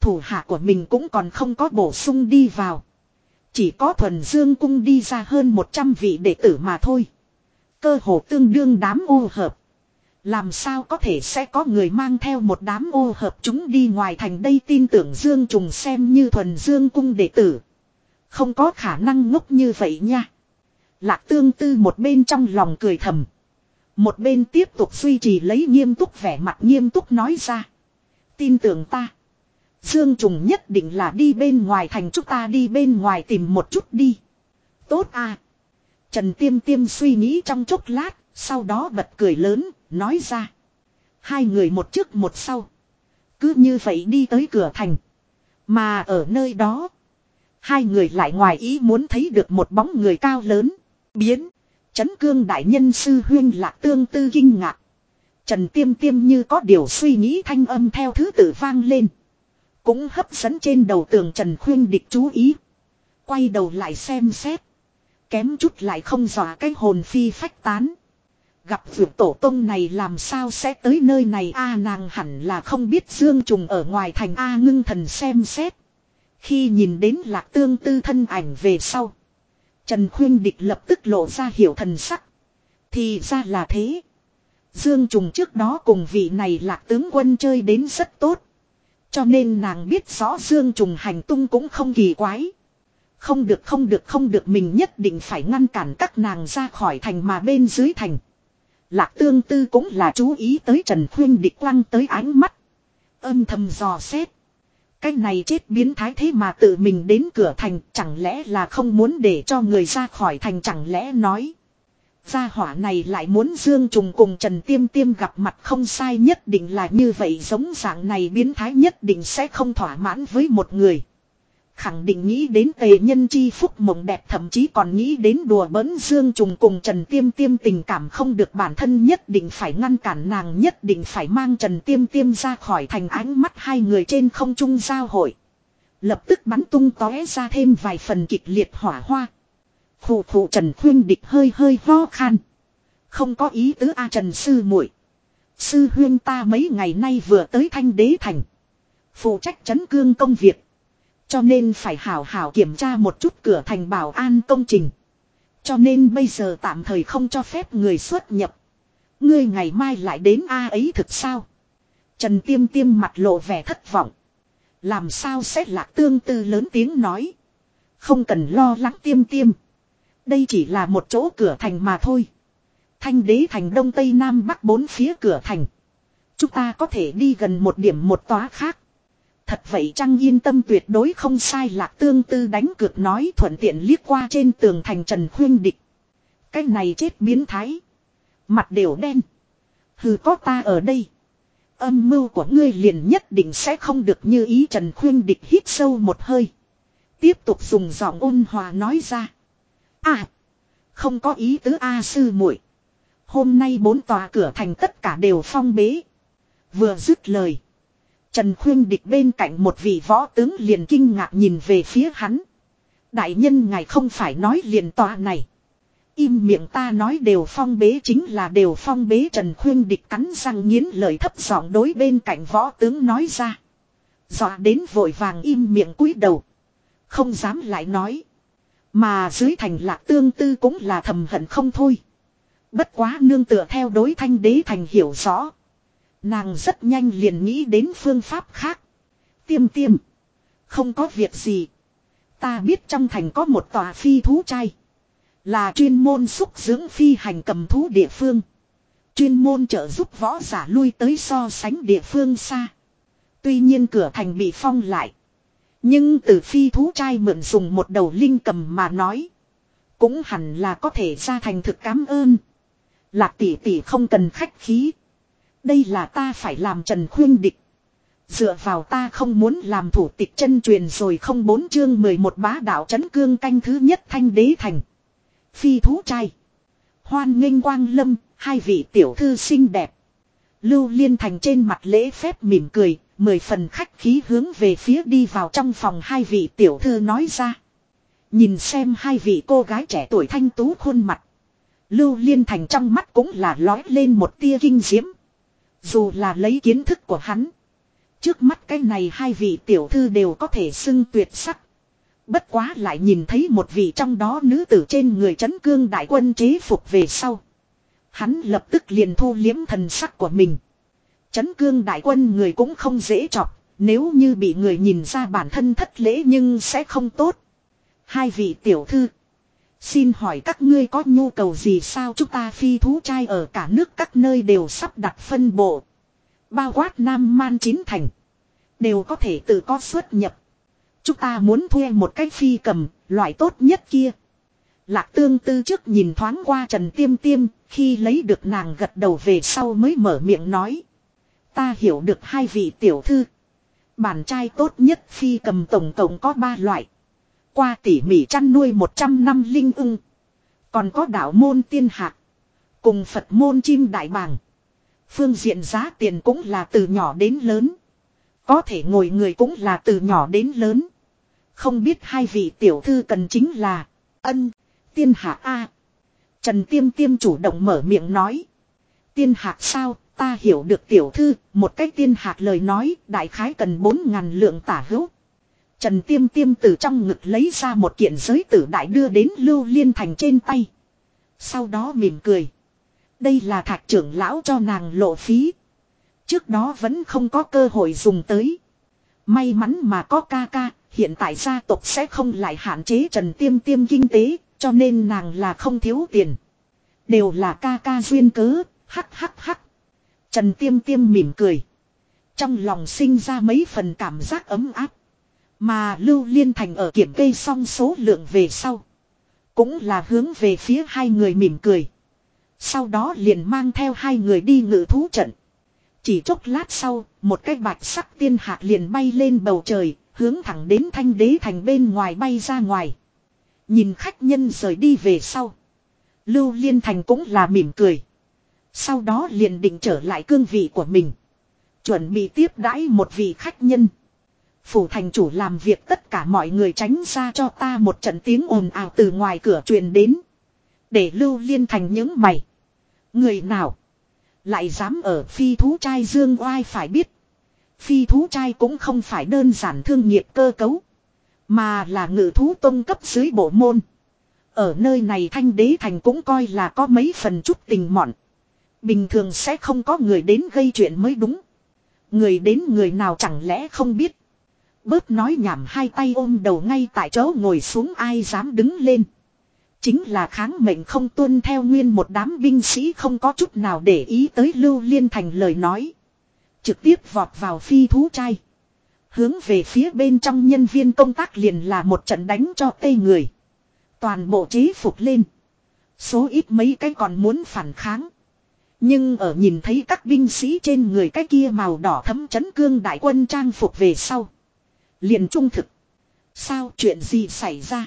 Thủ hạ của mình cũng còn không có bổ sung đi vào. Chỉ có thuần dương cung đi ra hơn 100 vị đệ tử mà thôi. Cơ hồ tương đương đám ô hợp. Làm sao có thể sẽ có người mang theo một đám ô hợp chúng đi ngoài thành đây tin tưởng Dương Trùng xem như thuần Dương cung đệ tử. Không có khả năng ngốc như vậy nha. Lạc tương tư một bên trong lòng cười thầm. Một bên tiếp tục duy trì lấy nghiêm túc vẻ mặt nghiêm túc nói ra. Tin tưởng ta. Dương Trùng nhất định là đi bên ngoài thành chúng ta đi bên ngoài tìm một chút đi. Tốt à. Trần Tiêm Tiêm suy nghĩ trong chốc lát, sau đó bật cười lớn, nói ra. Hai người một trước một sau. Cứ như vậy đi tới cửa thành. Mà ở nơi đó. Hai người lại ngoài ý muốn thấy được một bóng người cao lớn. Biến. Chấn cương đại nhân sư huyên lạc tương tư kinh ngạc. Trần tiêm tiêm như có điều suy nghĩ thanh âm theo thứ tự vang lên. Cũng hấp dẫn trên đầu tường Trần khuyên địch chú ý. Quay đầu lại xem xét. Kém chút lại không dọa cái hồn phi phách tán. Gặp vượt tổ tông này làm sao sẽ tới nơi này a, nàng hẳn là không biết Dương Trùng ở ngoài thành A ngưng thần xem xét. Khi nhìn đến lạc tương tư thân ảnh về sau. Trần Khuyên Địch lập tức lộ ra hiểu thần sắc. Thì ra là thế. Dương Trùng trước đó cùng vị này lạc tướng quân chơi đến rất tốt. Cho nên nàng biết rõ Dương Trùng hành tung cũng không kỳ quái. Không được không được không được, mình nhất định phải ngăn cản các nàng ra khỏi thành mà bên dưới thành. Lạc tương tư cũng là chú ý tới Trần Khuyên Địch quăng tới ánh mắt. Âm thầm dò xét. Cái này chết biến thái thế mà tự mình đến cửa thành, chẳng lẽ là không muốn để cho người ra khỏi thành chẳng lẽ nói. Gia hỏa này lại muốn Dương Trùng cùng Trần Tiêm Tiêm gặp mặt không sai nhất định là như vậy, giống dạng này biến thái nhất định sẽ không thỏa mãn với một người. Khẳng định nghĩ đến tề nhân chi phúc mộng đẹp, thậm chí còn nghĩ đến đùa bỡn Dương Trùng cùng Trần Tiêm Tiêm tình cảm không được bản thân nhất định phải ngăn cản, nàng nhất định phải mang Trần Tiêm Tiêm ra khỏi thành ánh mắt hai người trên không trung giao hội. Lập tức bắn tung tóe ra thêm vài phần kịch liệt hỏa hoa. Phụ phụ Trần Khuyên Địch hơi hơi ho khan. Không có ý tứ A Trần Sư muội Sư huyên ta mấy ngày nay vừa tới thanh đế thành. Phụ trách chấn cương công việc. Cho nên phải hảo hảo kiểm tra một chút cửa thành bảo an công trình. Cho nên bây giờ tạm thời không cho phép người xuất nhập. Ngươi ngày mai lại đến A ấy thực sao? Trần Tiêm Tiêm mặt lộ vẻ thất vọng. Làm sao sẽ lạc tương tư lớn tiếng nói. Không cần lo lắng Tiêm Tiêm. Đây chỉ là một chỗ cửa thành mà thôi. Thanh đế thành đông tây nam bắc bốn phía cửa thành. Chúng ta có thể đi gần một điểm một tóa khác. Thật vậy chăng yên tâm tuyệt đối không sai lạc tương tư đánh cược nói thuận tiện liếc qua trên tường thành trần khuyên địch. Cái này chết biến thái. Mặt đều đen. Hừ, có ta ở đây. Âm mưu của ngươi liền nhất định sẽ không được như ý trần khuyên địch hít sâu một hơi. Tiếp tục dùng giọng ôn hòa nói ra. À. Không có ý tứ A sư muội Hôm nay bốn tòa cửa thành tất cả đều phong bế. Vừa dứt lời. Trần Khuyên địch bên cạnh một vị võ tướng liền kinh ngạc nhìn về phía hắn. Đại nhân ngài không phải nói liền tòa này. Im miệng ta nói đều phong bế chính là đều phong bế Trần Khuyên địch cắn răng nghiến lời thấp giọng đối bên cạnh võ tướng nói ra. Dọa đến vội vàng im miệng cúi đầu. Không dám lại nói. Mà dưới thành lạc tương tư cũng là thầm hận không thôi. Bất quá nương tựa theo đối thanh đế thành hiểu rõ. Nàng rất nhanh liền nghĩ đến phương pháp khác. Tiêm tiêm. Không có việc gì. Ta biết trong thành có một tòa phi thú trai. Là chuyên môn xúc dưỡng phi hành cầm thú địa phương. Chuyên môn trợ giúp võ giả lui tới so sánh địa phương xa. Tuy nhiên cửa thành bị phong lại. Nhưng từ phi thú trai mượn dùng một đầu linh cầm mà nói. Cũng hẳn là có thể ra thành thực cảm ơn. Lạc tỷ tỷ không cần khách khí. Đây là ta phải làm trần khuyên địch. Dựa vào ta không muốn làm thủ tịch chân truyền rồi không bốn chương 11 bá đạo chấn cương canh thứ nhất thanh đế thành. Phi thú trai. Hoan nghênh quang lâm, hai vị tiểu thư xinh đẹp. Lưu Liên Thành trên mặt lễ phép mỉm cười, mười phần khách khí hướng về phía đi vào trong phòng hai vị tiểu thư nói ra. Nhìn xem hai vị cô gái trẻ tuổi thanh tú khuôn mặt. Lưu Liên Thành trong mắt cũng là lói lên một tia kinh diễm. Dù là lấy kiến thức của hắn. Trước mắt cái này hai vị tiểu thư đều có thể xưng tuyệt sắc. Bất quá lại nhìn thấy một vị trong đó nữ tử trên người chấn cương đại quân chế phục về sau. Hắn lập tức liền thu liếm thần sắc của mình. Chấn cương đại quân người cũng không dễ chọc, nếu như bị người nhìn ra bản thân thất lễ nhưng sẽ không tốt. Hai vị tiểu thư. Xin hỏi các ngươi có nhu cầu gì sao chúng ta phi thú trai ở cả nước các nơi đều sắp đặt phân bộ. Bao quát Nam Man Chín Thành. Đều có thể tự có xuất nhập. Chúng ta muốn thuê một cái phi cầm, loại tốt nhất kia. Lạc tương tư trước nhìn thoáng qua Trần Tiêm Tiêm, khi lấy được nàng gật đầu về sau mới mở miệng nói. Ta hiểu được hai vị tiểu thư. Bản trai tốt nhất phi cầm tổng tổng có ba loại. Qua tỉ mỉ chăn nuôi 100 năm linh ưng. Còn có đạo môn tiên hạc. Cùng Phật môn chim đại bàng. Phương diện giá tiền cũng là từ nhỏ đến lớn. Có thể ngồi người cũng là từ nhỏ đến lớn. Không biết hai vị tiểu thư cần chính là ân, tiên hạc A. Trần Tiêm Tiêm chủ động mở miệng nói. Tiên hạc sao, ta hiểu được tiểu thư, một cách tiên hạc lời nói, đại khái cần 4.000 lượng tả hữu. Trần Tiêm Tiêm từ trong ngực lấy ra một kiện giới tử đại đưa đến Lưu Liên Thành trên tay. Sau đó mỉm cười. Đây là thạch trưởng lão cho nàng lộ phí. Trước đó vẫn không có cơ hội dùng tới. May mắn mà có ca ca, hiện tại gia tộc sẽ không lại hạn chế Trần Tiêm Tiêm kinh tế, cho nên nàng là không thiếu tiền. Đều là ca ca duyên cớ, hắc hắc hắc. Trần Tiêm Tiêm mỉm cười. Trong lòng sinh ra mấy phần cảm giác ấm áp. Mà Lưu Liên Thành ở kiểm kê xong số lượng về sau. Cũng là hướng về phía hai người mỉm cười. Sau đó liền mang theo hai người đi ngự thú trận. Chỉ chốc lát sau, một cái bạch sắc tiên hạ liền bay lên bầu trời, hướng thẳng đến thanh đế thành bên ngoài bay ra ngoài. Nhìn khách nhân rời đi về sau. Lưu Liên Thành cũng là mỉm cười. Sau đó liền định trở lại cương vị của mình. Chuẩn bị tiếp đãi một vị khách nhân. Phủ thành chủ làm việc tất cả mọi người tránh ra cho ta một trận tiếng ồn ào từ ngoài cửa truyền đến. Để lưu liên thành những mày. Người nào? Lại dám ở phi thú trai dương oai phải biết. Phi thú trai cũng không phải đơn giản thương nghiệp cơ cấu. Mà là ngự thú tông cấp dưới bộ môn. Ở nơi này thanh đế thành cũng coi là có mấy phần chút tình mọn. Bình thường sẽ không có người đến gây chuyện mới đúng. Người đến người nào chẳng lẽ không biết. Bớt nói nhảm hai tay ôm đầu ngay tại chỗ ngồi xuống ai dám đứng lên. Chính là kháng mệnh không tuân theo nguyên một đám binh sĩ không có chút nào để ý tới Lưu Liên Thành lời nói. Trực tiếp vọt vào phi thú trai. Hướng về phía bên trong nhân viên công tác liền là một trận đánh cho tê người. Toàn bộ chế phục lên. Số ít mấy cái còn muốn phản kháng. Nhưng ở nhìn thấy các binh sĩ trên người cái kia màu đỏ thấm chấn cương đại quân trang phục về sau. Liền trung thực. Sao chuyện gì xảy ra?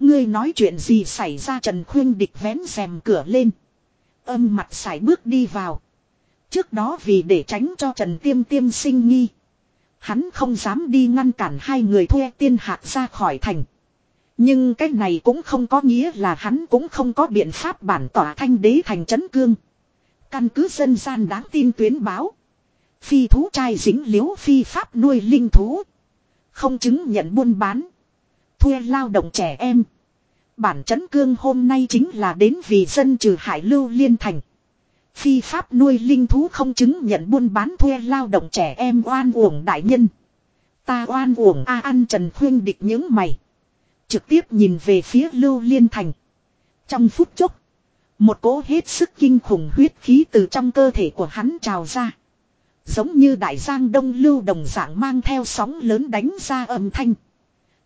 Ngươi nói chuyện gì xảy ra Trần Khuyên Địch vén rèm cửa lên. Âm mặt sải bước đi vào. Trước đó vì để tránh cho Trần Tiêm Tiêm sinh nghi. Hắn không dám đi ngăn cản hai người thuê tiên hạt ra khỏi thành. Nhưng cái này cũng không có nghĩa là hắn cũng không có biện pháp bản tỏa thanh đế thành trấn cương. Căn cứ dân gian đáng tin tuyến báo. Phi thú trai dính liếu phi pháp nuôi linh thú. Không chứng nhận buôn bán. Thuê lao động trẻ em. Bản chấn cương hôm nay chính là đến vì dân trừ hải lưu liên thành. Phi pháp nuôi linh thú không chứng nhận buôn bán thuê lao động trẻ em oan uổng đại nhân. Ta oan uổng A an Trần Khuyên địch những mày. Trực tiếp nhìn về phía lưu liên thành. Trong phút chốc. Một cỗ hết sức kinh khủng huyết khí từ trong cơ thể của hắn trào ra. Giống như đại giang đông lưu đồng dạng mang theo sóng lớn đánh ra âm thanh.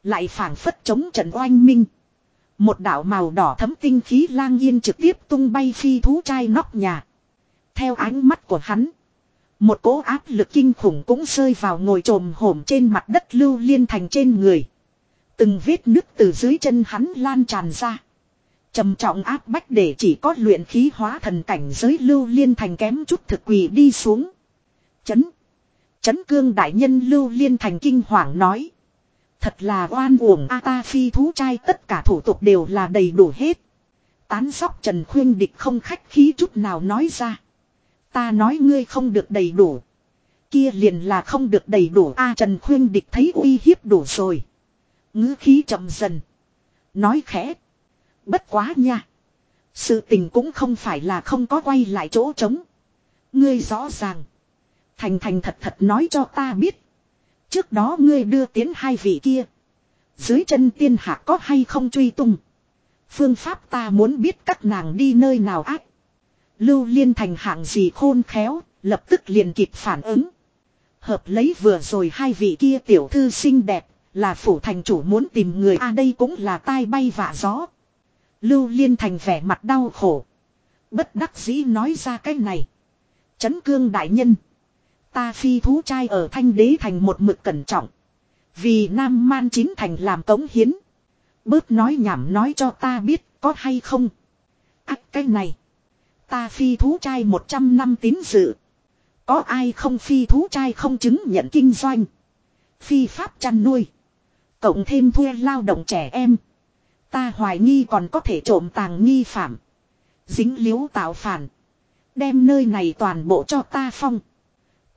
Lại phảng phất chống trận oanh minh. Một đạo màu đỏ thấm tinh khí lang yên trực tiếp tung bay phi thú chai nóc nhà. Theo ánh mắt của hắn. Một cỗ áp lực kinh khủng cũng rơi vào ngồi trồm hổm trên mặt đất lưu liên thành trên người. Từng vết nước từ dưới chân hắn lan tràn ra. trầm trọng áp bách để chỉ có luyện khí hóa thần cảnh giới lưu liên thành kém chút thực quỳ đi xuống. Chấn. Chấn cương đại nhân lưu liên thành kinh hoàng nói. Thật là oan uổng a ta phi thú trai, tất cả thủ tục đều là đầy đủ hết. Tán sóc Trần Khuyên Địch không khách khí chút nào nói ra. Ta nói ngươi không được đầy đủ. Kia liền là không được đầy đủ a Trần Khuyên Địch thấy uy hiếp đủ rồi. ngữ khí chậm dần. Nói khẽ. Bất quá nha. Sự tình cũng không phải là không có quay lại chỗ trống. Ngươi rõ ràng. Thành thành thật thật nói cho ta biết. Trước đó ngươi đưa tiến hai vị kia. Dưới chân tiên hạ có hay không truy tung. Phương pháp ta muốn biết các nàng đi nơi nào ác. Lưu liên thành hạng gì khôn khéo, lập tức liền kịp phản ứng. Hợp lấy vừa rồi hai vị kia tiểu thư xinh đẹp, là phủ thành chủ muốn tìm người a đây cũng là tai bay vạ gió. Lưu liên thành vẻ mặt đau khổ. Bất đắc dĩ nói ra cái này. Chấn cương đại nhân. Ta phi thú trai ở thanh đế thành một mực cẩn trọng. Vì nam man chín thành làm cống hiến. Bớt nói nhảm nói cho ta biết có hay không. Ác cái này. Ta phi thú trai 100 năm tín dự. Có ai không phi thú trai không chứng nhận kinh doanh. Phi pháp chăn nuôi. Cộng thêm thuê lao động trẻ em. Ta hoài nghi còn có thể trộm tàng nghi phạm. Dính liếu tạo phản. Đem nơi này toàn bộ cho ta phong.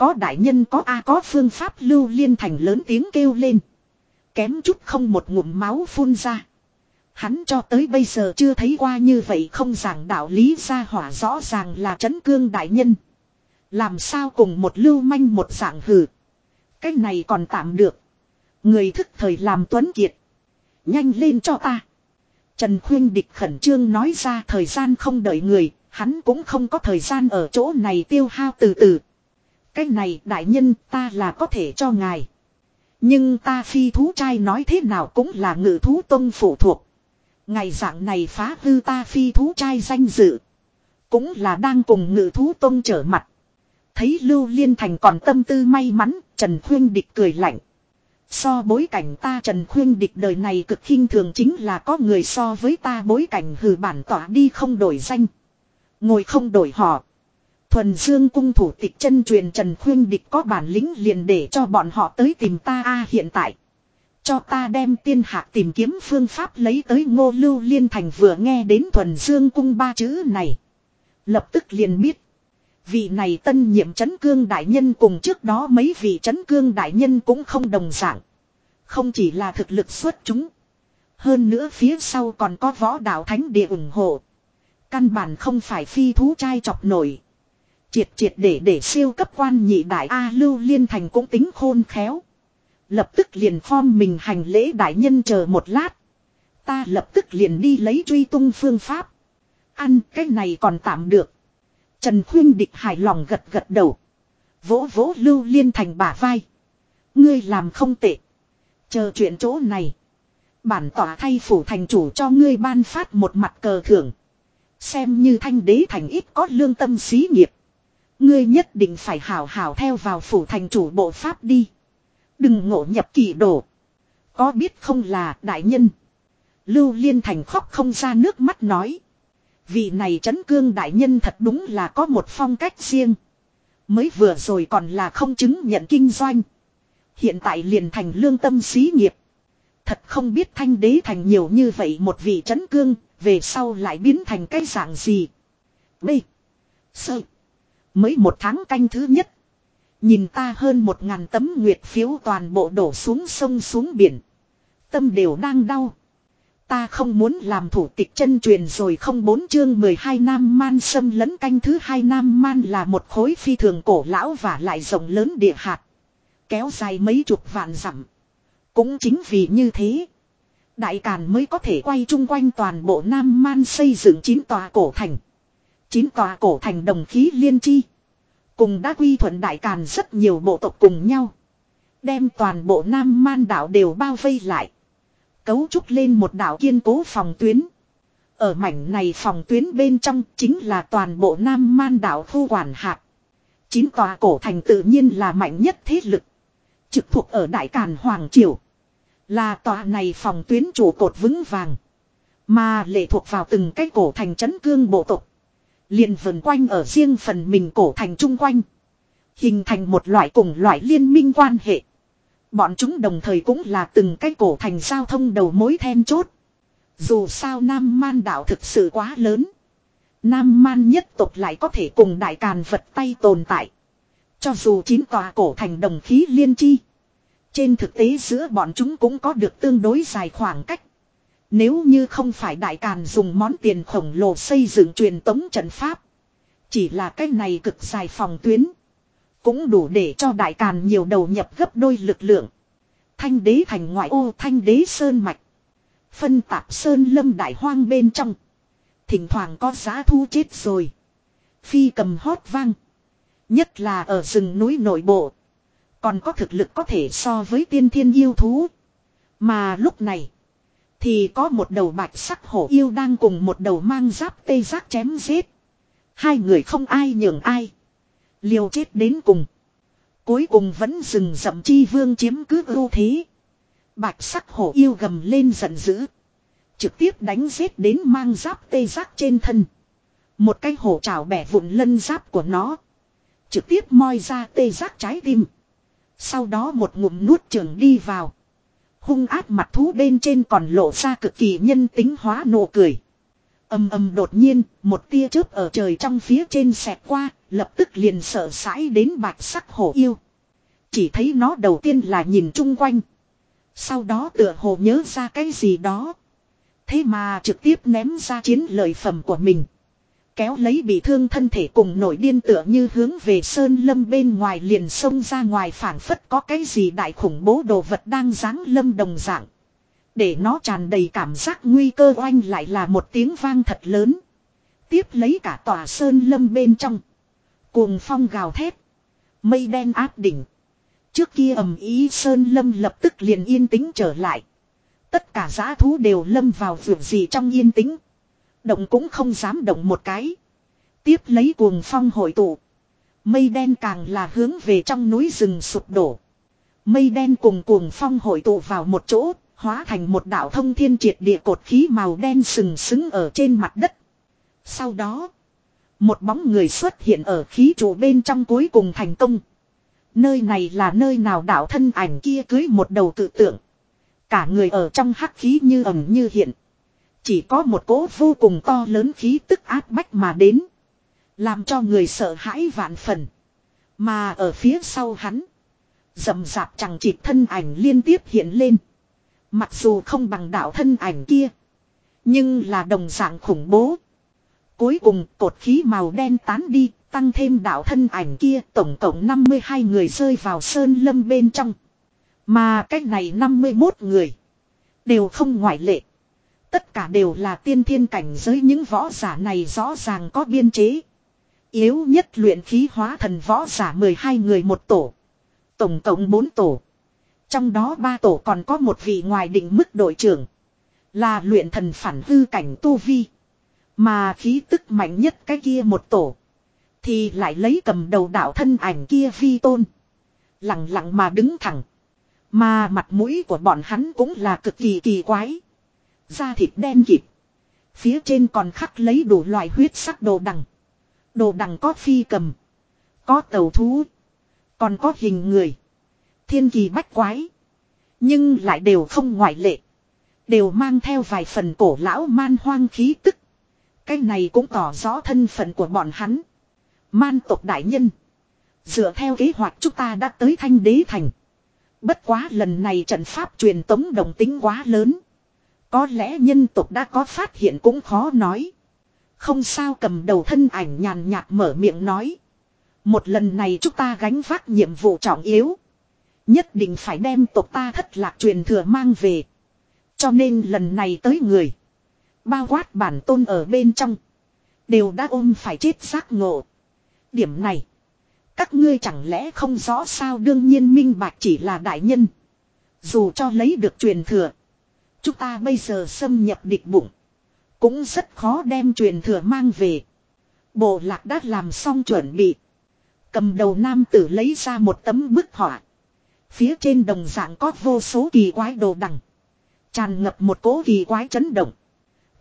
Có đại nhân có A có phương pháp lưu liên thành lớn tiếng kêu lên. Kém chút không một ngụm máu phun ra. Hắn cho tới bây giờ chưa thấy qua như vậy không giảng đạo lý ra hỏa rõ ràng là chấn cương đại nhân. Làm sao cùng một lưu manh một dạng hử. Cái này còn tạm được. Người thức thời làm tuấn kiệt. Nhanh lên cho ta. Trần Khuyên Địch khẩn trương nói ra thời gian không đợi người, hắn cũng không có thời gian ở chỗ này tiêu hao từ từ. Cái này đại nhân ta là có thể cho ngài. Nhưng ta phi thú trai nói thế nào cũng là ngự thú tông phụ thuộc. Ngày dạng này phá hư ta phi thú trai danh dự. Cũng là đang cùng ngự thú tông trở mặt. Thấy Lưu Liên Thành còn tâm tư may mắn, Trần Khuyên Địch cười lạnh. So bối cảnh ta Trần Khuyên Địch đời này cực khinh thường chính là có người so với ta bối cảnh hừ bản tỏa đi không đổi danh. Ngồi không đổi họ. Thuần Dương cung thủ tịch chân truyền Trần Khuyên Địch có bản lĩnh liền để cho bọn họ tới tìm ta a hiện tại. Cho ta đem tiên hạc tìm kiếm phương pháp lấy tới ngô lưu liên thành vừa nghe đến thuần dương cung ba chữ này. Lập tức liền biết. Vị này tân nhiệm chấn cương đại nhân cùng trước đó mấy vị chấn cương đại nhân cũng không đồng dạng. Không chỉ là thực lực xuất chúng. Hơn nữa phía sau còn có võ đạo thánh địa ủng hộ. Căn bản không phải phi thú trai chọc nổi. Triệt triệt để để siêu cấp quan nhị đại A Lưu Liên Thành cũng tính khôn khéo. Lập tức liền form mình hành lễ đại nhân chờ một lát. Ta lập tức liền đi lấy truy tung phương pháp. Ăn cái này còn tạm được. Trần Khuyên Địch hài lòng gật gật đầu. Vỗ vỗ Lưu Liên Thành bả vai. Ngươi làm không tệ. Chờ chuyện chỗ này. Bản tỏa thay phủ thành chủ cho ngươi ban phát một mặt cờ thưởng. Xem như thanh đế thành ít có lương tâm xí nghiệp. Ngươi nhất định phải hảo hảo theo vào phủ thành chủ bộ pháp đi. Đừng ngộ nhập kỳ đổ. Có biết không là đại nhân. Lưu Liên Thành khóc không ra nước mắt nói. Vị này chấn cương đại nhân thật đúng là có một phong cách riêng. Mới vừa rồi còn là không chứng nhận kinh doanh. Hiện tại liền thành lương tâm xí nghiệp. Thật không biết thanh đế thành nhiều như vậy một vị chấn cương, về sau lại biến thành cái dạng gì. B. Sơ. Mới một tháng canh thứ nhất. Nhìn ta hơn một ngàn tấm nguyệt phiếu toàn bộ đổ xuống sông xuống biển. Tâm đều đang đau. Ta không muốn làm thủ tịch chân truyền rồi không bốn chương 12 nam man xâm lấn canh thứ hai nam man là một khối phi thường cổ lão và lại rộng lớn địa hạt. Kéo dài mấy chục vạn dặm. Cũng chính vì như thế. Đại Càn mới có thể quay chung quanh toàn bộ Nam Man xây dựng chín tòa cổ thành. Chín tòa cổ thành đồng khí liên chi. Cùng đã quy thuận Đại Càn rất nhiều bộ tộc cùng nhau. Đem toàn bộ Nam Man đảo đều bao vây lại. Cấu trúc lên một đảo kiên cố phòng tuyến. Ở mảnh này phòng tuyến bên trong chính là toàn bộ Nam Man đảo thu quản hạt. Chín tòa cổ thành tự nhiên là mạnh nhất thế lực. Trực thuộc ở Đại Càn Hoàng Triều. Là tòa này phòng tuyến chủ cột vững vàng. Mà lệ thuộc vào từng cái cổ thành chấn cương bộ tộc liền vần quanh ở riêng phần mình cổ thành chung quanh. Hình thành một loại cùng loại liên minh quan hệ. Bọn chúng đồng thời cũng là từng cái cổ thành giao thông đầu mối then chốt. Dù sao Nam Man đảo thực sự quá lớn. Nam Man nhất tộc lại có thể cùng đại càn vật tay tồn tại. Cho dù chín tòa cổ thành đồng khí liên chi. Trên thực tế giữa bọn chúng cũng có được tương đối dài khoảng cách. Nếu như không phải đại càn dùng món tiền khổng lồ xây dựng truyền tống trận pháp. Chỉ là cái này cực dài phòng tuyến. Cũng đủ để cho đại càn nhiều đầu nhập gấp đôi lực lượng. Thanh đế thành ngoại ô, thanh đế sơn mạch. Phân tạp sơn lâm đại hoang bên trong. Thỉnh thoảng có giá thu chết rồi. Phi cầm hót vang. Nhất là ở rừng núi nội bộ. Còn có thực lực có thể so với tiên thiên yêu thú. Mà lúc này. Thì có một đầu bạch sắc hổ yêu đang cùng một đầu mang giáp tê giác chém giết. Hai người không ai nhường ai. Liều chết đến cùng. Cuối cùng vẫn dừng dậm chi vương chiếm cứ ưu thế. Bạch sắc hổ yêu gầm lên giận dữ. Trực tiếp đánh giết đến mang giáp tê giác trên thân. Một cái hổ trào bẻ vụn lân giáp của nó. Trực tiếp moi ra tê giác trái tim. Sau đó một ngụm nuốt trường đi vào. Hung ác mặt thú bên trên còn lộ ra cực kỳ nhân tính hóa nụ cười. Âm âm đột nhiên, một tia chớp ở trời trong phía trên xẹt qua, lập tức liền sợ sãi đến bạch sắc hổ yêu. Chỉ thấy nó đầu tiên là nhìn chung quanh. Sau đó tựa hồ nhớ ra cái gì đó. Thế mà trực tiếp ném ra chiến lợi phẩm của mình. Kéo lấy bị thương thân thể cùng nổi điên tựa như hướng về sơn lâm bên ngoài liền xông ra ngoài phản phất có cái gì đại khủng bố đồ vật đang giáng lâm đồng dạng. Để nó tràn đầy cảm giác nguy cơ oanh lại là một tiếng vang thật lớn. Tiếp lấy cả tòa sơn lâm bên trong. Cuồng phong gào thét. Mây đen áp đỉnh. Trước kia ầm ý sơn lâm lập tức liền yên tĩnh trở lại. Tất cả giã thú đều lâm vào vượt gì trong yên tĩnh. Động cũng không dám động một cái. Tiếp lấy cuồng phong hội tụ. Mây đen càng là hướng về trong núi rừng sụp đổ. Mây đen cùng cuồng phong hội tụ vào một chỗ, hóa thành một đạo thông thiên triệt địa cột khí màu đen sừng sững ở trên mặt đất. Sau đó, một bóng người xuất hiện ở khí trụ bên trong cuối cùng thành công. Nơi này là nơi nào đạo thân ảnh kia cưới một đầu tự tượng. Cả người ở trong hắc khí như ẩm như hiện. Chỉ có một cỗ vô cùng to lớn khí tức áp bách mà đến. Làm cho người sợ hãi vạn phần. Mà ở phía sau hắn. Dầm dạp chẳng chịt thân ảnh liên tiếp hiện lên. Mặc dù không bằng đạo thân ảnh kia. Nhưng là đồng dạng khủng bố. Cuối cùng, cột khí màu đen tán đi. Tăng thêm đạo thân ảnh kia, tổng cộng 52 người rơi vào sơn lâm bên trong. Mà cách này 51 người. Đều không ngoại lệ. Tất cả đều là tiên thiên cảnh giới, những võ giả này rõ ràng có biên chế. Yếu nhất luyện khí hóa thần võ giả 12 người một tổ. Tổng cộng 4 tổ. Trong đó ba tổ còn có một vị ngoài định mức đội trưởng. Là luyện thần phản hư cảnh tu vi. Mà khí tức mạnh nhất cái kia một tổ. Thì lại lấy cầm đầu đạo thân ảnh kia vi tôn. Lặng lặng mà đứng thẳng. Mà mặt mũi của bọn hắn cũng là cực kỳ kỳ quái. Da thịt đen kịt. Phía trên còn khắc lấy đủ loại huyết sắc đồ đằng. Đồ đằng có phi cầm. Có tàu thú. Còn có hình người. Thiên kỳ bách quái. Nhưng lại đều không ngoại lệ. Đều mang theo vài phần cổ lão man hoang khí tức. Cái này cũng tỏ rõ thân phận của bọn hắn. Man tộc đại nhân. Dựa theo kế hoạch chúng ta đã tới thanh đế thành. Bất quá lần này trận pháp truyền tống đồng tính quá lớn. Có lẽ nhân tộc đã có phát hiện cũng khó nói. Không sao cầm đầu thân ảnh nhàn nhạt mở miệng nói. Một lần này chúng ta gánh vác nhiệm vụ trọng yếu. Nhất định phải đem tộc ta thất lạc truyền thừa mang về. Cho nên lần này tới người. Bao quát bản tôn ở bên trong. Đều đã ôm phải chết giác ngộ. Điểm này. Các ngươi chẳng lẽ không rõ sao đương nhiên minh bạch chỉ là đại nhân. Dù cho lấy được truyền thừa. Chúng ta bây giờ xâm nhập địch bụng. Cũng rất khó đem truyền thừa mang về. Bộ lạc đã làm xong chuẩn bị. Cầm đầu nam tử lấy ra một tấm bức họa. Phía trên đồng dạng có vô số kỳ quái đồ đằng. Tràn ngập một cố kỳ quái chấn động.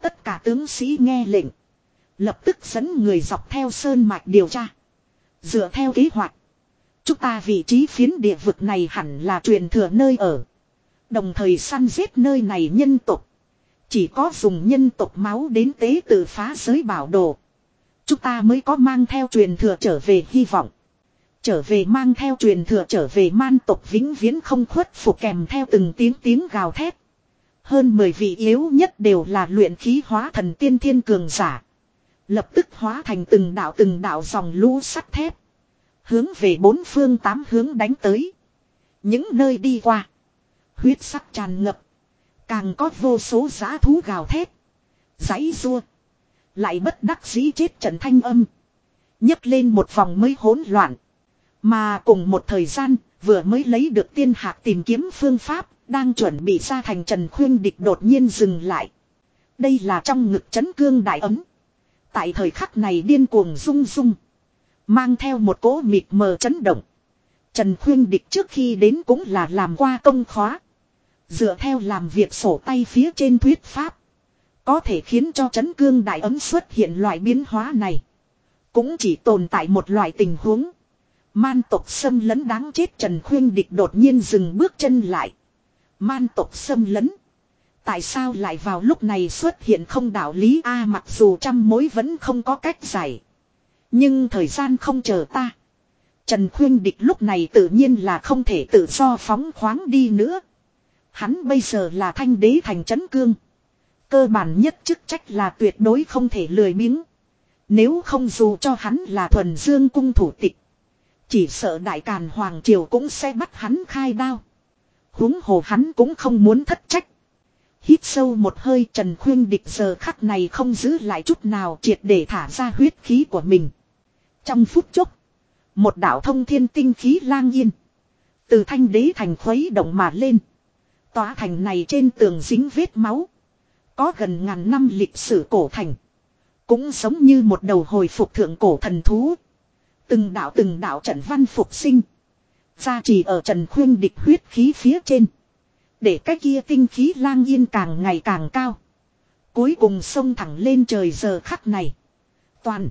Tất cả tướng sĩ nghe lệnh. Lập tức dẫn người dọc theo sơn mạch điều tra. Dựa theo kế hoạch. Chúng ta vị trí phiến địa vực này hẳn là truyền thừa nơi ở. Đồng thời săn giết nơi này nhân tục. Chỉ có dùng nhân tục máu đến tế tự phá giới bảo đồ. Chúng ta mới có mang theo truyền thừa trở về hy vọng. Trở về mang theo truyền thừa trở về man tộc vĩnh viễn không khuất phục kèm theo từng tiếng tiếng gào thét. Hơn 10 vị yếu nhất đều là luyện khí hóa thần tiên thiên cường giả. Lập tức hóa thành từng đạo từng đạo dòng lũ sắt thép. Hướng về bốn phương tám hướng đánh tới. Những nơi đi qua. Huyết sắc tràn ngập. Càng có vô số giá thú gào thét. Giấy rua. Lại bất đắc dĩ chết trận thanh âm. nhấc lên một vòng mới hỗn loạn. Mà cùng một thời gian, vừa mới lấy được tiên hạc tìm kiếm phương pháp, đang chuẩn bị ra thành Trần Khuyên Địch đột nhiên dừng lại. Đây là trong ngực chấn cương đại ấm. Tại thời khắc này điên cuồng rung rung. Mang theo một cỗ mịt mờ chấn động. Trần Khuyên Địch trước khi đến cũng là làm qua công khóa. Dựa theo làm việc sổ tay phía trên thuyết pháp. Có thể khiến cho chấn cương đại ấm xuất hiện loại biến hóa này. Cũng chỉ tồn tại một loại tình huống. Man tộc xâm lấn đáng chết Trần Khuyên Địch đột nhiên dừng bước chân lại. Man tộc xâm lấn. Tại sao lại vào lúc này xuất hiện không đạo lý A, mặc dù trăm mối vẫn không có cách giải. Nhưng thời gian không chờ ta. Trần Khuyên Địch lúc này tự nhiên là không thể tự do phóng khoáng đi nữa. Hắn bây giờ là thanh đế thành trấn cương. Cơ bản nhất chức trách là tuyệt đối không thể lười biếng. Nếu không dù cho hắn là thuần dương cung thủ tịch. Chỉ sợ đại càn hoàng triều cũng sẽ bắt hắn khai đao. huống hồ hắn cũng không muốn thất trách. Hít sâu một hơi Trần Khuyên Địch giờ khắc này không giữ lại chút nào triệt để thả ra huyết khí của mình. Trong phút chốc. Một đạo thông thiên tinh khí lang yên. Từ thanh đế thành khuấy động mà lên. Tòa thành này trên tường dính vết máu. Có gần ngàn năm lịch sử cổ thành. Cũng giống như một đầu hồi phục thượng cổ thần thú. Từng đạo từng đạo trận văn phục sinh. Gia trì ở trần khuyên địch huyết khí phía trên. Để cái kia tinh khí lang yên càng ngày càng cao. Cuối cùng sông thẳng lên trời giờ khắc này. Toàn.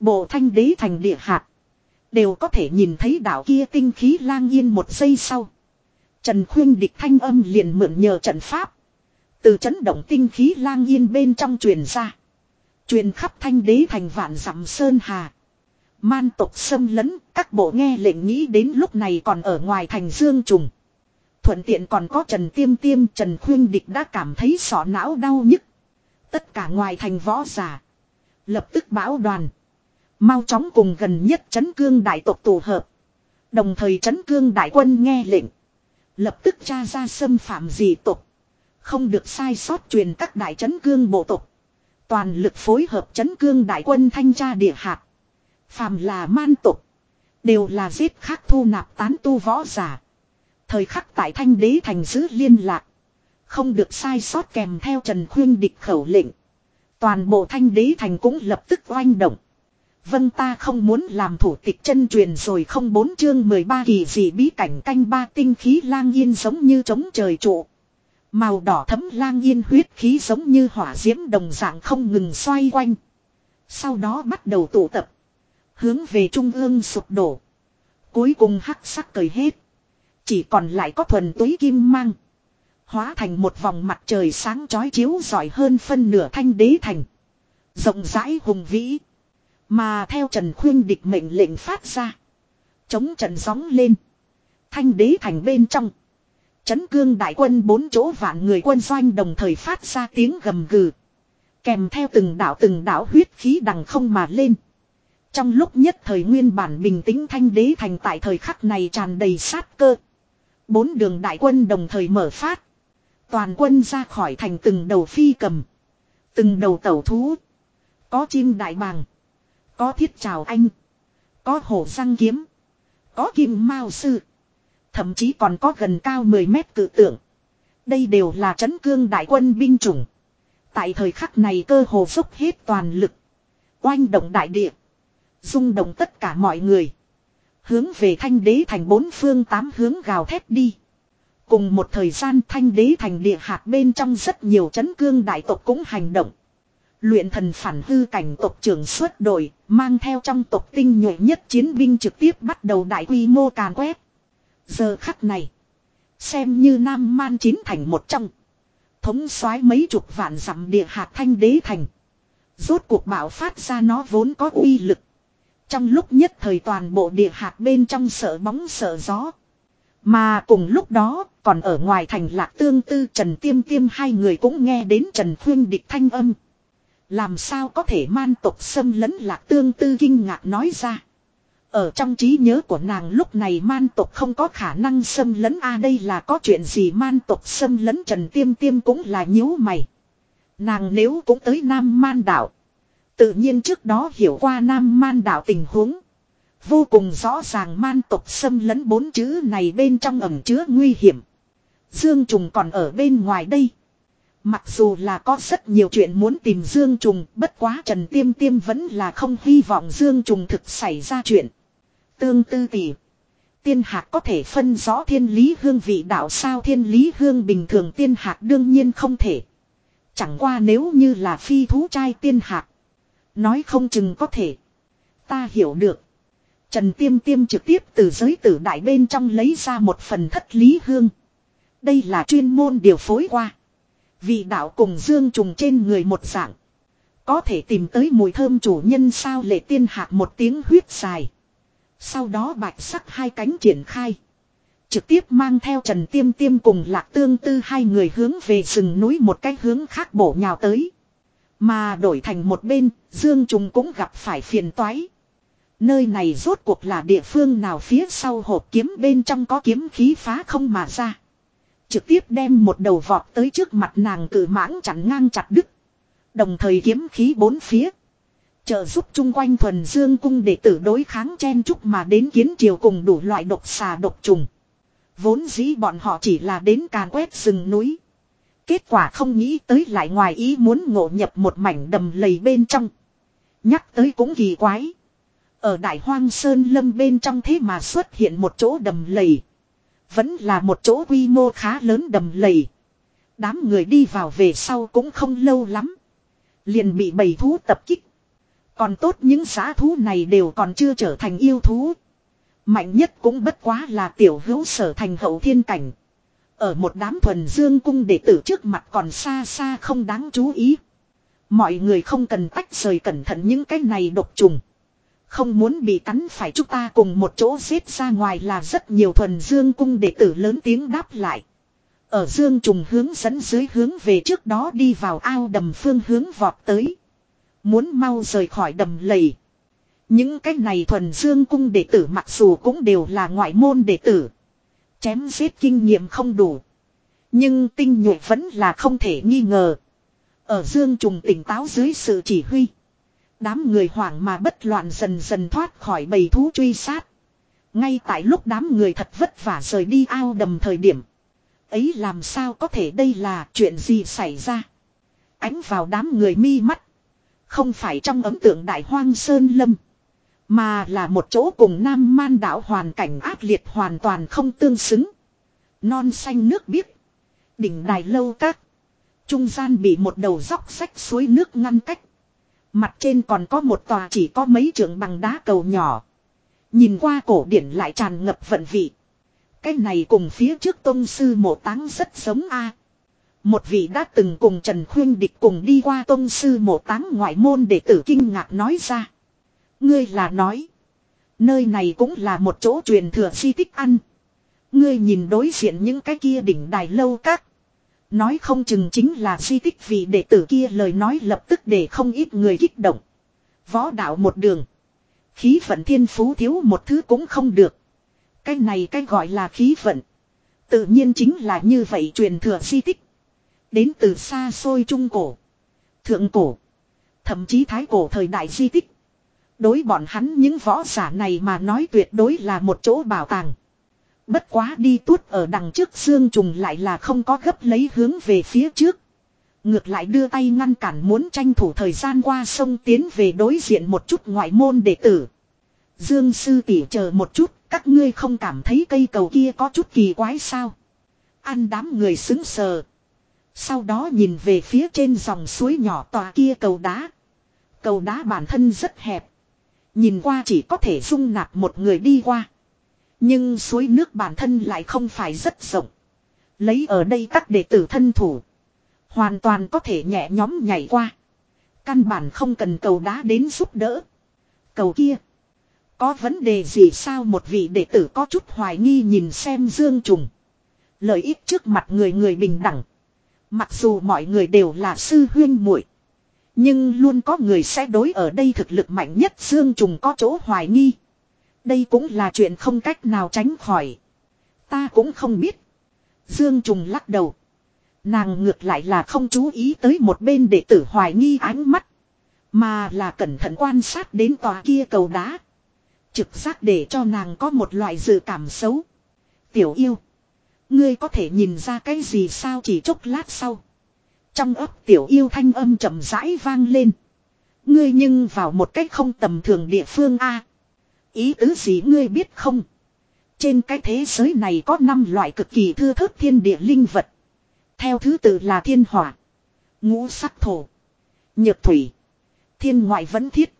Bộ thanh đế thành địa hạt. Đều có thể nhìn thấy đạo kia tinh khí lang yên một giây sau. Trần khuyên địch thanh âm liền mượn nhờ trận pháp. Từ chấn động tinh khí lang yên bên trong truyền ra. Truyền khắp thanh đế thành vạn dặm sơn hà. Man tộc xâm lấn, các bộ nghe lệnh nghĩ đến lúc này còn ở ngoài thành dương trùng. Thuận tiện còn có Trần Tiêm Tiêm, Trần Khuyên Địch đã cảm thấy sọ não đau nhức. Tất cả ngoài thành võ giả. Lập tức bão đoàn. Mau chóng cùng gần nhất chấn cương đại tộc tụ hợp. Đồng thời chấn cương đại quân nghe lệnh. Lập tức tra ra xâm phạm gì tộc. Không được sai sót truyền các đại chấn cương bộ tộc. Toàn lực phối hợp chấn cương đại quân thanh tra địa hạt. Phàm là man tục. Đều là giết khắc thu nạp tán tu võ giả. Thời khắc tại thanh đế thành giữ liên lạc. Không được sai sót kèm theo Trần Khuyên địch khẩu lệnh. Toàn bộ thanh đế thành cũng lập tức oanh động. Vâng ta không muốn làm thủ tịch chân truyền rồi không bốn chương 13 kỳ gì bí cảnh canh ba tinh khí lang yên giống như chống trời trụ. Màu đỏ thấm lang yên huyết khí giống như hỏa diễm đồng dạng không ngừng xoay quanh. Sau đó bắt đầu tụ tập. Hướng về trung ương sụp đổ. Cuối cùng hắc sắc cởi hết. Chỉ còn lại có thuần túy kim mang. Hóa thành một vòng mặt trời sáng chói chiếu giỏi hơn phân nửa thanh đế thành. Rộng rãi hùng vĩ. Mà theo Trần Khuyên địch mệnh lệnh phát ra. Chống trận gióng lên. Thanh đế thành bên trong. Chấn cương đại quân bốn chỗ vạn người quân doanh đồng thời phát ra tiếng gầm gừ. Kèm theo từng đảo từng đảo huyết khí đằng không mà lên. Trong lúc nhất thời nguyên bản bình tĩnh thanh đế thành tại thời khắc này tràn đầy sát cơ. Bốn đường đại quân đồng thời mở phát. Toàn quân ra khỏi thành từng đầu phi cầm. Từng đầu tẩu thú. Có chim đại bàng. Có thiết trào anh. Có hổ răng kiếm. Có kim mao sư. Thậm chí còn có gần cao 10 mét cự tượng. Đây đều là chấn cương đại quân binh chủng. Tại thời khắc này cơ hồ xúc hết toàn lực. Oanh động đại địa. rung động tất cả mọi người. Hướng về thanh đế thành bốn phương tám hướng gào thét đi. Cùng một thời gian thanh đế thành địa hạt bên trong rất nhiều chấn cương đại tộc cũng hành động. Luyện thần phản hư cảnh tộc trưởng xuất đội, mang theo trong tộc tinh nhuệ nhất chiến binh trực tiếp bắt đầu đại quy mô càn quét. Giờ khắc này, xem như Nam Man chín thành một trong. Thống soái mấy chục vạn dặm địa hạt thanh đế thành. Rốt cuộc bạo phát ra nó vốn có uy lực. Trong lúc nhất thời toàn bộ địa hạt bên trong sợ bóng sợ gió. Mà cùng lúc đó, còn ở ngoài thành lạc tương tư Trần Tiêm Tiêm hai người cũng nghe đến Trần Khuyên địch thanh âm. Làm sao có thể man tộc xâm lấn lạc tương tư kinh ngạc nói ra. Ở trong trí nhớ của nàng lúc này man tộc không có khả năng xâm lấn a đây là có chuyện gì man tộc xâm lấn Trần Tiêm Tiêm cũng là nhíu mày. Nàng nếu cũng tới Nam Man đảo. Tự nhiên trước đó hiểu qua Nam Man đảo tình huống. Vô cùng rõ ràng man tộc xâm lấn bốn chữ này bên trong ẩm chứa nguy hiểm. Dương Trùng còn ở bên ngoài đây. Mặc dù là có rất nhiều chuyện muốn tìm Dương Trùng, bất quá Trần Tiêm Tiêm vẫn là không hy vọng Dương Trùng thực xảy ra chuyện. Tương tư tỷ. Tiên hạc có thể phân rõ thiên lý hương vị đạo sao thiên lý hương bình thường tiên hạc đương nhiên không thể. Chẳng qua nếu như là phi thú trai tiên hạc. Nói không chừng có thể. Ta hiểu được. Trần Tiêm Tiêm trực tiếp từ giới tử đại bên trong lấy ra một phần thất lý hương. Đây là chuyên môn điều phối qua. Vị đạo cùng dương trùng trên người một dạng. Có thể tìm tới mùi thơm chủ nhân sao lệ tiên hạc một tiếng huyết dài. Sau đó bạch sắc hai cánh triển khai. Trực tiếp mang theo Trần Tiêm Tiêm cùng Lạc Tương Tư hai người hướng về rừng núi một cái hướng khác bổ nhào tới. Mà đổi thành một bên, Dương Trùng cũng gặp phải phiền toái. Nơi này rốt cuộc là địa phương nào phía sau hộp kiếm bên trong có kiếm khí phá không mà ra. Trực tiếp đem một đầu vọt tới trước mặt nàng cử mãng chặn ngang chặt đứt. Đồng thời kiếm khí bốn phía. Trợ giúp chung quanh thuần dương cung để tử đối kháng chen chúc mà đến kiến triều cùng đủ loại độc xà độc trùng. Vốn dĩ bọn họ chỉ là đến càn quét rừng núi. Kết quả không nghĩ tới lại ngoài ý muốn ngộ nhập một mảnh đầm lầy bên trong. Nhắc tới cũng kỳ quái. Ở đại hoang sơn lâm bên trong thế mà xuất hiện một chỗ đầm lầy. Vẫn là một chỗ quy mô khá lớn đầm lầy. Đám người đi vào về sau cũng không lâu lắm. Liền bị bầy thú tập kích. Còn tốt những giá thú này đều còn chưa trở thành yêu thú. Mạnh nhất cũng bất quá là tiểu hữu sở thành hậu thiên cảnh. Ở một đám thuần dương cung đệ tử trước mặt còn xa xa không đáng chú ý. Mọi người không cần tách rời cẩn thận những cái này độc trùng. Không muốn bị cắn phải chúng ta cùng một chỗ xếp ra ngoài là rất nhiều thuần dương cung đệ tử lớn tiếng đáp lại. Ở dương trùng hướng dẫn dưới hướng về trước đó đi vào ao đầm phương hướng vọt tới. Muốn mau rời khỏi đầm lầy. Những cái này thuần dương cung đệ tử mặc dù cũng đều là ngoại môn đệ tử. Chém giết kinh nghiệm không đủ. Nhưng tinh nhuệ vẫn là không thể nghi ngờ. Ở dương trùng tỉnh táo dưới sự chỉ huy. Đám người hoảng mà bất loạn dần dần thoát khỏi bầy thú truy sát. Ngay tại lúc đám người thật vất vả rời đi ao đầm thời điểm. Ấy làm sao có thể đây là chuyện gì xảy ra. Ánh vào đám người mi mắt. Không phải trong ấm tượng đại hoang sơn lâm. Mà là một chỗ cùng nam man đảo hoàn cảnh ác liệt hoàn toàn không tương xứng. Non xanh nước biếc. Đỉnh đài lâu các. Trung gian bị một đầu dốc sách suối nước ngăn cách. Mặt trên còn có một tòa chỉ có mấy trường bằng đá cầu nhỏ. Nhìn qua cổ điển lại tràn ngập vận vị. Cái này cùng phía trước tôn sư mộ táng rất giống a. Một vị đã từng cùng Trần Khuyên Địch cùng đi qua tôn sư mộ táng ngoại môn để tử kinh ngạc nói ra. Ngươi là nói. Nơi này cũng là một chỗ truyền thừa di tích ăn. Ngươi nhìn đối diện những cái kia đỉnh đài lâu các. Nói không chừng chính là di tích vì đệ tử kia lời nói lập tức để không ít người kích động. Võ đạo một đường. Khí vận thiên phú thiếu một thứ cũng không được. Cái này cái gọi là khí vận. Tự nhiên chính là như vậy truyền thừa di tích. Đến từ xa xôi trung cổ. Thượng cổ. Thậm chí thái cổ thời đại di tích. Đối bọn hắn những võ giả này mà nói tuyệt đối là một chỗ bảo tàng. Bất quá đi tuốt ở đằng trước xương trùng lại là không có gấp lấy hướng về phía trước. Ngược lại đưa tay ngăn cản muốn tranh thủ thời gian qua sông tiến về đối diện một chút ngoại môn đệ tử. Dương sư tỷ chờ một chút, các ngươi không cảm thấy cây cầu kia có chút kỳ quái sao? Ăn đám người xứng sờ. Sau đó nhìn về phía trên dòng suối nhỏ tòa kia cầu đá. Cầu đá bản thân rất hẹp. Nhìn qua chỉ có thể dung nạp một người đi qua. Nhưng suối nước bản thân lại không phải rất rộng. Lấy ở đây các đệ tử thân thủ. Hoàn toàn có thể nhẹ nhóm nhảy qua. Căn bản không cần cầu đá đến giúp đỡ. Cầu kia. Có vấn đề gì sao một vị đệ tử có chút hoài nghi nhìn xem Dương Trùng. Lợi ích trước mặt người người bình đẳng. Mặc dù mọi người đều là sư huyên muội, Nhưng luôn có người sẽ đối ở đây thực lực mạnh nhất Dương Trùng có chỗ hoài nghi. Đây cũng là chuyện không cách nào tránh khỏi. Ta cũng không biết. Dương Trùng lắc đầu. Nàng ngược lại là không chú ý tới một bên đệ tử hoài nghi ánh mắt. Mà là cẩn thận quan sát đến tòa kia cầu đá. Trực giác để cho nàng có một loại dự cảm xấu. Tiểu yêu. Ngươi có thể nhìn ra cái gì sao chỉ chốc lát sau. Trong ấp tiểu yêu thanh âm chậm rãi vang lên. Ngươi nhưng vào một cách không tầm thường địa phương a Ý tứ gì ngươi biết không? Trên cái thế giới này có 5 loại cực kỳ thưa thớt thiên địa linh vật. Theo thứ tự là thiên hỏa, ngũ sắc thổ, nhược thủy, thiên ngoại vẫn thiết.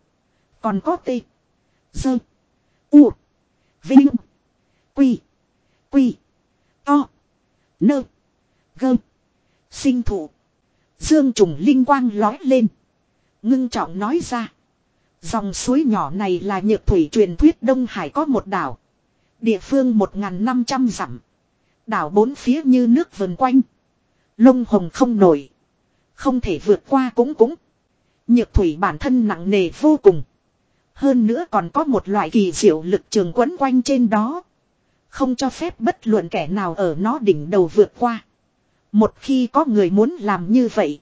Còn có tê, dơ, u, vinh, quy, quy, to, nơ, gơ, sinh thụ. Dương trùng linh quang lói lên. Ngưng trọng nói ra. Dòng suối nhỏ này là nhược thủy truyền thuyết Đông Hải có một đảo. Địa phương 1.500 dặm. Đảo bốn phía như nước vần quanh. Lông hồng không nổi. Không thể vượt qua cũng cũng. Nhược thủy bản thân nặng nề vô cùng. Hơn nữa còn có một loại kỳ diệu lực trường quấn quanh trên đó. Không cho phép bất luận kẻ nào ở nó đỉnh đầu vượt qua. Một khi có người muốn làm như vậy.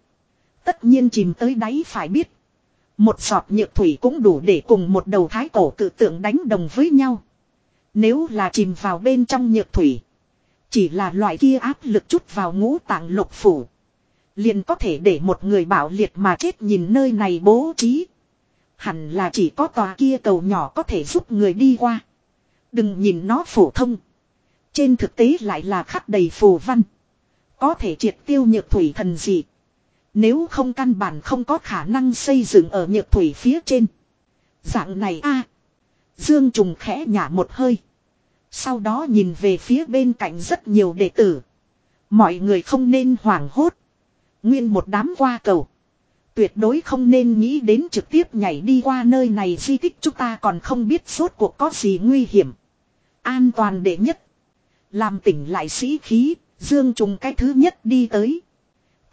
Tất nhiên chìm tới đáy phải biết. Một giọt nhựa thủy cũng đủ để cùng một đầu thái cổ cự tượng đánh đồng với nhau. Nếu là chìm vào bên trong nhược thủy. Chỉ là loại kia áp lực chút vào ngũ tạng lục phủ. Liền có thể để một người bảo liệt mà chết nhìn nơi này bố trí. Hẳn là chỉ có tòa kia cầu nhỏ có thể giúp người đi qua. Đừng nhìn nó phổ thông. Trên thực tế lại là khắc đầy phù văn. Có thể triệt tiêu nhược thủy thần dị. Nếu không căn bản không có khả năng xây dựng ở nhược thủy phía trên. Dạng này a Dương Trùng khẽ nhả một hơi. Sau đó nhìn về phía bên cạnh rất nhiều đệ tử. Mọi người không nên hoảng hốt. Nguyên một đám qua cầu. Tuyệt đối không nên nghĩ đến trực tiếp nhảy đi qua nơi này di tích chúng ta còn không biết suốt cuộc có gì nguy hiểm. An toàn đệ nhất. Làm tỉnh lại sĩ khí, Dương Trùng cái thứ nhất đi tới.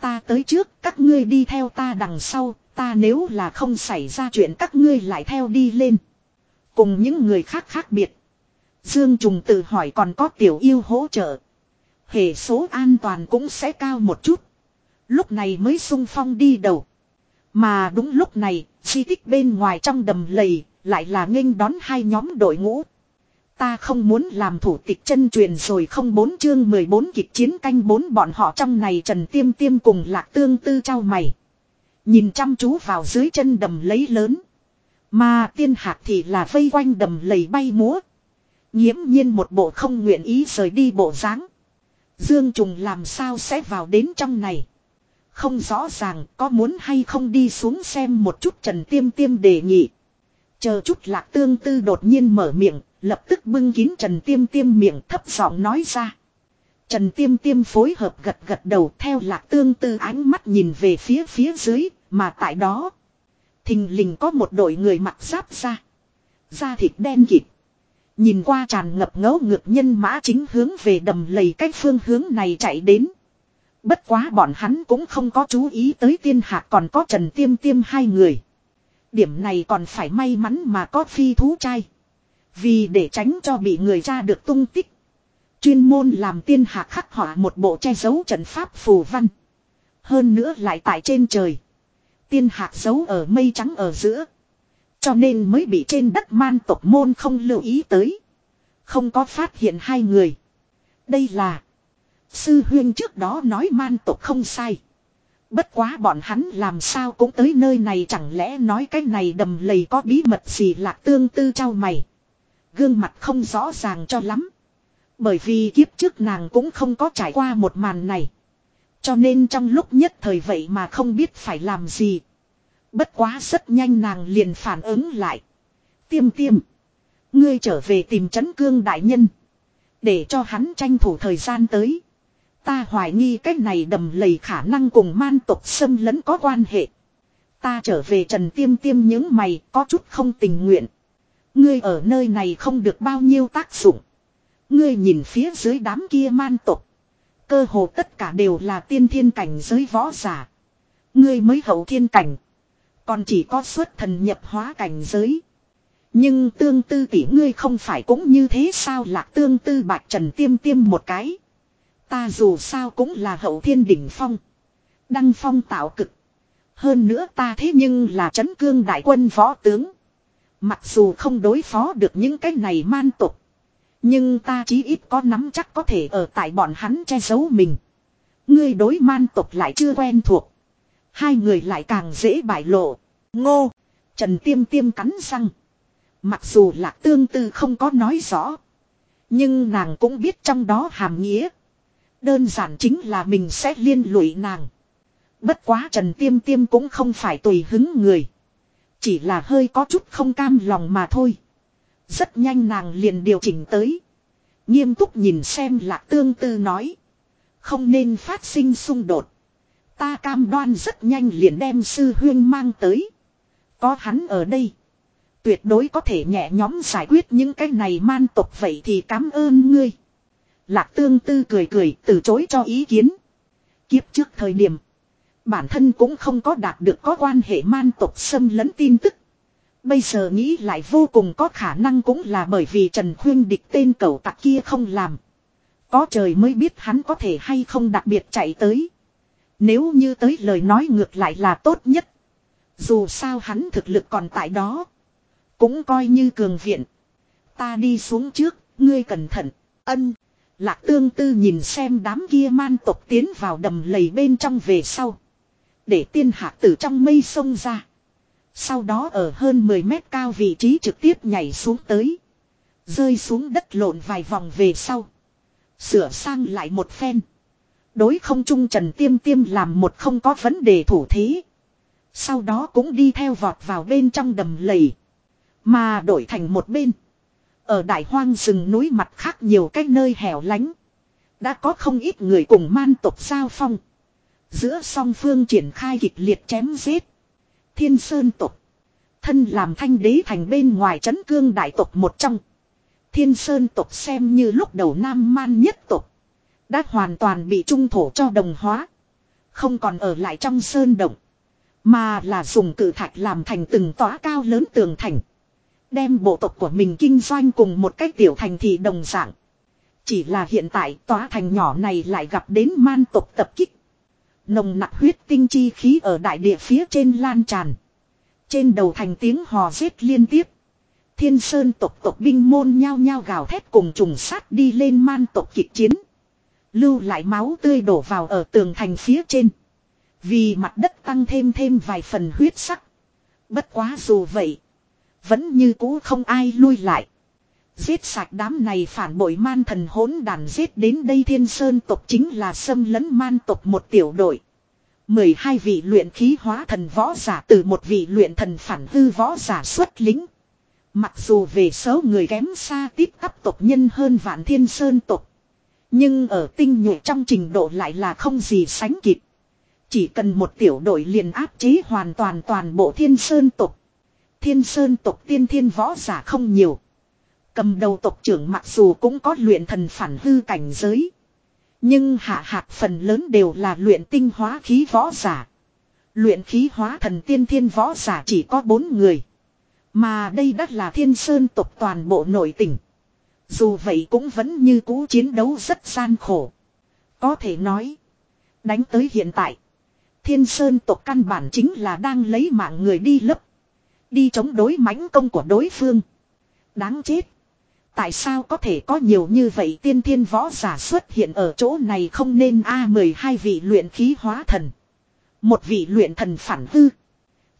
Ta tới trước, các ngươi đi theo ta đằng sau, ta nếu là không xảy ra chuyện các ngươi lại theo đi lên. Cùng những người khác khác biệt. Dương Trùng tự hỏi còn có tiểu yêu hỗ trợ. Hệ số an toàn cũng sẽ cao một chút. Lúc này mới sung phong đi đầu. Mà đúng lúc này, di tích bên ngoài trong đầm lầy, lại là nghênh đón hai nhóm đội ngũ. Ta không muốn làm thủ tịch chân truyền rồi không bốn chương 14 kịch chiến canh bốn bọn họ trong này trần tiêm tiêm cùng lạc tương tư trao mày. Nhìn chăm chú vào dưới chân đầm lấy lớn. Mà tiên hạc thì là vây quanh đầm lầy bay múa. Nhiễm nhiên một bộ không nguyện ý rời đi bộ dáng Dương Trùng làm sao sẽ vào đến trong này. Không rõ ràng có muốn hay không đi xuống xem một chút Trần Tiêm Tiêm đề nghị. Chờ chút lạc tương tư đột nhiên mở miệng, lập tức bưng kín Trần Tiêm Tiêm miệng thấp giọng nói ra. Trần Tiêm Tiêm phối hợp gật gật đầu theo lạc tương tư ánh mắt nhìn về phía phía dưới, mà tại đó. Thình lình có một đội người mặc giáp ra. Da thịt đen kịt. Nhìn qua tràn ngập ngấu ngược nhân mã chính hướng về đầm lầy cách phương hướng này chạy đến. Bất quá bọn hắn cũng không có chú ý tới tiên hạc còn có trần tiêm tiêm hai người. Điểm này còn phải may mắn mà có phi thú trai. Vì để tránh cho bị người ra được tung tích. Chuyên môn làm tiên hạc khắc họa một bộ che giấu trận pháp phù văn. Hơn nữa lại tại trên trời. Tiên hạc giấu ở mây trắng ở giữa. Cho nên mới bị trên đất man tộc môn không lưu ý tới. Không có phát hiện hai người. Đây là. Sư huyên trước đó nói man tộc không sai. Bất quá bọn hắn làm sao cũng tới nơi này chẳng lẽ nói cái này đầm lầy có bí mật gì lạc tương tư trao mày. Gương mặt không rõ ràng cho lắm. Bởi vì kiếp trước nàng cũng không có trải qua một màn này. Cho nên trong lúc nhất thời vậy mà không biết phải làm gì. Bất quá rất nhanh nàng liền phản ứng lại. Tiêm tiêm. Ngươi trở về tìm chấn cương đại nhân. Để cho hắn tranh thủ thời gian tới. Ta hoài nghi cách này đầm lầy khả năng cùng man tộc xâm lấn có quan hệ. Ta trở về trần tiêm tiêm những mày có chút không tình nguyện. Ngươi ở nơi này không được bao nhiêu tác dụng. Ngươi nhìn phía dưới đám kia man tộc. Cơ hồ tất cả đều là tiên thiên cảnh giới võ giả. Ngươi mới hậu thiên cảnh. Còn chỉ có xuất thần nhập hóa cảnh giới. Nhưng tương tư tỷ ngươi không phải cũng như thế sao lạc tương tư bạc trần tiêm tiêm một cái. Ta dù sao cũng là hậu thiên đỉnh phong. Đăng phong tạo cực. Hơn nữa ta thế nhưng là chấn cương đại quân võ tướng. Mặc dù không đối phó được những cái này man tục. Nhưng ta chí ít có nắm chắc có thể ở tại bọn hắn che giấu mình. Ngươi đối man tục lại chưa quen thuộc. Hai người lại càng dễ bại lộ. Ngô. Trần tiêm tiêm cắn răng. Mặc dù là tương tư không có nói rõ. Nhưng nàng cũng biết trong đó hàm nghĩa. Đơn giản chính là mình sẽ liên lụy nàng. Bất quá Trần Tiêm Tiêm cũng không phải tùy hứng người. Chỉ là hơi có chút không cam lòng mà thôi. Rất nhanh nàng liền điều chỉnh tới. Nghiêm túc nhìn xem lạc tương tư nói. Không nên phát sinh xung đột. Ta cam đoan rất nhanh liền đem sư huyên mang tới. Có hắn ở đây. Tuyệt đối có thể nhẹ nhóm giải quyết những cái này man tộc vậy thì cảm ơn ngươi. Lạc tương tư cười cười từ chối cho ý kiến. Kiếp trước thời điểm. Bản thân cũng không có đạt được có quan hệ man tộc xâm lấn tin tức. Bây giờ nghĩ lại vô cùng có khả năng cũng là bởi vì Trần Khuyên địch tên cẩu tặc kia không làm. Có trời mới biết hắn có thể hay không đặc biệt chạy tới. Nếu như tới lời nói ngược lại là tốt nhất. Dù sao hắn thực lực còn tại đó. Cũng coi như cường viện. Ta đi xuống trước, ngươi cẩn thận, ân. Lạc tương tư nhìn xem đám kia man tộc tiến vào đầm lầy bên trong về sau. Để tiên hạ từ trong mây sông ra. Sau đó ở hơn 10 mét cao vị trí trực tiếp nhảy xuống tới. Rơi xuống đất lộn vài vòng về sau. Sửa sang lại một phen. Đối không trung trần tiêm tiêm làm một không có vấn đề thủ thế. Sau đó cũng đi theo vọt vào bên trong đầm lầy. Mà đổi thành một bên. Ở đại hoang rừng núi mặt khác nhiều cách nơi hẻo lánh. Đã có không ít người cùng man tộc giao phong. Giữa song phương triển khai kịch liệt chém giết. Thiên Sơn tộc. Thân làm thanh đế thành bên ngoài chấn cương đại tộc một trong. Thiên Sơn tộc xem như lúc đầu nam man nhất tộc. Đã hoàn toàn bị trung thổ cho đồng hóa. Không còn ở lại trong sơn động. Mà là dùng cử thạch làm thành từng tòa cao lớn tường thành. Đem bộ tộc của mình kinh doanh cùng một cách tiểu thành thị đồng dạng. Chỉ là hiện tại tòa thành nhỏ này lại gặp đến man tộc tập kích. Nồng nặc huyết tinh chi khí ở đại địa phía trên lan tràn. Trên đầu thành tiếng hò rít liên tiếp. Thiên sơn tộc tộc binh môn nhao nhao gào thét cùng trùng sát đi lên man tộc kịch chiến. Lưu lại máu tươi đổ vào ở tường thành phía trên. Vì mặt đất tăng thêm thêm vài phần huyết sắc. Bất quá dù vậy. Vẫn như cũ không ai lui lại. Giết sạch đám này phản bội man thần hỗn đàn giết đến đây thiên sơn tộc chính là xâm lấn man tộc một tiểu đội. 12 vị luyện khí hóa thần võ giả từ một vị luyện thần phản hư võ giả xuất lính. Mặc dù về số người kém xa tiếp cấp tộc nhân hơn vạn thiên sơn tộc. Nhưng ở tinh nhuệ trong trình độ lại là không gì sánh kịp. Chỉ cần một tiểu đội liền áp chế hoàn toàn toàn bộ thiên sơn tộc. Thiên sơn tộc tiên thiên võ giả không nhiều. Cầm đầu tộc trưởng mặc dù cũng có luyện thần phản hư cảnh giới. Nhưng hạ hạt phần lớn đều là luyện tinh hóa khí võ giả. Luyện khí hóa thần tiên thiên võ giả chỉ có bốn người. Mà đây đất là thiên sơn tộc toàn bộ nội tỉnh. Dù vậy cũng vẫn như cũ chiến đấu rất gian khổ. Có thể nói. Đánh tới hiện tại. Thiên sơn tộc căn bản chính là đang lấy mạng người đi lấp. Đi chống đối mãnh công của đối phương. Đáng chết. Tại sao có thể có nhiều như vậy tiên thiên võ giả xuất hiện ở chỗ này không nên A12 vị luyện khí hóa thần. Một vị luyện thần phản hư.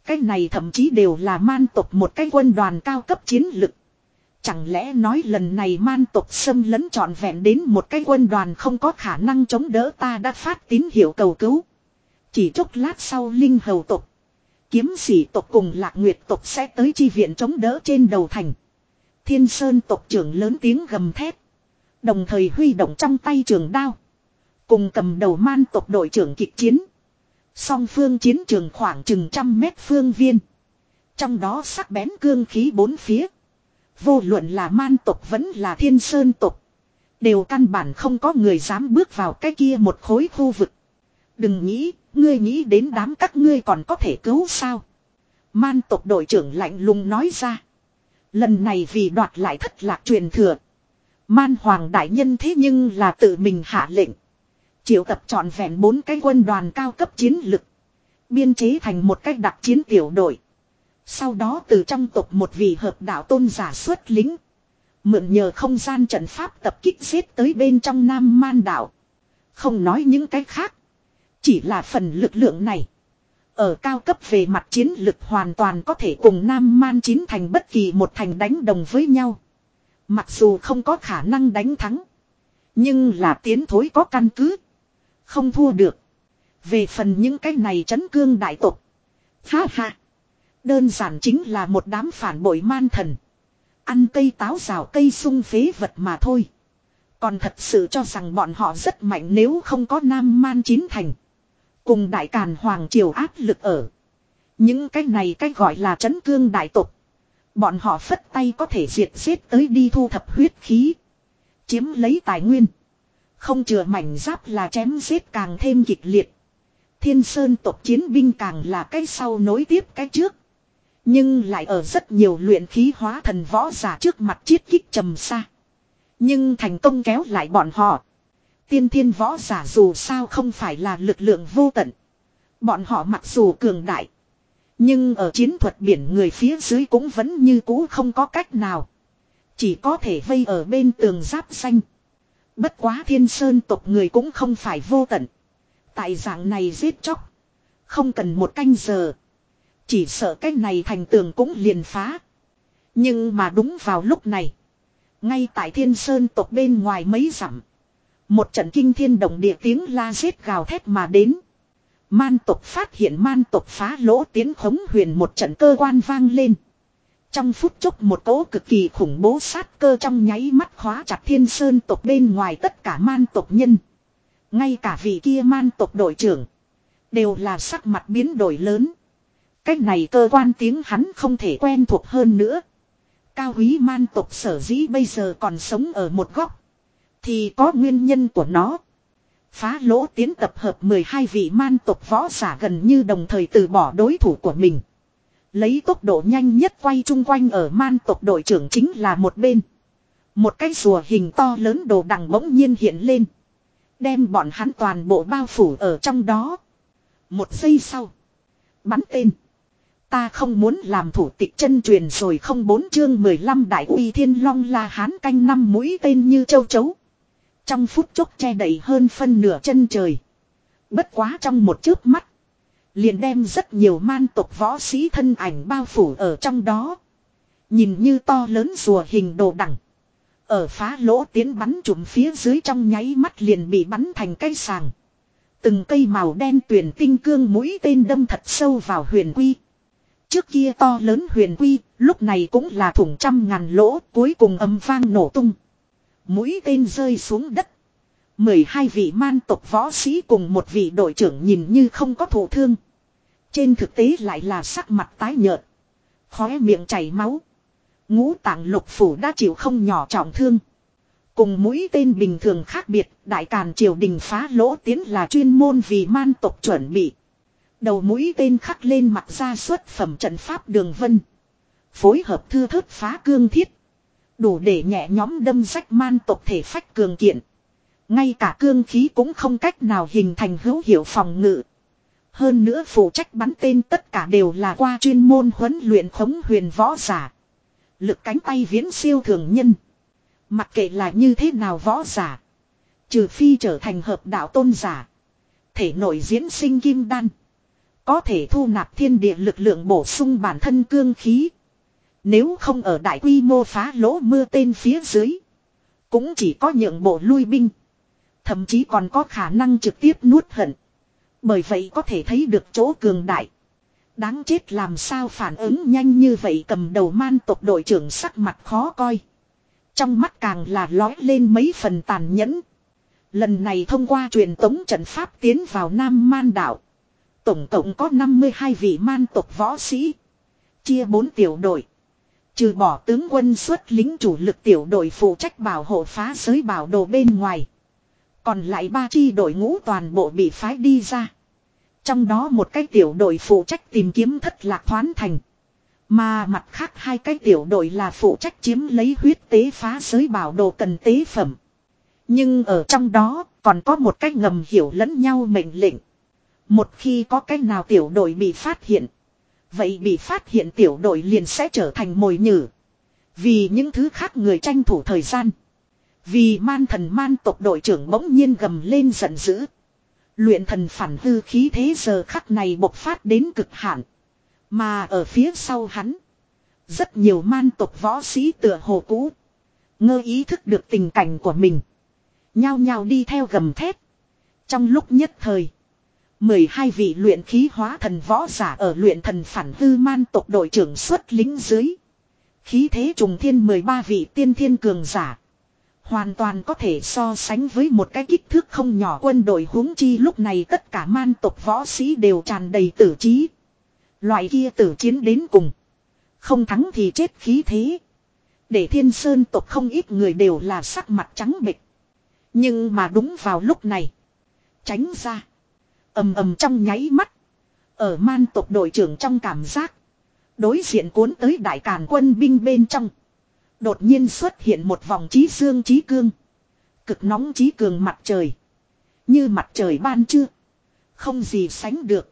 Cái này thậm chí đều là man tộc một cái quân đoàn cao cấp chiến lực. Chẳng lẽ nói lần này man tộc xâm lấn trọn vẹn đến một cái quân đoàn không có khả năng chống đỡ ta đã phát tín hiệu cầu cứu. Chỉ chốc lát sau linh hầu tộc. Kiếm sĩ tộc cùng lạc nguyệt tộc sẽ tới chi viện chống đỡ trên đầu thành. Thiên Sơn tộc trưởng lớn tiếng gầm thét. Đồng thời huy động trong tay trường đao. Cùng cầm đầu man tộc đội trưởng kịch chiến. Song phương chiến trường khoảng chừng trăm mét phương viên. Trong đó sắc bén cương khí bốn phía. Vô luận là man tộc vẫn là thiên sơn tộc. Đều căn bản không có người dám bước vào cái kia một khối khu vực. Đừng nghĩ, ngươi nghĩ đến đám các ngươi còn có thể cứu sao. Man tộc đội trưởng lạnh lùng nói ra. Lần này vì đoạt lại thất lạc truyền thừa. Man hoàng đại nhân thế nhưng là tự mình hạ lệnh. Triệu tập trọn vẹn bốn cái quân đoàn cao cấp chiến lực. Biên chế thành một cách đặc chiến tiểu đội. Sau đó từ trong tộc một vị hợp đạo tôn giả xuất lính. Mượn nhờ không gian trận pháp tập kích giết tới bên trong Nam Man đảo. Không nói những cái khác. Chỉ là phần lực lượng này. Ở cao cấp về mặt chiến lực hoàn toàn có thể cùng Nam Man chín thành bất kỳ một thành đánh đồng với nhau. Mặc dù không có khả năng đánh thắng. Nhưng là tiến thối có căn cứ. Không thua được. Về phần những cái này chấn cương đại tộc. Ha ha. Đơn giản chính là một đám phản bội man thần. Ăn cây táo rào cây sung phế vật mà thôi. Còn thật sự cho rằng bọn họ rất mạnh nếu không có nam man chín thành. Cùng đại càn hoàng triều áp lực ở. Những cái này cái gọi là chấn cương đại tộc. Bọn họ phất tay có thể diệt giết tới đi thu thập huyết khí. Chiếm lấy tài nguyên. Không chừa mảnh giáp là chém giết càng thêm kịch liệt. Thiên sơn tộc chiến binh càng là cái sau nối tiếp cái trước. Nhưng lại ở rất nhiều luyện khí hóa thần võ giả trước mặt chiết kích trầm xa. Nhưng thành công kéo lại bọn họ. Tiên thiên võ giả dù sao không phải là lực lượng vô tận. Bọn họ mặc dù cường đại. Nhưng ở chiến thuật biển người phía dưới cũng vẫn như cũ không có cách nào. Chỉ có thể vây ở bên tường giáp xanh. Bất quá thiên sơn tộc người cũng không phải vô tận. Tại dạng này giết chóc. Không cần một canh giờ. Chỉ sợ cái này thành tường cũng liền phá. Nhưng mà đúng vào lúc này. Ngay tại thiên sơn tộc bên ngoài mấy dặm. Một trận kinh thiên động địa tiếng la giết gào thét mà đến. Man tộc phát hiện man tộc phá lỗ tiến khống huyền một trận cơ quan vang lên. Trong phút chốc một cỗ cực kỳ khủng bố sát cơ trong nháy mắt khóa chặt thiên sơn tộc bên ngoài tất cả man tộc nhân. Ngay cả vị kia man tộc đội trưởng. Đều là sắc mặt biến đổi lớn. Cách này cơ quan tiếng hắn không thể quen thuộc hơn nữa. Cao quý man tộc sở dĩ bây giờ còn sống ở một góc. Thì có nguyên nhân của nó. Phá lỗ tiến tập hợp 12 vị man tộc võ giả gần như đồng thời từ bỏ đối thủ của mình. Lấy tốc độ nhanh nhất quay chung quanh ở man tộc đội trưởng chính là một bên. Một cái rùa hình to lớn đồ đằng bỗng nhiên hiện lên. Đem bọn hắn toàn bộ bao phủ ở trong đó. Một giây sau. Bắn tên. Ta không muốn làm thủ tịch chân truyền rồi không bốn chương 15 đại uy thiên long la hán canh năm mũi tên như châu chấu. Trong phút chốc che đầy hơn phân nửa chân trời. Bất quá trong một chớp mắt. Liền đem rất nhiều man tộc võ sĩ thân ảnh bao phủ ở trong đó. Nhìn như to lớn rùa hình đồ đẳng. Ở phá lỗ tiến bắn trùm phía dưới trong nháy mắt liền bị bắn thành cây sàng. Từng cây màu đen tuyển tinh cương mũi tên đâm thật sâu vào huyền quy. Trước kia to lớn huyền quy, lúc này cũng là thủng trăm ngàn lỗ, cuối cùng âm vang nổ tung. Mũi tên rơi xuống đất. 12 vị man tộc võ sĩ cùng một vị đội trưởng nhìn như không có thổ thương. Trên thực tế lại là sắc mặt tái nhợt. Khóe miệng chảy máu. Ngũ tạng lục phủ đã chịu không nhỏ trọng thương. Cùng mũi tên bình thường khác biệt, đại càn triều đình phá lỗ tiến là chuyên môn vì man tộc chuẩn bị. Đầu mũi tên khắc lên mặt ra xuất phẩm trận pháp đường vân. Phối hợp thư thớt phá cương thiết. Đủ để nhẹ nhóm đâm rách man tộc thể phách cường kiện. Ngay cả cương khí cũng không cách nào hình thành hữu hiệu phòng ngự. Hơn nữa phụ trách bắn tên tất cả đều là qua chuyên môn huấn luyện khống huyền võ giả. Lực cánh tay viễn siêu thường nhân. Mặc kệ là như thế nào võ giả. Trừ phi trở thành hợp đạo tôn giả. Thể nội diễn sinh kim đan. Có thể thu nạp thiên địa lực lượng bổ sung bản thân cương khí. Nếu không ở đại quy mô phá lỗ mưa tên phía dưới. Cũng chỉ có nhượng bộ lui binh. Thậm chí còn có khả năng trực tiếp nuốt hận. Bởi vậy có thể thấy được chỗ cường đại. Đáng chết làm sao phản ứng nhanh như vậy cầm đầu man tộc đội trưởng sắc mặt khó coi. Trong mắt càng là lói lên mấy phần tàn nhẫn. Lần này thông qua truyền tống trận pháp tiến vào Nam Man đảo. Tổng cộng có 52 vị man tộc võ sĩ. Chia 4 tiểu đội. Trừ bỏ tướng quân xuất lính chủ lực tiểu đội phụ trách bảo hộ phá giới bảo đồ bên ngoài. Còn lại ba chi đội ngũ toàn bộ bị phái đi ra. Trong đó một cái tiểu đội phụ trách tìm kiếm thất lạc thoán thành. Mà mặt khác hai cái tiểu đội là phụ trách chiếm lấy huyết tế phá giới bảo đồ cần tế phẩm. Nhưng ở trong đó, còn có một cái ngầm hiểu lẫn nhau mệnh lệnh. Một khi có cái nào tiểu đội bị phát hiện. Vậy bị phát hiện tiểu đội liền sẽ trở thành mồi nhử. Vì những thứ khác người tranh thủ thời gian. Vì man thần man tộc đội trưởng bỗng nhiên gầm lên giận dữ. Luyện thần phản hư khí thế giờ khắc này bộc phát đến cực hạn. Mà ở phía sau hắn. Rất nhiều man tộc võ sĩ tựa hồ cũ. Ngơ ý thức được tình cảnh của mình. Nhao nhao đi theo gầm thét. Trong lúc nhất thời. 12 vị luyện khí hóa thần võ giả ở luyện thần phản hư man tộc đội trưởng xuất lính dưới. Khí thế trùng thiên 13 vị tiên thiên cường giả. Hoàn toàn có thể so sánh với một cái kích thước không nhỏ quân đội huống chi lúc này tất cả man tộc võ sĩ đều tràn đầy tử trí. Loại kia tử chiến đến cùng. Không thắng thì chết khí thế. Để thiên sơn tộc không ít người đều là sắc mặt trắng bệch. Nhưng mà đúng vào lúc này. Tránh ra ầm ầm trong nháy mắt. Ở man tộc đội trưởng trong cảm giác. Đối diện cuốn tới đại càn quân binh bên trong. Đột nhiên xuất hiện một vòng trí dương trí cương. Cực nóng trí cường mặt trời. Như mặt trời ban trưa. Không gì sánh được.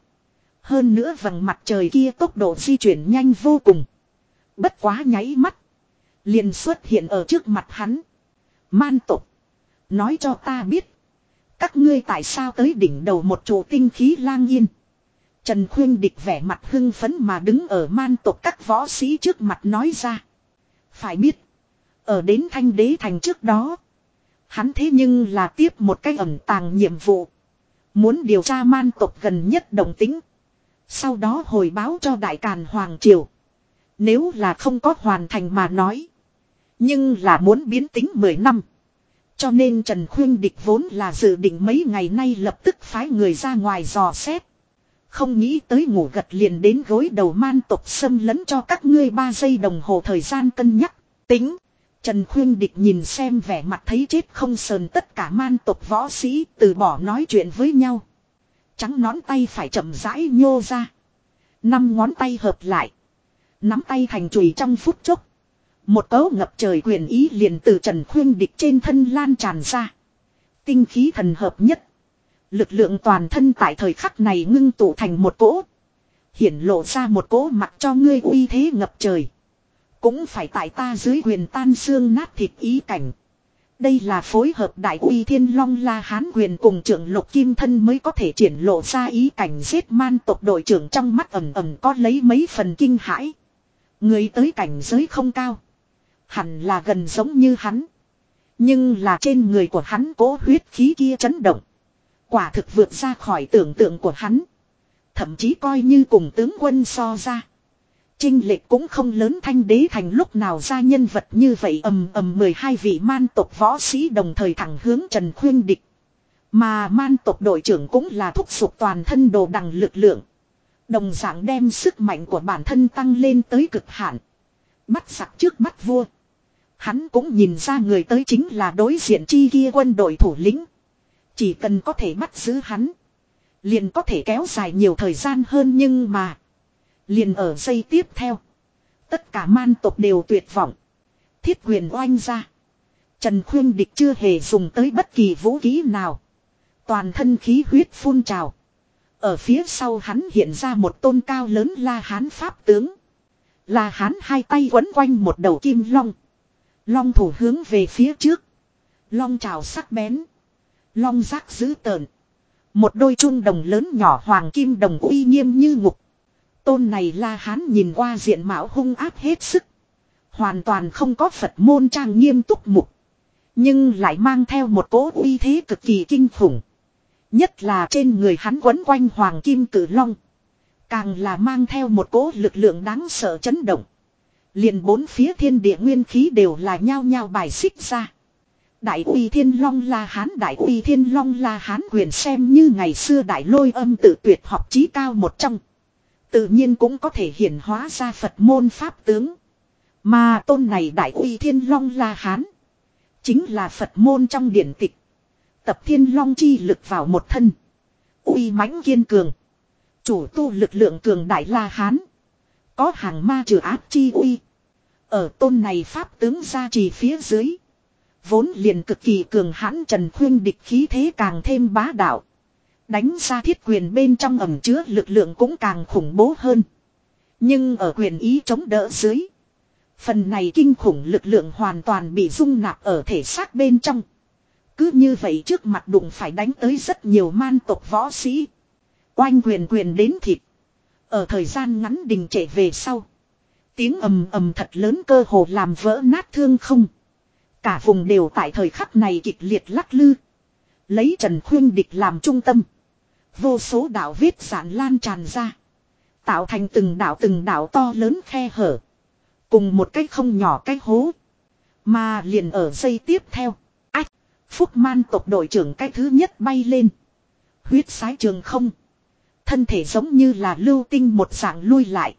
Hơn nữa vầng mặt trời kia tốc độ di chuyển nhanh vô cùng. Bất quá nháy mắt. Liền xuất hiện ở trước mặt hắn. Man tộc, Nói cho ta biết. Các ngươi tại sao tới đỉnh đầu một chỗ tinh khí lang yên. Trần Khuyên địch vẻ mặt hưng phấn mà đứng ở man tộc các võ sĩ trước mặt nói ra. Phải biết. Ở đến thanh đế thành trước đó. Hắn thế nhưng là tiếp một cái ẩn tàng nhiệm vụ. Muốn điều tra man tộc gần nhất đồng tính. Sau đó hồi báo cho Đại Càn Hoàng Triều. Nếu là không có hoàn thành mà nói. Nhưng là muốn biến tính 10 năm. Cho nên Trần Khuyên Địch vốn là dự định mấy ngày nay lập tức phái người ra ngoài dò xét. Không nghĩ tới ngủ gật liền đến gối đầu man tộc xâm lấn cho các ngươi 3 giây đồng hồ thời gian cân nhắc. Tính. Trần Khuyên Địch nhìn xem vẻ mặt thấy chết không sờn tất cả man tộc võ sĩ từ bỏ nói chuyện với nhau. Trắng nón tay phải chậm rãi nhô ra. Năm ngón tay hợp lại. Nắm tay thành chùy trong phút chốc. Một cấu ngập trời quyền ý liền từ Trần Khuyên Địch trên thân lan tràn ra. Tinh khí thần hợp nhất. Lực lượng toàn thân tại thời khắc này ngưng tụ thành một cỗ. Hiển lộ ra một cỗ mặt cho ngươi uy thế ngập trời. Cũng phải tại ta dưới quyền tan xương nát thịt ý cảnh. Đây là phối hợp đại uy thiên long la hán quyền cùng trưởng lục kim thân mới có thể triển lộ ra ý cảnh giết man tộc đội trưởng trong mắt ẩm ẩm có lấy mấy phần kinh hãi. Người tới cảnh giới không cao. Hẳn là gần giống như hắn. Nhưng là trên người của hắn cố huyết khí kia chấn động. Quả thực vượt ra khỏi tưởng tượng của hắn. Thậm chí coi như cùng tướng quân so ra. Trinh lệch cũng không lớn thanh đế thành lúc nào ra nhân vật như vậy ầm ầm 12 vị man tộc võ sĩ đồng thời thẳng hướng Trần Khuyên Địch. Mà man tộc đội trưởng cũng là thúc giục toàn thân đồ đằng lực lượng. Đồng dạng đem sức mạnh của bản thân tăng lên tới cực hạn. Bắt sặc trước bắt vua. Hắn cũng nhìn ra người tới chính là đối diện chi kia quân đội thủ lĩnh. Chỉ cần có thể bắt giữ hắn. Liền có thể kéo dài nhiều thời gian hơn nhưng mà. Liền ở giây tiếp theo. Tất cả man tộc đều tuyệt vọng. Thiết quyền oanh ra. Trần Khuyên Địch chưa hề dùng tới bất kỳ vũ khí nào. Toàn thân khí huyết phun trào. Ở phía sau hắn hiện ra một tôn cao lớn la hán pháp tướng. La hán hai tay quấn quanh một đầu kim long. Long thủ hướng về phía trước. Long trào sắc bén. Long giác dữ tợn. Một đôi trung đồng lớn nhỏ hoàng kim đồng uy nghiêm như ngục. Tôn này la hán nhìn qua diện mạo hung áp hết sức. Hoàn toàn không có Phật môn trang nghiêm túc mục. Nhưng lại mang theo một cố uy thế cực kỳ kinh khủng. Nhất là trên người hắn quấn quanh hoàng kim cử long. Càng là mang theo một cố lực lượng đáng sợ chấn động. Liền bốn phía thiên địa nguyên khí đều là nhao nhao bài xích ra. Đại uy thiên long la hán, đại uy thiên long la hán quyền xem như ngày xưa đại lôi âm tự tuyệt học trí cao một trong. Tự nhiên cũng có thể hiển hóa ra Phật môn pháp tướng. Mà tôn này đại uy thiên long la hán. Chính là Phật môn trong điển tịch. Tập thiên long chi lực vào một thân. uy mãnh kiên cường. Chủ tu lực lượng cường đại la hán. Có hàng ma trừ áp chi uy. Ở tôn này pháp tướng ra trì phía dưới. Vốn liền cực kỳ cường hãn Trần Khuyên địch khí thế càng thêm bá đạo. Đánh ra thiết quyền bên trong ẩm chứa lực lượng cũng càng khủng bố hơn. Nhưng ở quyền ý chống đỡ dưới. Phần này kinh khủng lực lượng hoàn toàn bị dung nạp ở thể xác bên trong. Cứ như vậy trước mặt đụng phải đánh tới rất nhiều man tộc võ sĩ. Oanh quyền quyền đến thịt. Ở thời gian ngắn đình trệ về sau. Tiếng ầm ầm thật lớn cơ hồ làm vỡ nát thương không. Cả vùng đều tại thời khắc này kịch liệt lắc lư. Lấy Trần Khuyên Địch làm trung tâm. Vô số đạo vết giản lan tràn ra. Tạo thành từng đạo từng đạo to lớn khe hở. Cùng một cái không nhỏ cái hố. Mà liền ở giây tiếp theo. Ách. Phúc man tộc đội trưởng cái thứ nhất bay lên. Huyết sái trường không. Thân thể giống như là lưu tinh một dạng lui lại.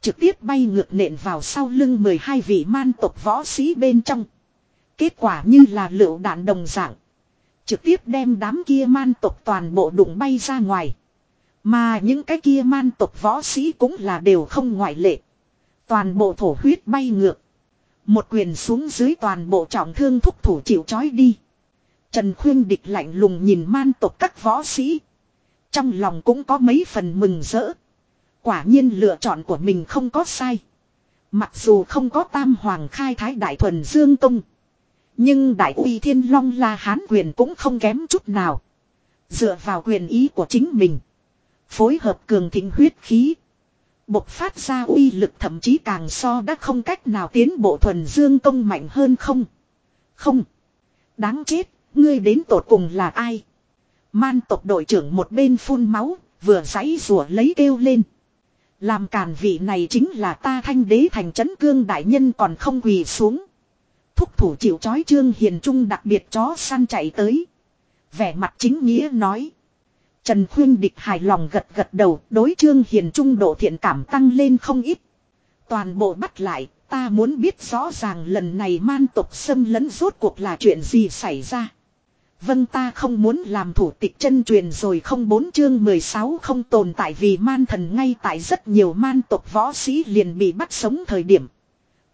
Trực tiếp bay ngược nện vào sau lưng 12 vị man tộc võ sĩ bên trong. Kết quả như là lựu đạn đồng dạng. Trực tiếp đem đám kia man tộc toàn bộ đụng bay ra ngoài. Mà những cái kia man tộc võ sĩ cũng là đều không ngoại lệ. Toàn bộ thổ huyết bay ngược. Một quyền xuống dưới toàn bộ trọng thương thúc thủ chịu chói đi. Trần Khuyên địch lạnh lùng nhìn man tộc các võ sĩ. Trong lòng cũng có mấy phần mừng rỡ. Quả nhiên lựa chọn của mình không có sai. Mặc dù không có tam hoàng khai thái đại thuần dương công. Nhưng đại uy thiên long la hán quyền cũng không kém chút nào. Dựa vào quyền ý của chính mình. Phối hợp cường thịnh huyết khí. Bộc phát ra uy lực thậm chí càng so đã không cách nào tiến bộ thuần dương công mạnh hơn không. Không. Đáng chết, ngươi đến tột cùng là ai? Man tộc đội trưởng một bên phun máu, vừa giãy rủa lấy kêu lên. Làm càn vị này chính là ta thanh đế thành trấn cương đại nhân còn không quỳ xuống. Thúc thủ chịu chói trương hiền trung đặc biệt chó săn chạy tới. Vẻ mặt chính nghĩa nói. Trần Khuyên Địch hài lòng gật gật đầu đối trương hiền trung độ thiện cảm tăng lên không ít. Toàn bộ bắt lại, ta muốn biết rõ ràng lần này man tục xâm lấn rốt cuộc là chuyện gì xảy ra. Vâng ta không muốn làm thủ tịch chân truyền rồi không bốn chương 16 không tồn tại vì man thần ngay tại rất nhiều man tộc võ sĩ liền bị bắt sống thời điểm.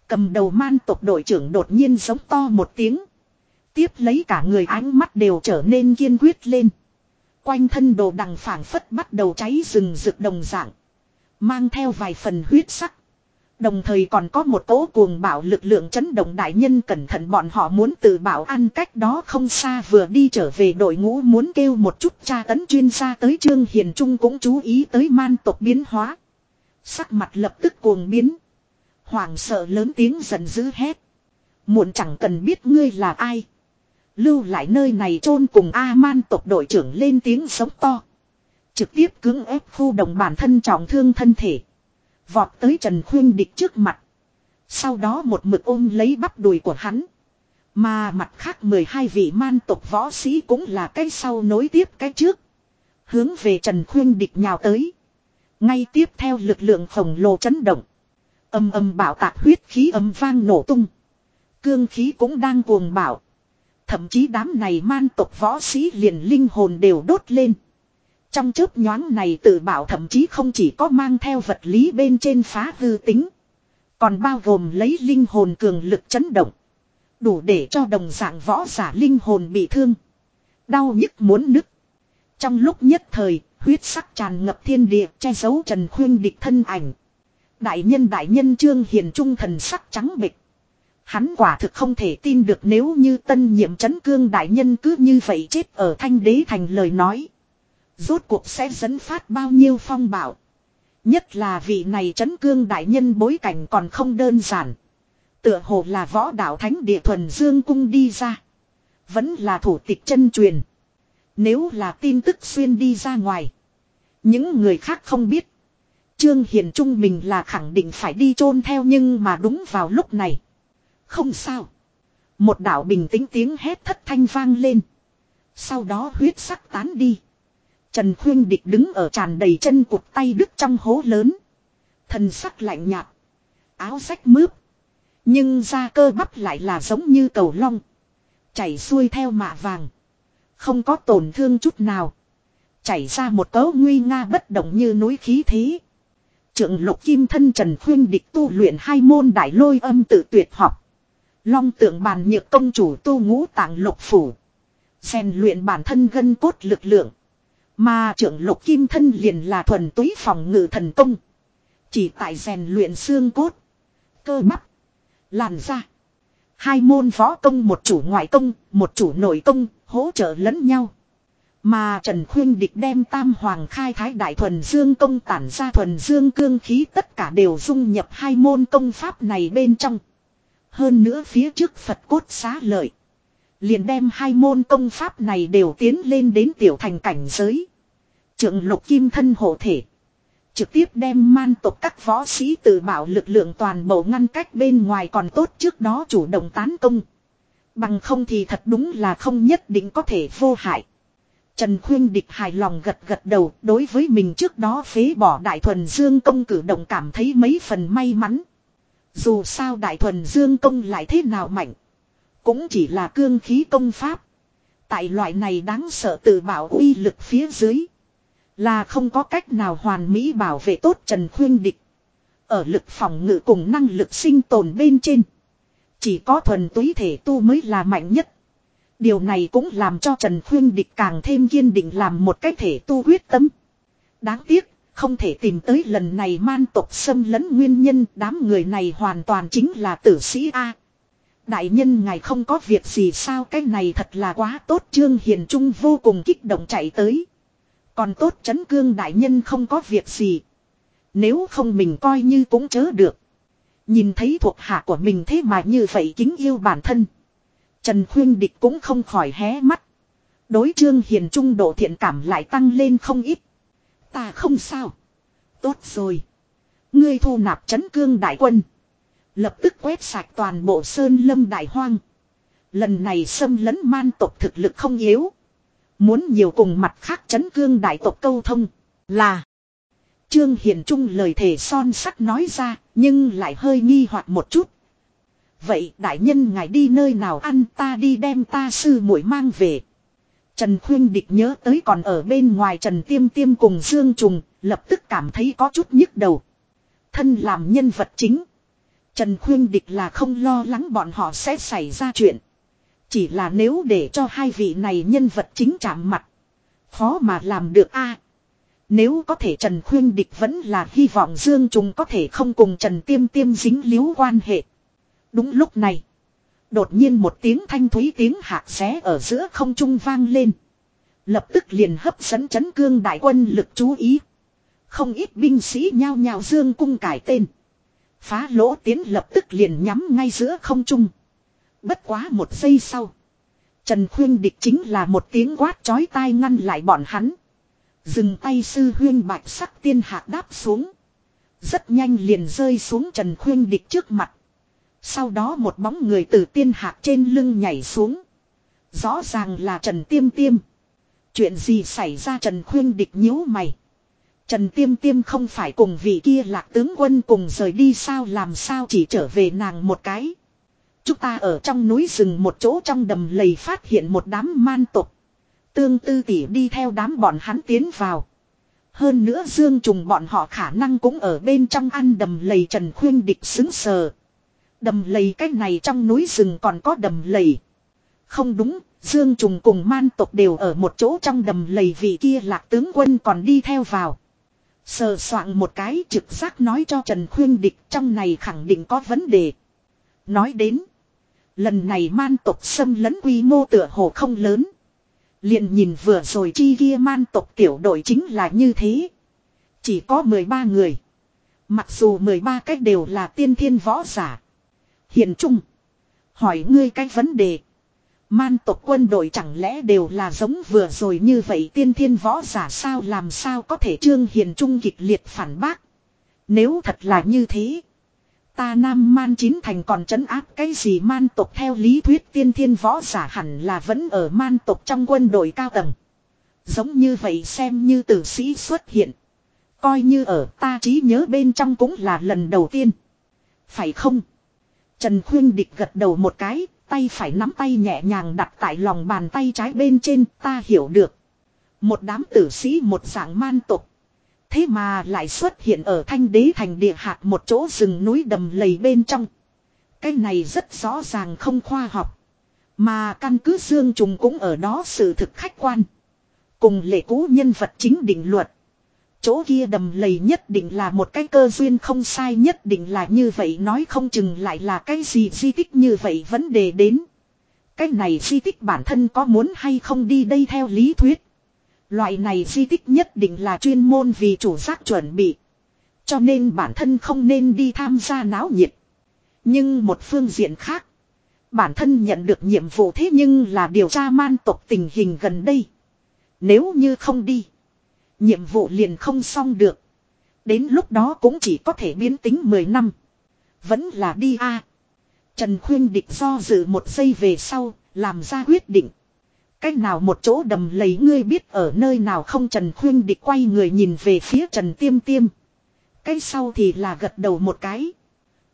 Cầm đầu man tộc đội trưởng đột nhiên giống to một tiếng. Tiếp lấy cả người ánh mắt đều trở nên kiên quyết lên. Quanh thân đồ đằng phảng phất bắt đầu cháy rừng rực đồng dạng. Mang theo vài phần huyết sắc. Đồng thời còn có một tố cuồng bảo lực lượng chấn động đại nhân cẩn thận bọn họ muốn tự bảo ăn cách đó không xa vừa đi trở về đội ngũ muốn kêu một chút tra tấn chuyên gia tới Trương Hiền Trung cũng chú ý tới man tộc biến hóa. Sắc mặt lập tức cuồng biến. Hoàng sợ lớn tiếng giận dữ hét. Muộn chẳng cần biết ngươi là ai. Lưu lại nơi này chôn cùng A-man tộc đội trưởng lên tiếng sống to. Trực tiếp cưỡng ép khu đồng bản thân trọng thương thân thể. Vọt tới Trần Khuyên Địch trước mặt. Sau đó một mực ôm lấy bắp đùi của hắn. Mà mặt khác 12 vị man tộc võ sĩ cũng là cái sau nối tiếp cái trước. Hướng về Trần Khuyên Địch nhào tới. Ngay tiếp theo lực lượng khổng lồ chấn động. Âm âm bảo tạc huyết khí âm vang nổ tung. Cương khí cũng đang cuồng bảo. Thậm chí đám này man tộc võ sĩ liền linh hồn đều đốt lên. Trong chớp nhoáng này tự bảo thậm chí không chỉ có mang theo vật lý bên trên phá hư tính. Còn bao gồm lấy linh hồn cường lực chấn động. Đủ để cho đồng dạng võ giả linh hồn bị thương. Đau nhức muốn nứt. Trong lúc nhất thời, huyết sắc tràn ngập thiên địa che giấu Trần Khuyên địch thân ảnh. Đại nhân đại nhân Trương Hiền Trung thần sắc trắng bịch. Hắn quả thực không thể tin được nếu như tân nhiệm chấn cương đại nhân cứ như vậy chết ở thanh đế thành lời nói. Rốt cuộc sẽ dẫn phát bao nhiêu phong bảo. Nhất là vị này chấn cương đại nhân bối cảnh còn không đơn giản. Tựa hồ là võ đạo thánh địa thuần dương cung đi ra. Vẫn là thủ tịch chân truyền. Nếu là tin tức xuyên đi ra ngoài. Những người khác không biết. Trương Hiền Trung mình là khẳng định phải đi chôn theo nhưng mà đúng vào lúc này. Không sao. Một đạo bình tĩnh tiếng hét thất thanh vang lên. Sau đó huyết sắc tán đi. Trần Khuyên Địch đứng ở tràn đầy chân cụt tay đứt trong hố lớn. Thần sắc lạnh nhạt. Áo rách mướp. Nhưng da cơ bắp lại là giống như cầu long. Chảy xuôi theo mạ vàng. Không có tổn thương chút nào. Chảy ra một cấu nguy nga bất động như núi khí thế. Trượng lục kim thân Trần Khuyên Địch tu luyện hai môn đại lôi âm tự tuyệt học. Long tượng bàn nhược công chủ tu ngũ tạng lục phủ. rèn luyện bản thân gân cốt lực lượng. Mà trưởng lục kim thân liền là thuần túy phòng ngự thần công. Chỉ tại rèn luyện xương cốt. Cơ bắp. Làn da. Hai môn võ công một chủ ngoại công, một chủ nội công, hỗ trợ lẫn nhau. Mà Trần Khuyên Địch đem tam hoàng khai thái đại thuần dương công tản ra thuần dương cương khí tất cả đều dung nhập hai môn công pháp này bên trong. Hơn nữa phía trước Phật cốt xá lợi. Liền đem hai môn công pháp này đều tiến lên đến tiểu thành cảnh giới. Trượng lục kim thân hộ thể. Trực tiếp đem man tộc các võ sĩ tự bảo lực lượng toàn bộ ngăn cách bên ngoài còn tốt trước đó chủ động tán công. Bằng không thì thật đúng là không nhất định có thể vô hại. Trần Khuyên Địch hài lòng gật gật đầu, đối với mình trước đó phế bỏ Đại Thuần Dương Công cử động cảm thấy mấy phần may mắn. Dù sao Đại Thuần Dương Công lại thế nào mạnh. Cũng chỉ là cương khí công pháp. Tại loại này đáng sợ tự bảo uy lực phía dưới. Là không có cách nào hoàn mỹ bảo vệ tốt Trần Khuyên Địch. Ở lực phòng ngự cùng năng lực sinh tồn bên trên. Chỉ có thuần túy thể tu mới là mạnh nhất. Điều này cũng làm cho Trần Khuyên Địch càng thêm kiên định làm một cái thể tu quyết tâm. Đáng tiếc, không thể tìm tới lần này man tộc xâm lấn nguyên nhân đám người này hoàn toàn chính là tử sĩ A. Đại nhân ngài không có việc gì sao cái này thật là quá tốt Trương Hiền Trung vô cùng kích động chạy tới. Còn tốt chấn cương đại nhân không có việc gì. Nếu không mình coi như cũng chớ được. Nhìn thấy thuộc hạ của mình thế mà như vậy kính yêu bản thân. Trần Khuyên Địch cũng không khỏi hé mắt. Đối trương hiền trung độ thiện cảm lại tăng lên không ít. Ta không sao. Tốt rồi. Ngươi thu nạp chấn cương đại quân. Lập tức quét sạch toàn bộ sơn lâm đại hoang. Lần này xâm lấn man tộc thực lực không yếu. Muốn nhiều cùng mặt khác chấn cương đại tộc câu thông. Là. Trương Hiền Trung lời thể son sắc nói ra. Nhưng lại hơi nghi hoặc một chút. Vậy đại nhân ngài đi nơi nào ăn ta đi đem ta sư muội mang về. Trần Khuyên Địch nhớ tới còn ở bên ngoài Trần Tiêm Tiêm cùng Dương Trùng, lập tức cảm thấy có chút nhức đầu. Thân làm nhân vật chính. Trần Khuyên Địch là không lo lắng bọn họ sẽ xảy ra chuyện. Chỉ là nếu để cho hai vị này nhân vật chính chạm mặt. Khó mà làm được a. nếu có thể Trần Khuyên Địch vẫn là hy vọng Dương Trùng có thể không cùng Trần Tiêm Tiêm dính líu quan hệ. Đúng lúc này. Đột nhiên một tiếng thanh thúy tiếng hạc xé ở giữa không trung vang lên. Lập tức liền hấp dẫn chấn cương đại quân lực chú ý. Không ít binh sĩ nhao nhao dương cung cải tên. Phá lỗ tiến lập tức liền nhắm ngay giữa không trung. Bất quá một giây sau. Trần Khuyên Địch chính là một tiếng quát chói tai ngăn lại bọn hắn. Dừng tay sư huyên bạch sắc tiên hạc đáp xuống. Rất nhanh liền rơi xuống Trần Khuyên Địch trước mặt. Sau đó một bóng người từ tiên hạc trên lưng nhảy xuống. Rõ ràng là Trần Tiêm Tiêm. Chuyện gì xảy ra Trần Khuyên Địch nhíu mày. Trần Tiêm Tiêm không phải cùng vị kia lạc tướng quân cùng rời đi sao làm sao chỉ trở về nàng một cái. Chúng ta ở trong núi rừng một chỗ trong đầm lầy phát hiện một đám man tục. Tương tư tỉ đi theo đám bọn hắn tiến vào. Hơn nữa dương trùng bọn họ khả năng cũng ở bên trong ăn đầm lầy Trần Khuyên Địch xứng sờ. Đầm lầy cách này trong núi rừng còn có đầm lầy. Không đúng, Dương Trùng cùng man tộc đều ở một chỗ trong đầm lầy vị kia lạc tướng quân còn đi theo vào. Sờ soạn một cái trực giác nói cho Trần Khuyên Địch trong này khẳng định có vấn đề. Nói đến. Lần này man tộc xâm lấn quy mô tựa hồ không lớn. liền nhìn vừa rồi chi kia man tộc tiểu đội chính là như thế. Chỉ có 13 người. Mặc dù 13 cách đều là tiên thiên võ giả. Hiện trung. Hỏi ngươi cái vấn đề. Man tộc quân đội chẳng lẽ đều là giống vừa rồi như vậy tiên thiên võ giả sao làm sao có thể trương hiền trung kịch liệt phản bác. Nếu thật là như thế. Ta nam man chín thành còn trấn áp cái gì man tộc theo lý thuyết tiên thiên võ giả hẳn là vẫn ở man tộc trong quân đội cao tầng. Giống như vậy xem như tử sĩ xuất hiện. Coi như ở ta trí nhớ bên trong cũng là lần đầu tiên. Phải không? Trần Khuyên Địch gật đầu một cái, tay phải nắm tay nhẹ nhàng đặt tại lòng bàn tay trái bên trên, ta hiểu được. Một đám tử sĩ một dạng man tục. Thế mà lại xuất hiện ở thanh đế thành địa hạt một chỗ rừng núi đầm lầy bên trong. Cái này rất rõ ràng không khoa học. Mà căn cứ Dương Trùng cũng ở đó sự thực khách quan. Cùng lệ cũ nhân vật chính định luật. Chỗ kia đầm lầy nhất định là một cái cơ duyên không sai nhất định là như vậy, nói không chừng lại là cái gì di tích như vậy vấn đề đến. Cái này di tích bản thân có muốn hay không đi đây theo lý thuyết. Loại này di tích nhất định là chuyên môn vì chủ giác chuẩn bị. Cho nên bản thân không nên đi tham gia náo nhiệt. Nhưng một phương diện khác. Bản thân nhận được nhiệm vụ thế nhưng là điều tra man tộc tình hình gần đây. Nếu như không đi. Nhiệm vụ liền không xong được. Đến lúc đó cũng chỉ có thể biến tính 10 năm. Vẫn là đi a. Trần Khuyên Địch do dự một giây về sau, làm ra quyết định. Cách nào một chỗ đầm lấy ngươi biết ở nơi nào không Trần Khuyên Địch quay người nhìn về phía Trần Tiêm Tiêm. Cái sau thì là gật đầu một cái.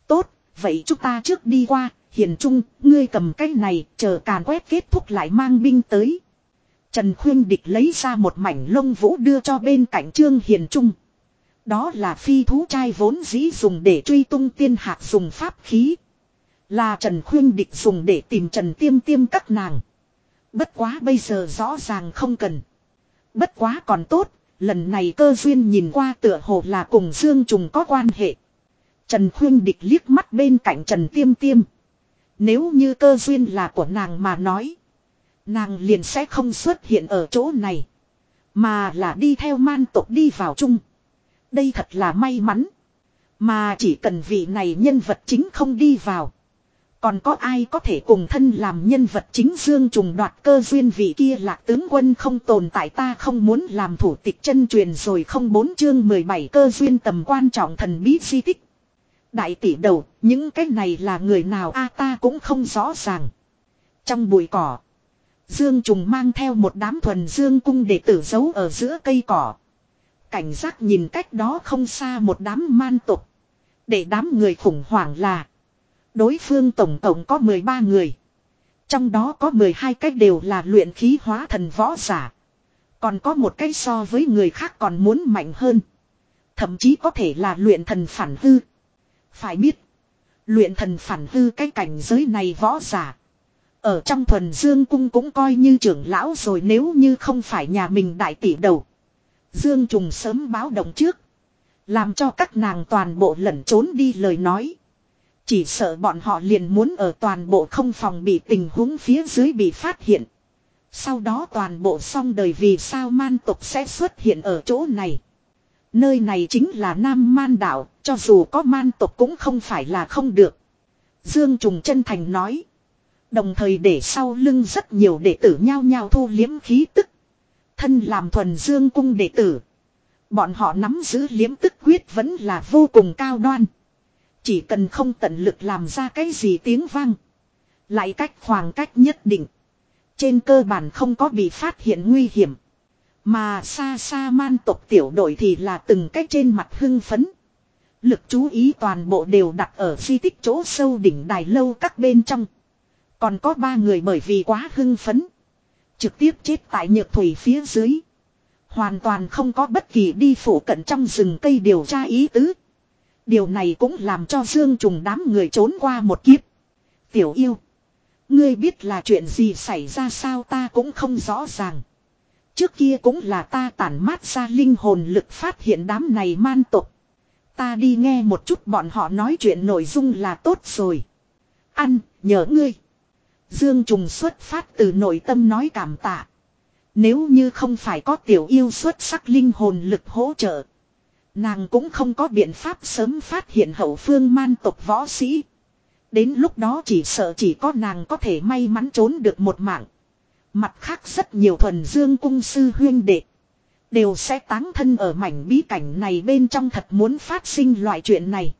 Tốt, vậy chúng ta trước đi qua, hiền trung, ngươi cầm cái này, chờ càn quét kết thúc lại mang binh tới. Trần Khuyên Địch lấy ra một mảnh lông vũ đưa cho bên cạnh Trương Hiền Trung. Đó là phi thú trai vốn dĩ dùng để truy tung tiên hạc dùng pháp khí. Là Trần Khuyên Địch dùng để tìm Trần Tiêm Tiêm các nàng. Bất quá bây giờ rõ ràng không cần. Bất quá còn tốt, lần này cơ duyên nhìn qua tựa hồ là cùng Dương Trùng có quan hệ. Trần Khuyên Địch liếc mắt bên cạnh Trần Tiêm Tiêm. Nếu như cơ duyên là của nàng mà nói. Nàng liền sẽ không xuất hiện ở chỗ này. Mà là đi theo man tộc đi vào chung. Đây thật là may mắn. Mà chỉ cần vị này nhân vật chính không đi vào. Còn có ai có thể cùng thân làm nhân vật chính dương trùng đoạt cơ duyên vị kia lạc tướng quân không tồn tại ta không muốn làm thủ tịch chân truyền rồi không bốn chương 17 cơ duyên tầm quan trọng thần bí di tích. Đại tỷ đầu, những cái này là người nào a ta cũng không rõ ràng. Trong bụi cỏ, Dương Trùng mang theo một đám thuần dương cung để tử giấu ở giữa cây cỏ. Cảnh giác nhìn cách đó không xa một đám man tục. Để đám người khủng hoảng là. Đối phương tổng tổng có 13 người. Trong đó có 12 cách đều là luyện khí hóa thần võ giả. Còn có một cách so với người khác còn muốn mạnh hơn. Thậm chí có thể là luyện thần phản hư. Phải biết. Luyện thần phản hư cái cảnh giới này võ giả. Ở trong thuần dương cung cũng coi như trưởng lão rồi nếu như không phải nhà mình đại tỷ đầu. Dương trùng sớm báo động trước. Làm cho các nàng toàn bộ lẩn trốn đi lời nói. Chỉ sợ bọn họ liền muốn ở toàn bộ không phòng bị tình huống phía dưới bị phát hiện. Sau đó toàn bộ xong đời vì sao man tục sẽ xuất hiện ở chỗ này. Nơi này chính là Nam Man Đảo, cho dù có man tục cũng không phải là không được. Dương Trùng chân thành nói. Đồng thời để sau lưng rất nhiều đệ tử nhao nhao thu liếm khí tức. Thân làm thuần dương cung đệ tử. Bọn họ nắm giữ liếm tức quyết vẫn là vô cùng cao đoan. Chỉ cần không tận lực làm ra cái gì tiếng vang. Lại cách khoảng cách nhất định. Trên cơ bản không có bị phát hiện nguy hiểm. Mà xa xa man tộc tiểu đội thì là từng cách trên mặt hưng phấn. Lực chú ý toàn bộ đều đặt ở di tích chỗ sâu đỉnh đài lâu các bên trong. Còn có ba người bởi vì quá hưng phấn. Trực tiếp chết tại nhược thủy phía dưới. Hoàn toàn không có bất kỳ đi phủ cận trong rừng cây điều tra ý tứ. Điều này cũng làm cho Dương Trùng đám người trốn qua một kiếp. Tiểu yêu. Ngươi biết là chuyện gì xảy ra sao ta cũng không rõ ràng. Trước kia cũng là ta tản mát ra linh hồn lực phát hiện đám này man tục. Ta đi nghe một chút bọn họ nói chuyện nội dung là tốt rồi. Ăn, nhớ ngươi. Dương Trùng xuất phát từ nội tâm nói cảm tạ. Nếu như không phải có tiểu yêu xuất sắc linh hồn lực hỗ trợ. Nàng cũng không có biện pháp sớm phát hiện hậu phương man tộc võ sĩ. Đến lúc đó chỉ sợ chỉ có nàng có thể may mắn trốn được một mạng. Mặt khác rất nhiều thuần dương cung sư huyên đệ. Đều sẽ táng thân ở mảnh bí cảnh này bên trong thật muốn phát sinh loại chuyện này.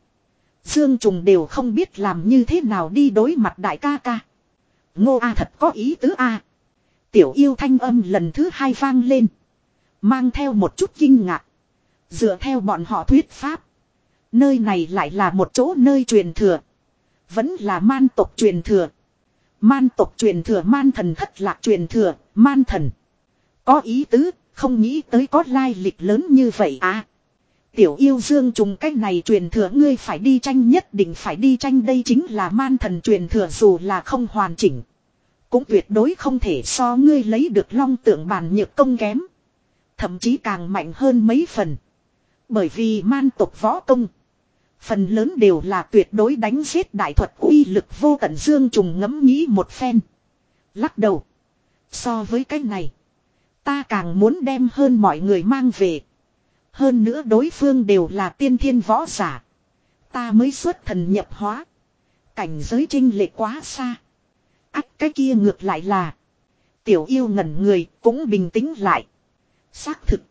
Dương Trùng đều không biết làm như thế nào đi đối mặt đại ca ca. Ngô A thật có ý tứ A. Tiểu yêu thanh âm lần thứ hai vang lên. Mang theo một chút kinh ngạc. Dựa theo bọn họ thuyết pháp. Nơi này lại là một chỗ nơi truyền thừa. Vẫn là man tộc truyền thừa. Man tộc truyền thừa man thần thất lạc truyền thừa, man thần. Có ý tứ, không nghĩ tới có lai lịch lớn như vậy à. Tiểu yêu dương trùng cách này truyền thừa, ngươi phải đi tranh nhất định phải đi tranh đây chính là man thần truyền thừa, dù là không hoàn chỉnh. Cũng tuyệt đối không thể so ngươi lấy được long tượng bàn nhược công kém. Thậm chí càng mạnh hơn mấy phần. Bởi vì man tộc võ công. Phần lớn đều là tuyệt đối đánh giết đại thuật uy lực vô tận, dương trùng ngẫm nghĩ một phen. Lắc đầu. So với cái này. Ta càng muốn đem hơn mọi người mang về. Hơn nữa đối phương đều là tiên thiên võ giả. Ta mới xuất thần nhập hóa. Cảnh giới trinh lệ quá xa. ắt cái kia ngược lại là. Tiểu yêu ngẩn người cũng bình tĩnh lại. Xác thực.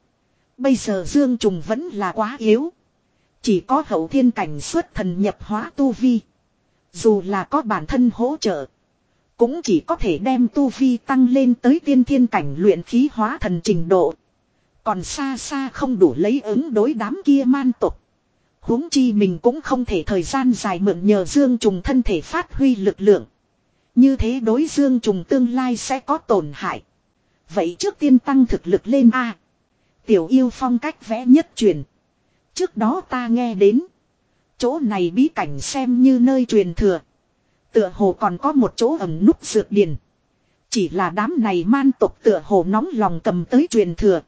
Bây giờ Dương Trùng vẫn là quá yếu. Chỉ có hậu thiên cảnh xuất thần nhập hóa tu vi. Dù là có bản thân hỗ trợ. Cũng chỉ có thể đem tu vi tăng lên tới tiên thiên cảnh luyện khí hóa thần trình độ. Còn xa xa không đủ lấy ứng đối đám kia man tục. huống chi mình cũng không thể thời gian dài mượn nhờ dương trùng thân thể phát huy lực lượng. Như thế đối dương trùng tương lai sẽ có tổn hại. Vậy trước tiên tăng thực lực lên A. Tiểu yêu phong cách vẽ nhất truyền. Trước đó ta nghe đến. Chỗ này bí cảnh xem như nơi truyền thừa. Tựa hồ còn có một chỗ ẩn nút dược điền. Chỉ là đám này man tộc tựa hồ nóng lòng cầm tới truyền thừa.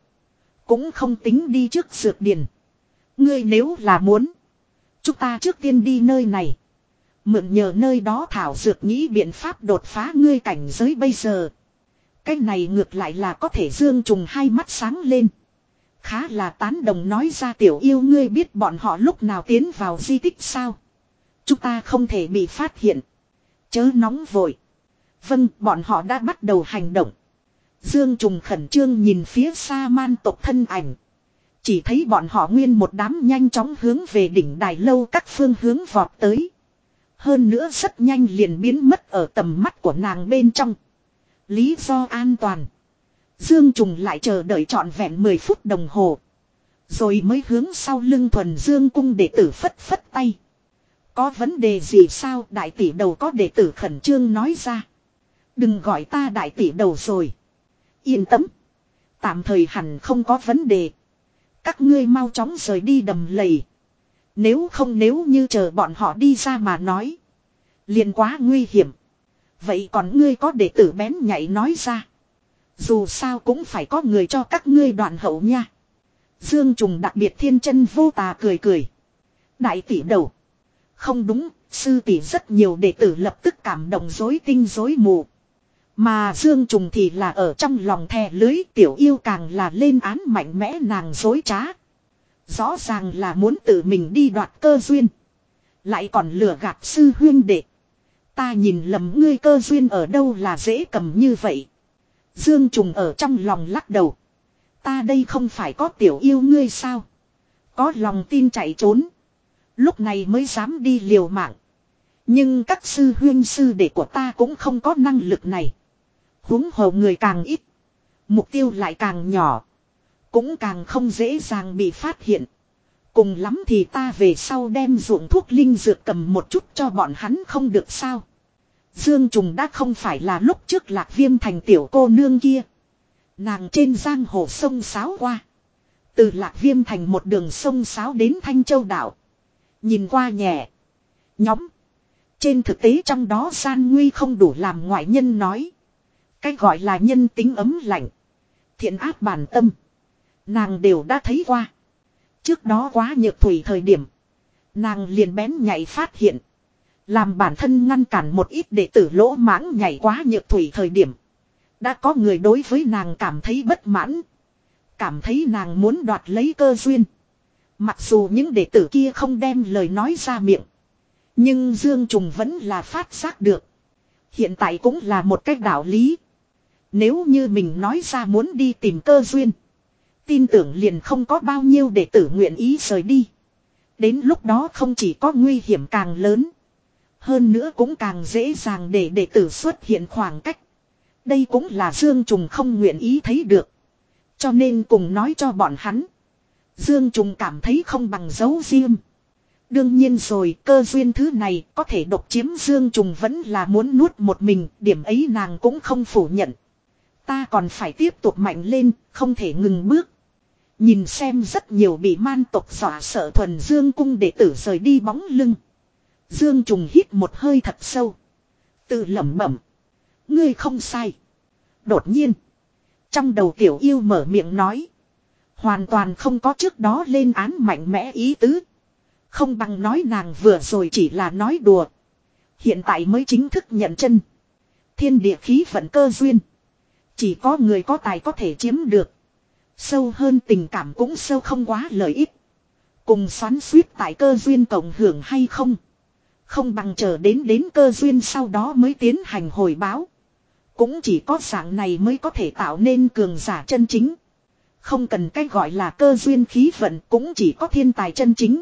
Cũng không tính đi trước dược điền. Ngươi nếu là muốn. Chúng ta trước tiên đi nơi này. Mượn nhờ nơi đó thảo dược nghĩ biện pháp đột phá ngươi cảnh giới bây giờ. Cái này ngược lại là có thể dương trùng hai mắt sáng lên. Khá là tán đồng nói ra tiểu yêu ngươi biết bọn họ lúc nào tiến vào di tích sao. Chúng ta không thể bị phát hiện. Chớ nóng vội. Vâng, bọn họ đã bắt đầu hành động. Dương Trùng khẩn trương nhìn phía xa man tộc thân ảnh. Chỉ thấy bọn họ nguyên một đám nhanh chóng hướng về đỉnh đài lâu các phương hướng vọt tới. Hơn nữa rất nhanh liền biến mất ở tầm mắt của nàng bên trong. Lý do an toàn. Dương Trùng lại chờ đợi trọn vẹn 10 phút đồng hồ. Rồi mới hướng sau lưng thuần Dương cung đệ tử phất phất tay. Có vấn đề gì sao đại tỷ đầu có đệ tử khẩn trương nói ra. Đừng gọi ta đại tỷ đầu rồi. Yên tâm. Tạm thời hẳn không có vấn đề. Các ngươi mau chóng rời đi đầm lầy. Nếu không nếu như chờ bọn họ đi ra mà nói. liền quá nguy hiểm. Vậy còn ngươi có đệ tử bén nhảy nói ra. Dù sao cũng phải có người cho các ngươi đoạn hậu nha. Dương Trùng đặc biệt thiên chân vô tà cười cười. Đại tỷ đầu. Không đúng, sư tỷ rất nhiều đệ tử lập tức cảm động dối tinh dối mù. Mà Dương Trùng thì là ở trong lòng thè lưới, tiểu yêu càng là lên án mạnh mẽ nàng dối trá. Rõ ràng là muốn tự mình đi đoạt cơ duyên. Lại còn lừa gạt sư huyên đệ. Ta nhìn lầm ngươi cơ duyên ở đâu là dễ cầm như vậy. Dương Trùng ở trong lòng lắc đầu. Ta đây không phải có tiểu yêu ngươi sao? Có lòng tin chạy trốn. Lúc này mới dám đi liều mạng. Nhưng các sư huyên sư đệ của ta cũng không có năng lực này huống hồ người càng ít. Mục tiêu lại càng nhỏ. Cũng càng không dễ dàng bị phát hiện. Cùng lắm thì ta về sau đem ruộng thuốc linh dược cầm một chút cho bọn hắn không được sao. Dương Trùng đã không phải là lúc trước lạc viêm thành tiểu cô nương kia. Nàng trên giang hồ sông Sáo qua. Từ lạc viêm thành một đường sông Sáo đến Thanh Châu Đảo. Nhìn qua nhẹ. Nhóm. Trên thực tế trong đó gian nguy không đủ làm ngoại nhân nói. Cái gọi là nhân tính ấm lạnh. Thiện áp bản tâm. Nàng đều đã thấy qua. Trước đó quá nhược thủy thời điểm. Nàng liền bén nhảy phát hiện. Làm bản thân ngăn cản một ít đệ tử lỗ mãng nhảy quá nhược thủy thời điểm. Đã có người đối với nàng cảm thấy bất mãn. Cảm thấy nàng muốn đoạt lấy cơ duyên. Mặc dù những đệ tử kia không đem lời nói ra miệng. Nhưng Dương Trùng vẫn là phát giác được. Hiện tại cũng là một cách đạo lý. Nếu như mình nói ra muốn đi tìm cơ duyên. Tin tưởng liền không có bao nhiêu đệ tử nguyện ý rời đi. Đến lúc đó không chỉ có nguy hiểm càng lớn. Hơn nữa cũng càng dễ dàng để đệ tử xuất hiện khoảng cách. Đây cũng là Dương Trùng không nguyện ý thấy được. Cho nên cùng nói cho bọn hắn. Dương Trùng cảm thấy không bằng dấu riêng. Đương nhiên rồi cơ duyên thứ này có thể độc chiếm Dương Trùng vẫn là muốn nuốt một mình, điểm ấy nàng cũng không phủ nhận. Ta còn phải tiếp tục mạnh lên, không thể ngừng bước. Nhìn xem rất nhiều bị man tộc dọa sợ thuần Dương cung đệ tử rời đi bóng lưng. Dương Trùng hít một hơi thật sâu. Tự lẩm bẩm. Ngươi không sai. Đột nhiên. Trong đầu tiểu yêu mở miệng nói. Hoàn toàn không có trước đó lên án mạnh mẽ ý tứ. Không bằng nói nàng vừa rồi chỉ là nói đùa. Hiện tại mới chính thức nhận chân. Thiên địa khí vận cơ duyên. Chỉ có người có tài có thể chiếm được. Sâu hơn tình cảm cũng sâu không quá lợi ích. Cùng xoắn suýt tại cơ duyên cộng hưởng hay không. Không bằng chờ đến đến cơ duyên sau đó mới tiến hành hồi báo. Cũng chỉ có dạng này mới có thể tạo nên cường giả chân chính. Không cần cách gọi là cơ duyên khí vận cũng chỉ có thiên tài chân chính.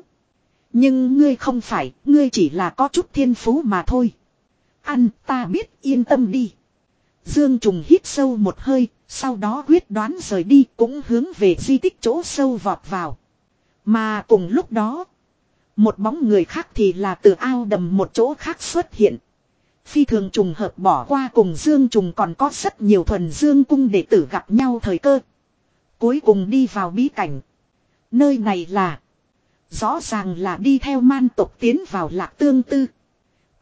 Nhưng ngươi không phải, ngươi chỉ là có chút thiên phú mà thôi. Ăn, ta biết, yên tâm đi. Dương Trùng hít sâu một hơi, sau đó quyết đoán rời đi cũng hướng về di tích chỗ sâu vọt vào. Mà cùng lúc đó, một bóng người khác thì là từ ao đầm một chỗ khác xuất hiện. Phi thường trùng hợp bỏ qua cùng Dương Trùng còn có rất nhiều thuần Dương cung đệ tử gặp nhau thời cơ. Cuối cùng đi vào bí cảnh. Nơi này là Rõ ràng là đi theo man tộc tiến vào lạc tương tư.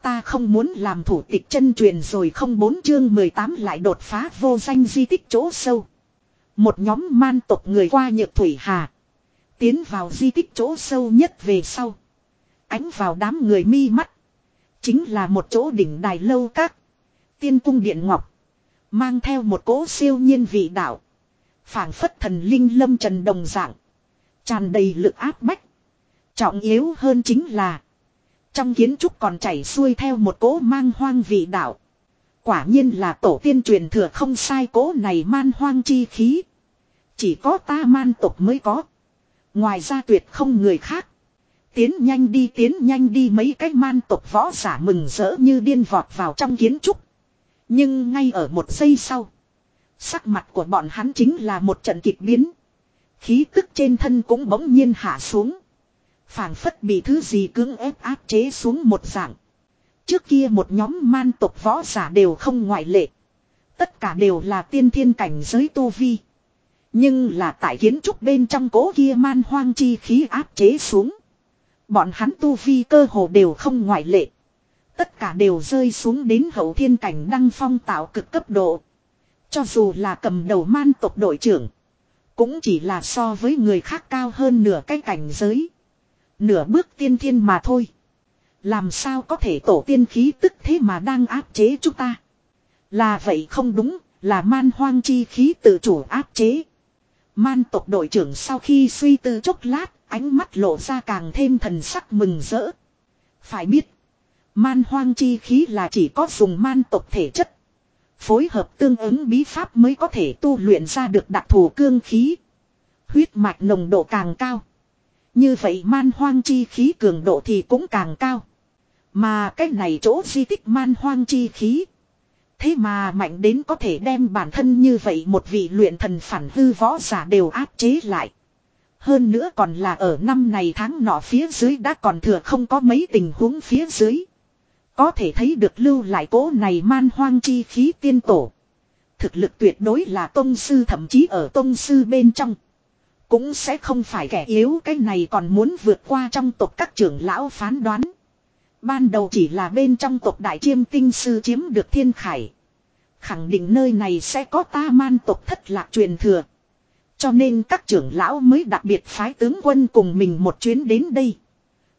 Ta không muốn làm thủ tịch chân truyền rồi không bốn chương 18 lại đột phá vô danh di tích chỗ sâu. Một nhóm man tộc người qua nhược thủy hà. Tiến vào di tích chỗ sâu nhất về sau. Ánh vào đám người mi mắt. Chính là một chỗ đỉnh đài lâu các. Tiên cung điện ngọc. Mang theo một cỗ siêu nhiên vị đạo. phảng phất thần linh lâm trần đồng dạng. tràn đầy lực áp bách. Trọng yếu hơn chính là. Trong kiến trúc còn chảy xuôi theo một cỗ mang hoang vị đạo. Quả nhiên là tổ tiên truyền thừa không sai cỗ này man hoang chi khí. Chỉ có ta man tộc mới có. Ngoài ra tuyệt không người khác. Tiến nhanh đi, tiến nhanh đi, mấy cái man tộc võ giả mừng rỡ như điên vọt vào trong kiến trúc. Nhưng ngay ở một giây sau. Sắc mặt của bọn hắn chính là một trận kịch biến. Khí tức trên thân cũng bỗng nhiên hạ xuống phảng phất bị thứ gì cưỡng ép áp chế xuống một dạng. Trước kia một nhóm man tộc võ giả đều không ngoại lệ. Tất cả đều là tiên thiên cảnh giới tu vi. Nhưng là tại kiến trúc bên trong cố kia man hoang chi khí áp chế xuống. Bọn hắn tu vi cơ hồ đều không ngoại lệ. Tất cả đều rơi xuống đến hậu thiên cảnh đăng phong tạo cực cấp độ. Cho dù là cầm đầu man tộc đội trưởng. Cũng chỉ là so với người khác cao hơn nửa cái cảnh giới. Nửa bước tiên thiên mà thôi. Làm sao có thể tổ tiên khí tức thế mà đang áp chế chúng ta. Là vậy không đúng, là man hoang chi khí tự chủ áp chế. Man tộc đội trưởng sau khi suy tư chốc lát, ánh mắt lộ ra càng thêm thần sắc mừng rỡ. Phải biết, Man hoang chi khí là chỉ có dùng man tộc thể chất. Phối hợp tương ứng bí pháp mới có thể tu luyện ra được đặc thù cương khí. Huyết mạch nồng độ càng cao. Như vậy man hoang chi khí cường độ thì cũng càng cao. Mà cái này chỗ di tích man hoang chi khí. Thế mà mạnh đến có thể đem bản thân như vậy một vị luyện thần phản hư võ giả đều áp chế lại. Hơn nữa còn là ở năm này tháng nọ phía dưới đã còn thừa không có mấy tình huống phía dưới. Có thể thấy được lưu lại cố này man hoang chi khí tiên tổ. Thực lực tuyệt đối là tôn sư thậm chí ở tôn sư bên trong. Cũng sẽ không phải kẻ yếu, cái này còn muốn vượt qua trong tộc các trưởng lão phán đoán. Ban đầu chỉ là bên trong tộc đại chiêm tinh sư chiếm được thiên khải. Khẳng định nơi này sẽ có ta man tộc thất lạc truyền thừa. Cho nên các trưởng lão mới đặc biệt phái tướng quân cùng mình một chuyến đến đây.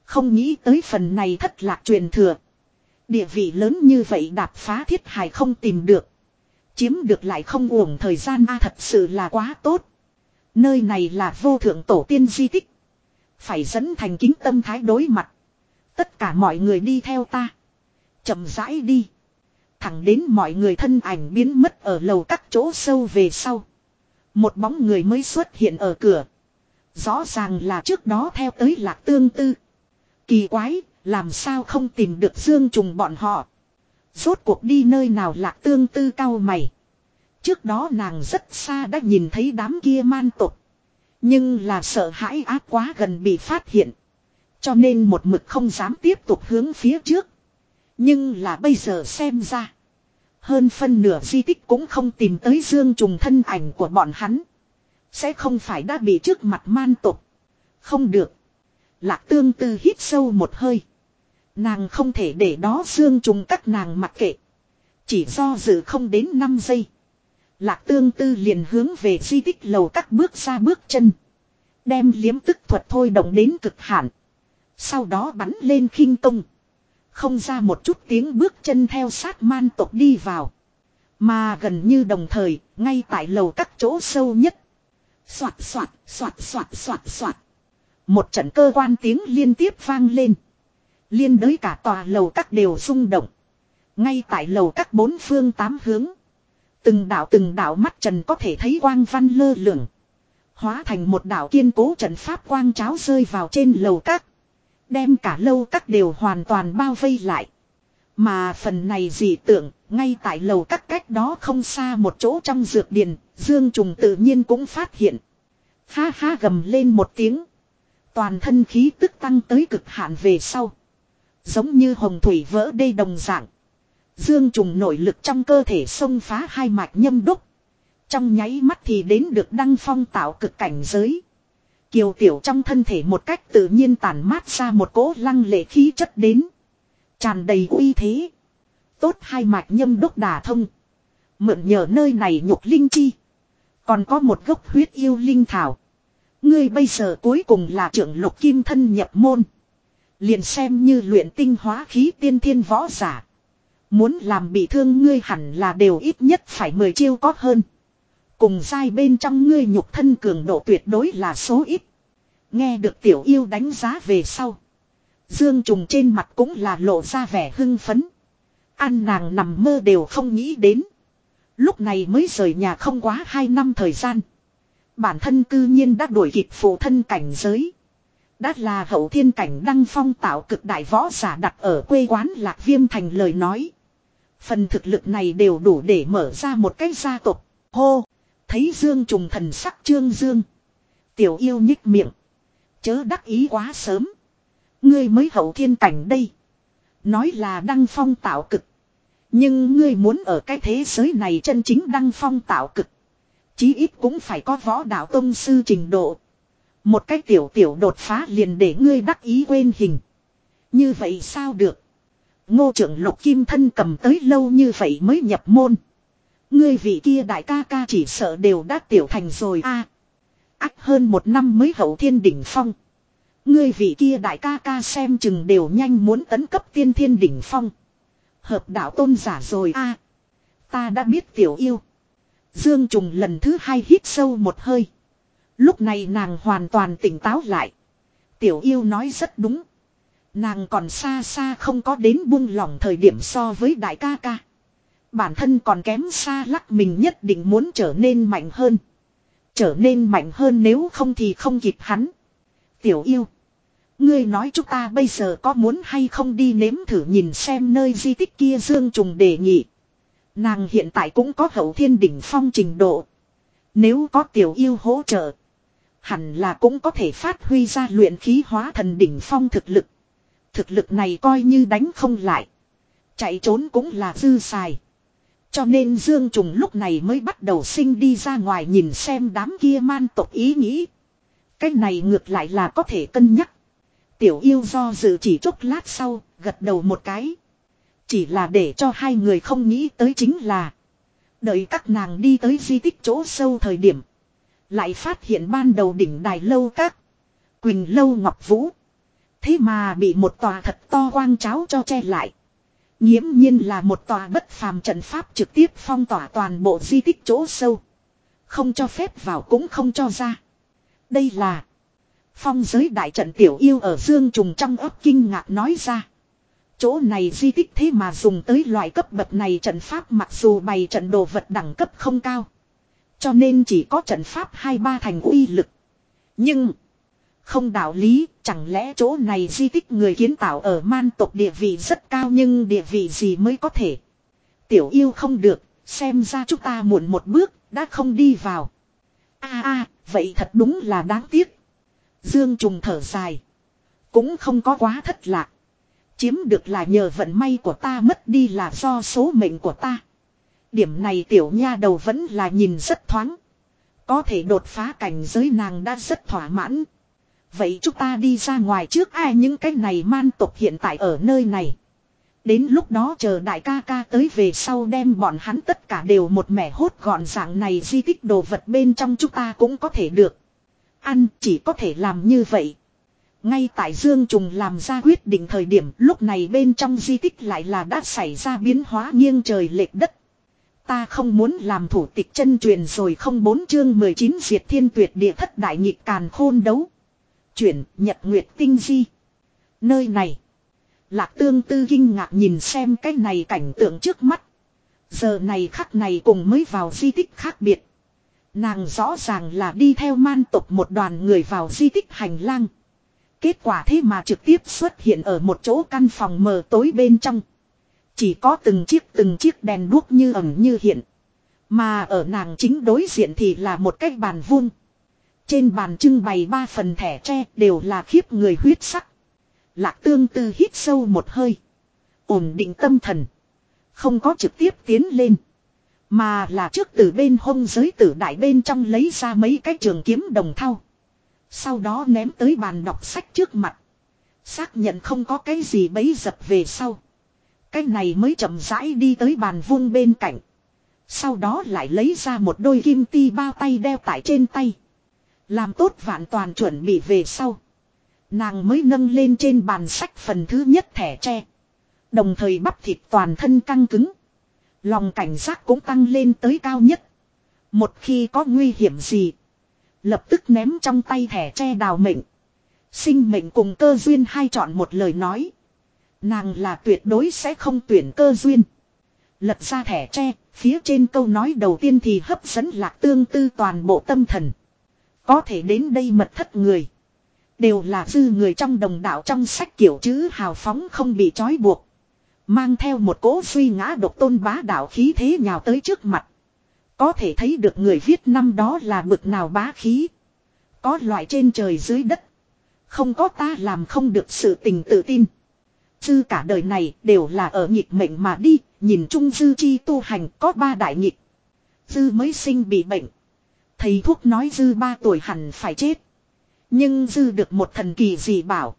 Không nghĩ tới phần này thất lạc truyền thừa. Địa vị lớn như vậy đạp phá thiết hài không tìm được. Chiếm được lại không uổng thời gian, a, thật sự là quá tốt. Nơi này là vô thượng tổ tiên di tích. Phải dẫn thành kính tâm thái đối mặt. Tất cả mọi người đi theo ta. chậm rãi đi. Thẳng đến mọi người thân ảnh biến mất ở lầu các chỗ sâu về sau. Một bóng người mới xuất hiện ở cửa. Rõ ràng là trước đó theo tới lạc tương tư. Kỳ quái, làm sao không tìm được dương trùng bọn họ. Rốt cuộc đi nơi nào lạc tương tư cao mày. Trước đó nàng rất xa đã nhìn thấy đám kia man tục. Nhưng là sợ hãi áp quá gần bị phát hiện. Cho nên một mực không dám tiếp tục hướng phía trước. Nhưng là bây giờ xem ra. Hơn phân nửa di tích cũng không tìm tới dương trùng thân ảnh của bọn hắn. Sẽ không phải đã bị trước mặt man tục. Không được. Lạc tương tư hít sâu một hơi. Nàng không thể để đó dương trùng các nàng mặc kệ. Chỉ do dự không đến 5 giây. Lạc tương tư liền hướng về di tích lầu các bước ra bước chân. Đem liếm tức thuật thôi động đến cực hạn. Sau đó bắn lên khinh công. Không ra một chút tiếng bước chân theo sát man tộc đi vào. Mà gần như đồng thời, ngay tại lầu các chỗ sâu nhất. Xoạt xoạt, xoạt xoạt xoạt xoạt. Một trận cơ quan tiếng liên tiếp vang lên. Liên đới cả tòa lầu các đều rung động. Ngay tại lầu các bốn phương tám hướng. Từng đảo từng đảo mắt trần có thể thấy quang văn lơ lửng. Hóa thành một đảo kiên cố trận pháp quang cháo rơi vào trên lầu các. Đem cả lâu các đều hoàn toàn bao vây lại. Mà phần này dị tưởng, ngay tại lầu các cách đó không xa một chỗ trong dược điền, Dương Trùng tự nhiên cũng phát hiện. Ha ha gầm lên một tiếng. Toàn thân khí tức tăng tới cực hạn về sau. Giống như hồng thủy vỡ đê đồng dạng. Dương trùng nội lực trong cơ thể xông phá hai mạch nhâm đúc. Trong nháy mắt thì đến được đăng phong tạo cực cảnh giới. Kiều tiểu trong thân thể một cách tự nhiên tản mát ra một cỗ lăng lệ khí chất đến. Tràn đầy uy thế. Tốt hai mạch nhâm đúc đà thông. Mượn nhờ nơi này nhục linh chi. Còn có một gốc huyết yêu linh thảo. Ngươi bây giờ cuối cùng là trưởng lục kim thân nhập môn. Liền xem như luyện tinh hóa khí tiên thiên võ giả. Muốn làm bị thương ngươi hẳn là đều ít nhất phải 10 chiêu có hơn. Cùng dai bên trong ngươi nhục thân cường độ tuyệt đối là số ít. Nghe được tiểu yêu đánh giá về sau. Dương trùng trên mặt cũng là lộ ra vẻ hưng phấn. An nàng nằm mơ đều không nghĩ đến. Lúc này mới rời nhà không quá 2 năm thời gian. Bản thân cư nhiên đã đuổi kịp phụ thân cảnh giới. Đã là hậu thiên cảnh đăng phong tạo cực đại võ giả đặt ở quê quán lạc viêm thành lời nói. Phần thực lực này đều đủ để mở ra một cái gia tộc. Hô! Thấy Dương trùng thần sắc trương Dương. Tiểu yêu nhích miệng. Chớ đắc ý quá sớm. Ngươi mới hậu thiên cảnh đây. Nói là đăng phong tạo cực. Nhưng ngươi muốn ở cái thế giới này chân chính đăng phong tạo cực. Chí ít cũng phải có võ đạo tông sư trình độ. Một cái tiểu tiểu đột phá liền để ngươi đắc ý quên hình. Như vậy sao được? Ngô trưởng lục kim thân cầm tới lâu như vậy mới nhập môn. Ngươi vị kia đại ca ca chỉ sợ đều đã tiểu thành rồi a. À, hơn một năm mới hậu thiên đỉnh phong. Ngươi vị kia đại ca ca xem chừng đều nhanh muốn tấn cấp tiên thiên đỉnh phong. Hợp đạo tôn giả rồi a. ta đã biết tiểu yêu. Dương Trùng lần thứ hai hít sâu một hơi. Lúc này nàng hoàn toàn tỉnh táo lại. Tiểu yêu nói rất đúng. Nàng còn xa xa không có đến buông lỏng thời điểm so với đại ca ca. Bản thân còn kém xa lắc mình nhất định muốn trở nên mạnh hơn. Trở nên mạnh hơn nếu không thì không kịp hắn. Tiểu yêu. Ngươi nói chúng ta bây giờ có muốn hay không đi nếm thử nhìn xem nơi di tích kia Dương Trùng đề nghị. Nàng hiện tại cũng có hậu thiên đỉnh phong trình độ. Nếu có tiểu yêu hỗ trợ. Hẳn là cũng có thể phát huy ra luyện khí hóa thần đỉnh phong thực lực. Thực lực này coi như đánh không lại. Chạy trốn cũng là dư xài. Cho nên Dương Trùng lúc này mới bắt đầu sinh đi ra ngoài nhìn xem đám kia man tộc ý nghĩ. Cái này ngược lại là có thể cân nhắc. Tiểu yêu do dự chỉ chốc lát sau, gật đầu một cái. Chỉ là để cho hai người không nghĩ tới chính là. Đợi các nàng đi tới di tích chỗ sâu thời điểm. Lại phát hiện ban đầu đỉnh đài lâu các. Quỳnh lâu ngọc vũ. Thế mà bị một tòa thật to quang cháo cho che lại. Nhiễm nhiên là một tòa bất phàm trận pháp trực tiếp phong tỏa toàn bộ di tích chỗ sâu. Không cho phép vào cũng không cho ra. Đây là phong giới đại trận tiểu yêu ở dương trùng trong ấp kinh ngạc nói ra. Chỗ này di tích thế mà dùng tới loại cấp bậc này trận pháp mặc dù bày trận đồ vật đẳng cấp không cao. Cho nên chỉ có trận pháp hai ba thành uy lực. Nhưng không đạo lý, chẳng lẽ chỗ này di tích người kiến tạo ở man tộc địa vị rất cao nhưng địa vị gì mới có thể. Tiểu yêu không được, xem ra chúng ta muộn một bước, đã không đi vào. a a vậy thật đúng là đáng tiếc. Dương trùng thở dài. Cũng không có quá thất lạc. Chiếm được là nhờ vận may của ta mất đi là do số mệnh của ta. Điểm này tiểu nha đầu vẫn là nhìn rất thoáng. Có thể đột phá cảnh giới nàng đã rất thỏa mãn. Vậy chúng ta đi ra ngoài trước ai những cái này man tộc hiện tại ở nơi này. Đến lúc đó chờ đại ca ca tới về sau đem bọn hắn tất cả đều một mẻ hốt gọn dạng này di tích đồ vật bên trong chúng ta cũng có thể được. Ăn chỉ có thể làm như vậy. Ngay tại Dương Trùng làm ra quyết định thời điểm, lúc này bên trong di tích lại là đã xảy ra biến hóa nghiêng trời lệch đất. Ta không muốn làm thủ tịch chân truyền rồi không bốn chương 19 diệt thiên tuyệt địa thất đại nhị càn khôn đấu. Chuyển nhật nguyệt tinh di. Nơi này. Lạc tương tư kinh ngạc nhìn xem cái này cảnh tượng trước mắt. Giờ này khắc này cùng mới vào di tích khác biệt. Nàng rõ ràng là đi theo man tộc một đoàn người vào di tích hành lang. Kết quả thế mà trực tiếp xuất hiện ở một chỗ căn phòng mờ tối bên trong. Chỉ có từng chiếc từng chiếc đèn đuốc như ẩn như hiện. Mà ở nàng chính đối diện thì là một cái bàn vuông. Trên bàn trưng bày ba phần thẻ tre đều là khiếp người huyết sắc. Lạc tương tư hít sâu một hơi. Ổn định tâm thần. Không có trực tiếp tiến lên. Mà là trước từ bên hông giới tử đại bên trong lấy ra mấy cái trường kiếm đồng thau. Sau đó ném tới bàn đọc sách trước mặt. Xác nhận không có cái gì bấy dập về sau. Cái này mới chậm rãi đi tới bàn vuông bên cạnh. Sau đó lại lấy ra một đôi kim ti bao tay đeo tại trên tay. Làm tốt vạn toàn chuẩn bị về sau. Nàng mới nâng lên trên bàn sách phần thứ nhất thẻ tre. Đồng thời bắp thịt toàn thân căng cứng. Lòng cảnh giác cũng tăng lên tới cao nhất. Một khi có nguy hiểm gì. Lập tức ném trong tay thẻ tre đào mệnh. Sinh mệnh cùng cơ duyên hai chọn một lời nói. Nàng là tuyệt đối sẽ không tuyển cơ duyên. Lật ra thẻ tre, phía trên câu nói đầu tiên thì hấp dẫn lạc tương tư toàn bộ tâm thần. Có thể đến đây mật thất người. Đều là dư người trong đồng đạo trong sách kiểu chữ hào phóng không bị trói buộc. Mang theo một cỗ suy ngã độc tôn bá đạo khí thế nhào tới trước mặt. Có thể thấy được người viết năm đó là bực nào bá khí. Có loại trên trời dưới đất. Không có ta làm không được sự tình tự tin. Dư cả đời này đều là ở nhịp mệnh mà đi, nhìn chung dư chi tu hành có ba đại nhịp. Dư mới sinh bị bệnh. Thầy thuốc nói dư ba tuổi hẳn phải chết. Nhưng dư được một thần kỳ gì bảo.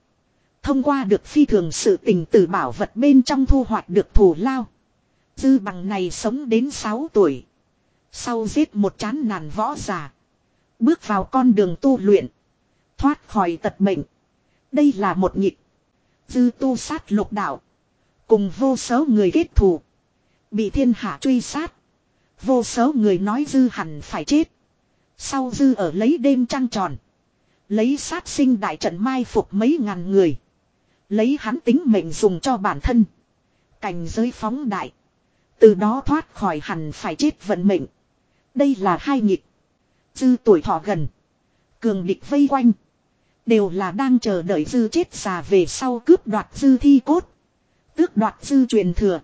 Thông qua được phi thường sự tình từ bảo vật bên trong thu hoạch được thù lao. Dư bằng này sống đến 6 tuổi. Sau giết một chán nàn võ giả. Bước vào con đường tu luyện. Thoát khỏi tật mệnh. Đây là một nhịp. Dư tu sát lục đạo. Cùng vô số người kết thù. Bị thiên hạ truy sát. Vô số người nói dư hẳn phải chết. Sau dư ở lấy đêm trăng tròn. Lấy sát sinh đại trận mai phục mấy ngàn người. Lấy hắn tính mệnh dùng cho bản thân. Cảnh giới phóng đại. Từ đó thoát khỏi hẳn phải chết vận mệnh. Đây là hai nghịch. Dư tuổi thọ gần. Cường địch vây quanh. Đều là đang chờ đợi dư chết già về sau cướp đoạt dư thi cốt. Tước đoạt dư truyền thừa.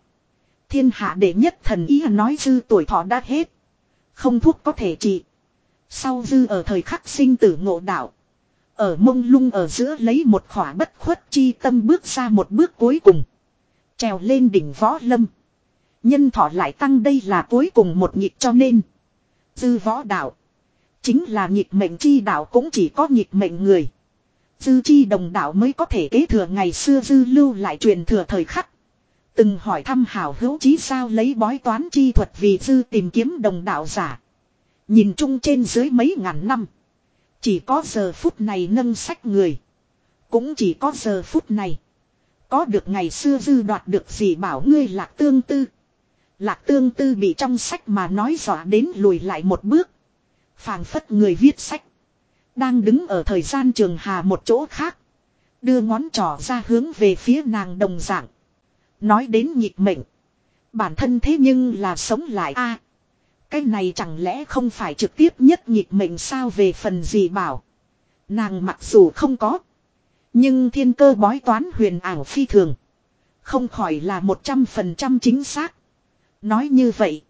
Thiên hạ đệ nhất thần ý nói dư tuổi thọ đã hết. Không thuốc có thể trị. Sau dư ở thời khắc sinh tử ngộ đạo. Ở mông lung ở giữa lấy một khỏa bất khuất chi tâm bước ra một bước cuối cùng. Trèo lên đỉnh võ lâm. Nhân thọ lại tăng đây là cuối cùng một nhịp cho nên. Dư võ đạo. Chính là nhịp mệnh chi đạo cũng chỉ có nhịp mệnh người. Dư chi đồng đạo mới có thể kế thừa ngày xưa dư lưu lại truyền thừa thời khắc. Từng hỏi thăm hảo hữu chí sao lấy bói toán chi thuật vì dư tìm kiếm đồng đạo giả. Nhìn chung trên dưới mấy ngàn năm. Chỉ có giờ phút này nâng sách người. Cũng chỉ có giờ phút này. Có được ngày xưa dư đoạt được gì bảo ngươi lạc tương tư. Lạc tương tư bị trong sách mà nói dọa đến lùi lại một bước. phảng phất người viết sách. Đang đứng ở thời gian trường hà một chỗ khác. Đưa ngón trỏ ra hướng về phía nàng đồng dạng. Nói đến nhịp mệnh. Bản thân thế nhưng là sống lại a cái này chẳng lẽ không phải trực tiếp nhất nhịp mệnh sao về phần gì bảo. Nàng mặc dù không có. Nhưng thiên cơ bói toán huyền ảo phi thường. Không khỏi là một trăm phần trăm chính xác. Nói như vậy.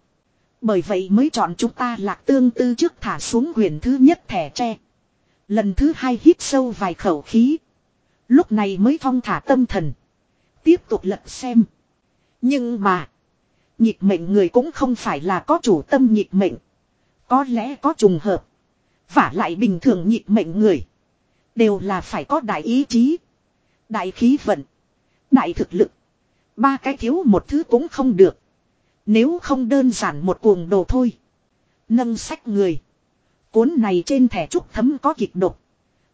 Bởi vậy mới chọn chúng ta lạc tương tư trước thả xuống huyền thứ nhất thẻ tre. Lần thứ hai hít sâu vài khẩu khí. Lúc này mới thong thả tâm thần. Tiếp tục lật xem. Nhưng mà. Nhịp mệnh người cũng không phải là có chủ tâm nhịp mệnh. Có lẽ có trùng hợp. Và lại bình thường nhịp mệnh người. Đều là phải có đại ý chí. Đại khí vận. Đại thực lực. Ba cái thiếu một thứ cũng không được. Nếu không đơn giản một cuồng đồ thôi. Nâng sách người. Cuốn này trên thẻ trúc thấm có kịch độc.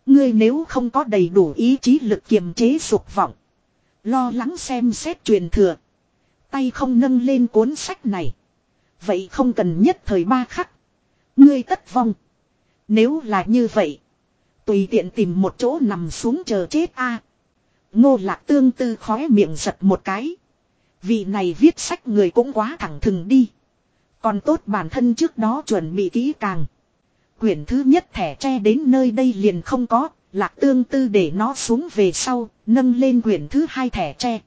Ngươi nếu không có đầy đủ ý chí lực kiềm chế dục vọng. Lo lắng xem xét truyền thừa. Tay không nâng lên cuốn sách này. Vậy không cần nhất thời ba khắc. Ngươi tất vong. Nếu là như vậy. Tùy tiện tìm một chỗ nằm xuống chờ chết a. Ngô lạc tương tư khóe miệng giật một cái. Vị này viết sách người cũng quá thẳng thừng đi. Còn tốt bản thân trước đó chuẩn bị kỹ càng. Quyển thứ nhất thẻ tre đến nơi đây liền không có, lạc tương tư để nó xuống về sau, nâng lên quyển thứ hai thẻ tre.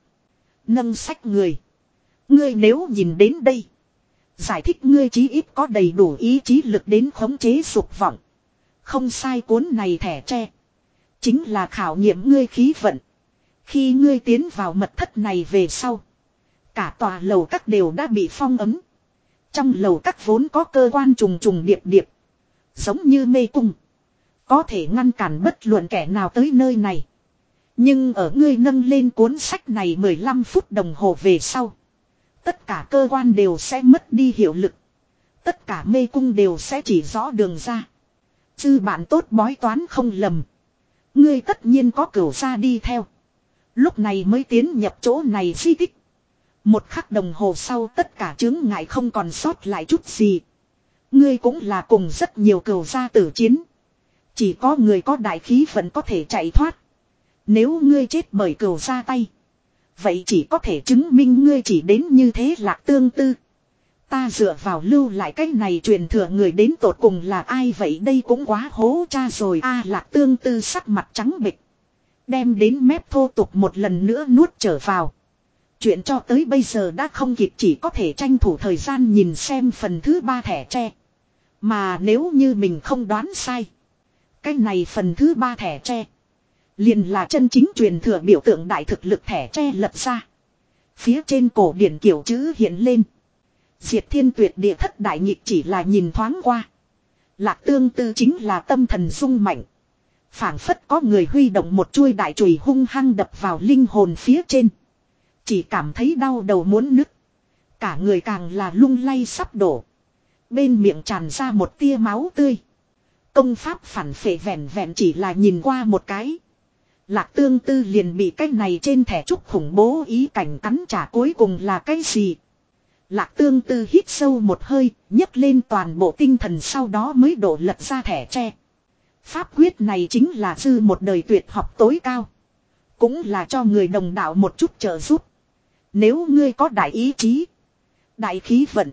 Nâng sách người. Ngươi nếu nhìn đến đây. Giải thích ngươi chí ít có đầy đủ ý chí lực đến khống chế dục vọng. Không sai cuốn này thẻ tre. Chính là khảo nghiệm ngươi khí vận. Khi ngươi tiến vào mật thất này về sau. Cả tòa lầu các đều đã bị phong ấm. Trong lầu các vốn có cơ quan trùng trùng điệp điệp. Giống như mê cung. Có thể ngăn cản bất luận kẻ nào tới nơi này. Nhưng ở ngươi nâng lên cuốn sách này 15 phút đồng hồ về sau. Tất cả cơ quan đều sẽ mất đi hiệu lực. Tất cả mê cung đều sẽ chỉ rõ đường ra. Chư bạn tốt bói toán không lầm. Ngươi tất nhiên có cửu ra đi theo. Lúc này mới tiến nhập chỗ này di tích. Một khắc đồng hồ sau tất cả chứng ngại không còn sót lại chút gì. Ngươi cũng là cùng rất nhiều cửu gia tử chiến. Chỉ có người có đại khí vẫn có thể chạy thoát. Nếu ngươi chết bởi cửu gia tay. Vậy chỉ có thể chứng minh ngươi chỉ đến như thế lạc tương tư. Ta dựa vào lưu lại cái này truyền thừa người đến tột cùng là ai vậy đây cũng quá hố cha rồi a lạc tương tư sắc mặt trắng bịch. Đem đến mép thô tục một lần nữa nuốt trở vào. Chuyện cho tới bây giờ đã không kịp chỉ có thể tranh thủ thời gian nhìn xem phần thứ ba thẻ tre. Mà nếu như mình không đoán sai. Cái này phần thứ ba thẻ tre. Liền là chân chính truyền thừa biểu tượng đại thực lực thẻ tre lập ra. Phía trên cổ điển kiểu chữ hiện lên. Diệt thiên tuyệt địa thất đại nhịp chỉ là nhìn thoáng qua. Lạc tương tư chính là tâm thần sung mạnh. phảng phất có người huy động một chuôi đại chùy hung hăng đập vào linh hồn phía trên. Chỉ cảm thấy đau đầu muốn nứt. Cả người càng là lung lay sắp đổ. Bên miệng tràn ra một tia máu tươi. Công pháp phản phệ vẹn vẹn chỉ là nhìn qua một cái. Lạc tương tư liền bị cái này trên thẻ trúc khủng bố ý cảnh cắn trả cuối cùng là cái gì. Lạc tương tư hít sâu một hơi, nhấc lên toàn bộ tinh thần sau đó mới đổ lật ra thẻ tre. Pháp quyết này chính là dư một đời tuyệt học tối cao. Cũng là cho người đồng đạo một chút trợ giúp. Nếu ngươi có đại ý chí. Đại khí vận.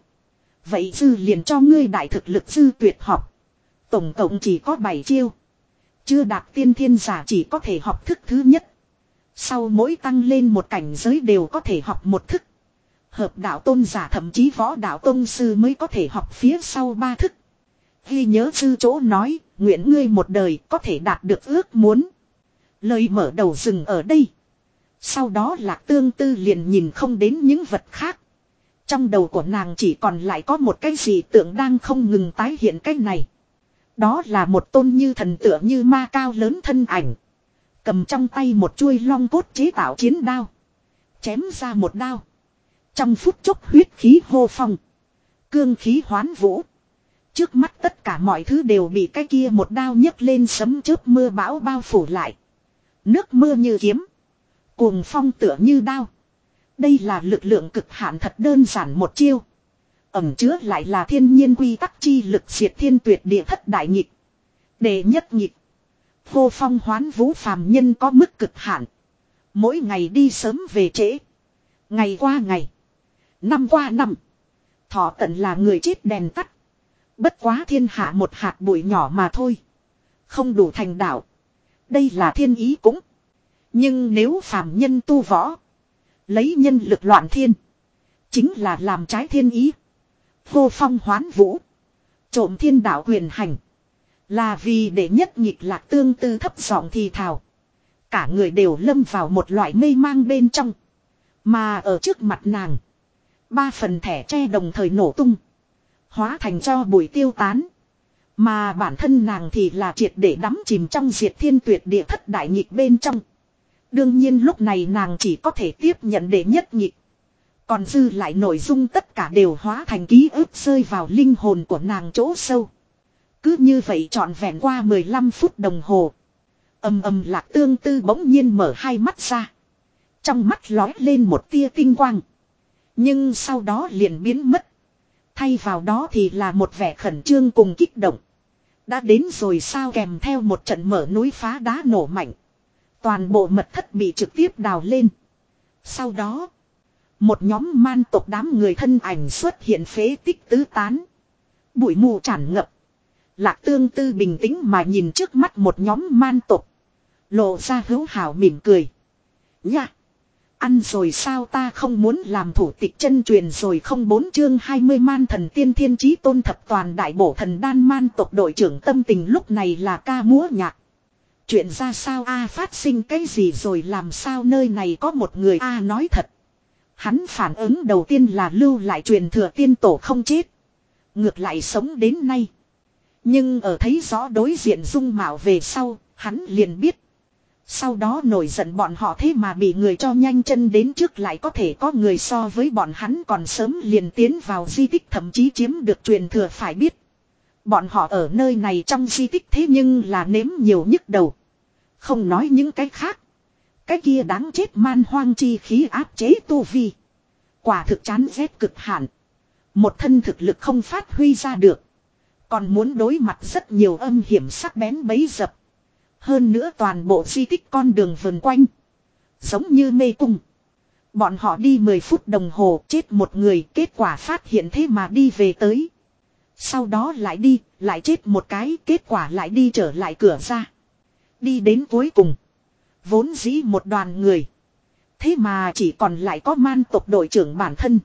Vậy dư liền cho ngươi đại thực lực dư tuyệt học. Tổng cộng chỉ có 7 chiêu. Chưa đạt tiên thiên giả chỉ có thể học thức thứ nhất. Sau mỗi tăng lên một cảnh giới đều có thể học một thức. Hợp đạo tôn giả thậm chí võ đạo tôn sư mới có thể học phía sau ba thức. Ghi nhớ sư chỗ nói, nguyện ngươi một đời có thể đạt được ước muốn. Lời mở đầu dừng ở đây. Sau đó lạc tương tư liền nhìn không đến những vật khác. Trong đầu của nàng chỉ còn lại có một cái gì tượng đang không ngừng tái hiện cái này. Đó là một tôn như thần tượng như ma cao lớn thân ảnh. Cầm trong tay một chuôi long cốt chế tạo chiến đao. Chém ra một đao. Trong phút chốc huyết khí hô phong. Cương khí hoán vũ. Trước mắt tất cả mọi thứ đều bị cái kia một đao nhấc lên sấm chớp mưa bão bao phủ lại. Nước mưa như kiếm. Cuồng phong tựa như đao. Đây là lực lượng cực hạn thật đơn giản một chiêu. Ẩm chứa lại là thiên nhiên quy tắc chi lực diệt thiên tuyệt địa thất đại nhịp. Đề nhất nhịp. vô phong hoán vũ phàm nhân có mức cực hạn. Mỗi ngày đi sớm về trễ. Ngày qua ngày. Năm qua năm. Thọ tận là người chết đèn tắt. Bất quá thiên hạ một hạt bụi nhỏ mà thôi. Không đủ thành đạo. Đây là thiên ý cũng. Nhưng nếu phàm nhân tu võ. Lấy nhân lực loạn thiên. Chính là làm trái thiên ý. Vô phong hoán vũ. Trộm thiên đạo quyền hành. Là vì để nhất nhịp lạc tương tư thấp giọng thì thào. Cả người đều lâm vào một loại mê mang bên trong. Mà ở trước mặt nàng. Ba phần thẻ tre đồng thời nổ tung. Hóa thành cho bụi tiêu tán. Mà bản thân nàng thì là triệt để đắm chìm trong diệt thiên tuyệt địa thất đại nhịp bên trong. Đương nhiên lúc này nàng chỉ có thể tiếp nhận để nhất nhịp. Còn dư lại nội dung tất cả đều hóa thành ký ức rơi vào linh hồn của nàng chỗ sâu. Cứ như vậy trọn vẹn qua 15 phút đồng hồ. Âm âm lạc tương tư bỗng nhiên mở hai mắt ra. Trong mắt lói lên một tia tinh quang. Nhưng sau đó liền biến mất. Thay vào đó thì là một vẻ khẩn trương cùng kích động. Đã đến rồi sao kèm theo một trận mở núi phá đá nổ mạnh. Toàn bộ mật thất bị trực tiếp đào lên. Sau đó, một nhóm man tộc đám người thân ảnh xuất hiện phế tích tứ tán. Bụi mù tràn ngập. Lạc tương tư bình tĩnh mà nhìn trước mắt một nhóm man tộc. Lộ ra hữu hảo mỉm cười. Nha! Ăn rồi sao ta không muốn làm thủ tịch chân truyền rồi không bốn chương 20 man thần tiên thiên trí tôn thập toàn đại bổ thần đan man tộc đội trưởng tâm tình lúc này là ca múa nhạc. Chuyện ra sao a phát sinh cái gì rồi làm sao nơi này có một người a nói thật. Hắn phản ứng đầu tiên là lưu lại truyền thừa tiên tổ không chết. Ngược lại sống đến nay. Nhưng ở thấy rõ đối diện dung mạo về sau, hắn liền biết. Sau đó nổi giận bọn họ thế mà bị người cho nhanh chân đến trước lại có thể có người so với bọn hắn còn sớm liền tiến vào di tích thậm chí chiếm được truyền thừa phải biết. Bọn họ ở nơi này trong di tích thế nhưng là nếm nhiều nhức đầu. Không nói những cái khác. Cái kia đáng chết man hoang chi khí áp chế tu vi. Quả thực chán rét cực hạn. Một thân thực lực không phát huy ra được. Còn muốn đối mặt rất nhiều âm hiểm sắc bén bấy dập. Hơn nữa toàn bộ di tích con đường vườn quanh. Giống như mê cung. Bọn họ đi 10 phút đồng hồ chết một người kết quả phát hiện thế mà đi về tới. Sau đó lại đi, lại chết một cái kết quả lại đi trở lại cửa ra. Đi đến cuối cùng. Vốn dĩ một đoàn người. Thế mà chỉ còn lại có man tộc đội trưởng bản thân.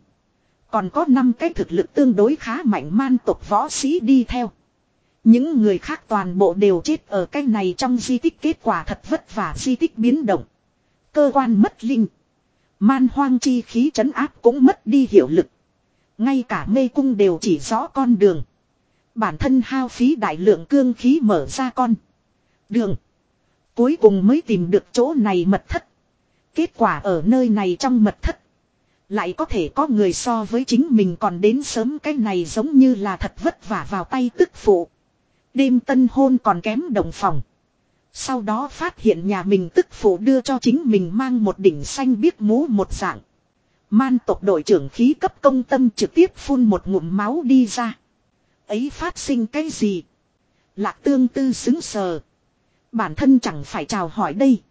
Còn có 5 cái thực lực tương đối khá mạnh man tộc võ sĩ đi theo. Những người khác toàn bộ đều chết ở cái này trong di tích, kết quả thật vất vả, di tích biến động. Cơ quan mất linh. Man hoang chi khí trấn áp cũng mất đi hiệu lực. Ngay cả mê cung đều chỉ rõ con đường. Bản thân hao phí đại lượng cương khí mở ra con. Đường. Cuối cùng mới tìm được chỗ này mật thất. Kết quả ở nơi này trong mật thất. Lại có thể có người so với chính mình còn đến sớm cái này giống như là thật vất vả vào tay tức phụ. Đêm tân hôn còn kém đồng phòng. Sau đó phát hiện nhà mình tức phụ đưa cho chính mình mang một đỉnh xanh biết mũ một dạng. Man tộc đội trưởng khí cấp công tâm trực tiếp phun một ngụm máu đi ra. Ấy phát sinh cái gì? Lạc tương tư xứng sờ. Bản thân chẳng phải chào hỏi đây.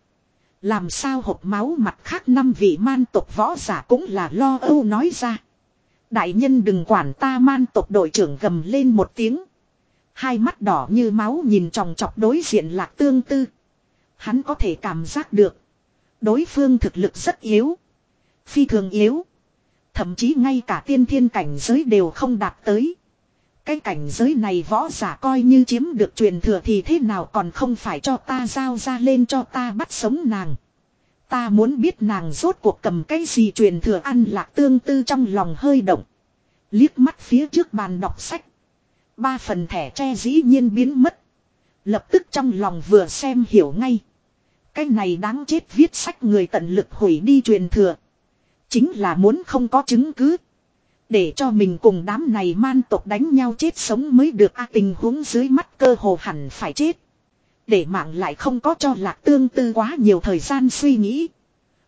Làm sao hộp máu mặt khác năm vị man tộc võ giả cũng là lo âu nói ra. Đại nhân đừng quản ta man tộc đội trưởng gầm lên một tiếng. Hai mắt đỏ như máu nhìn tròng trọc đối diện lạc tương tư. Hắn có thể cảm giác được. Đối phương thực lực rất yếu. Phi thường yếu. Thậm chí ngay cả tiên thiên cảnh giới đều không đạt tới. Cái cảnh giới này võ giả coi như chiếm được truyền thừa thì thế nào còn không phải cho ta giao ra lên cho ta bắt sống nàng. Ta muốn biết nàng rốt cuộc cầm cái gì truyền thừa ăn lạc tương tư trong lòng hơi động. Liếc mắt phía trước bàn đọc sách. Ba phần thẻ tre dĩ nhiên biến mất. Lập tức trong lòng vừa xem hiểu ngay. Cái này đáng chết viết sách người tận lực hủy đi truyền thừa. Chính là muốn không có chứng cứ. Để cho mình cùng đám này man tộc đánh nhau chết sống mới được a, tình huống dưới mắt cơ hồ hẳn phải chết. Để mạng lại không có cho lạc tương tư quá nhiều thời gian suy nghĩ.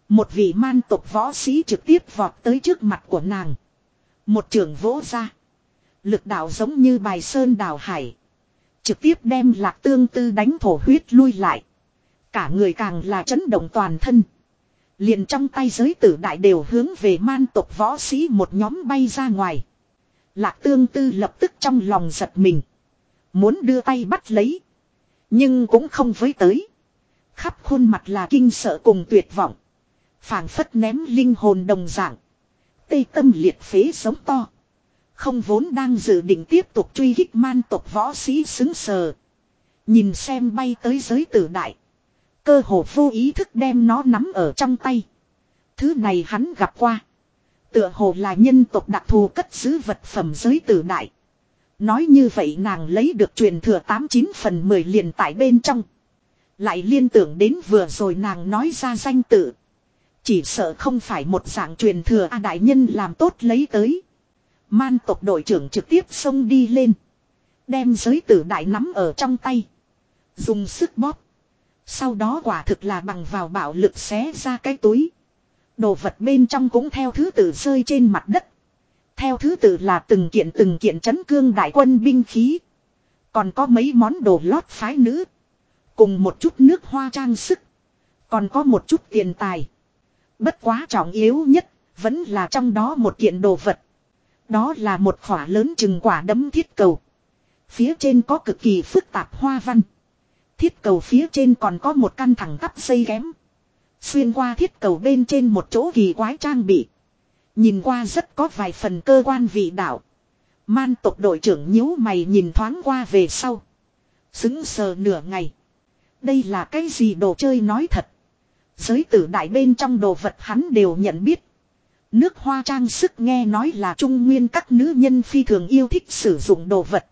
Một vị man tộc võ sĩ trực tiếp vọt tới trước mặt của nàng. Một trường vỗ ra. Lực đạo giống như bài sơn đào hải. Trực tiếp đem lạc tương tư đánh thổ huyết lui lại. Cả người càng là chấn động toàn thân. Liền trong tay giới tử đại đều hướng về man tộc võ sĩ một nhóm bay ra ngoài. Lạc tương tư lập tức trong lòng giật mình. Muốn đưa tay bắt lấy. Nhưng cũng không với tới. Khắp khuôn mặt là kinh sợ cùng tuyệt vọng. phảng phất ném linh hồn đồng dạng. Tây tâm liệt phế sống to. Không vốn đang dự định tiếp tục truy hích man tộc võ sĩ xứng sờ. Nhìn xem bay tới giới tử đại. Cơ hồ vô ý thức đem nó nắm ở trong tay. Thứ này hắn gặp qua. Tựa hồ là nhân tộc đặc thù cất giữ vật phẩm giới tử đại. Nói như vậy nàng lấy được truyền thừa 89 phần 10 liền tại bên trong. Lại liên tưởng đến vừa rồi nàng nói ra danh tự. Chỉ sợ không phải một dạng truyền thừa A đại nhân làm tốt lấy tới. Man tộc đội trưởng trực tiếp xông đi lên. Đem giới tử đại nắm ở trong tay. Dùng sức bóp. Sau đó quả thực là bằng vào bạo lực xé ra cái túi. Đồ vật bên trong cũng theo thứ tự rơi trên mặt đất. Theo thứ tự là từng kiện từng kiện chấn cương đại quân binh khí. Còn có mấy món đồ lót phái nữ. Cùng một chút nước hoa trang sức. Còn có một chút tiền tài. Bất quá trọng yếu nhất, vẫn là trong đó một kiện đồ vật. Đó là một khỏa lớn chừng quả đấm thiết cầu. Phía trên có cực kỳ phức tạp hoa văn. Thiết cầu phía trên còn có một căn thẳng tắp dây kém. Xuyên qua thiết cầu bên trên một chỗ kỳ quái trang bị. Nhìn qua rất có vài phần cơ quan vị đạo. Man tộc đội trưởng nhíu mày nhìn thoáng qua về sau. Xứng sờ nửa ngày. Đây là cái gì đồ chơi nói thật. Giới tử đại bên trong đồ vật hắn đều nhận biết. Nước hoa trang sức nghe nói là trung nguyên các nữ nhân phi thường yêu thích sử dụng đồ vật.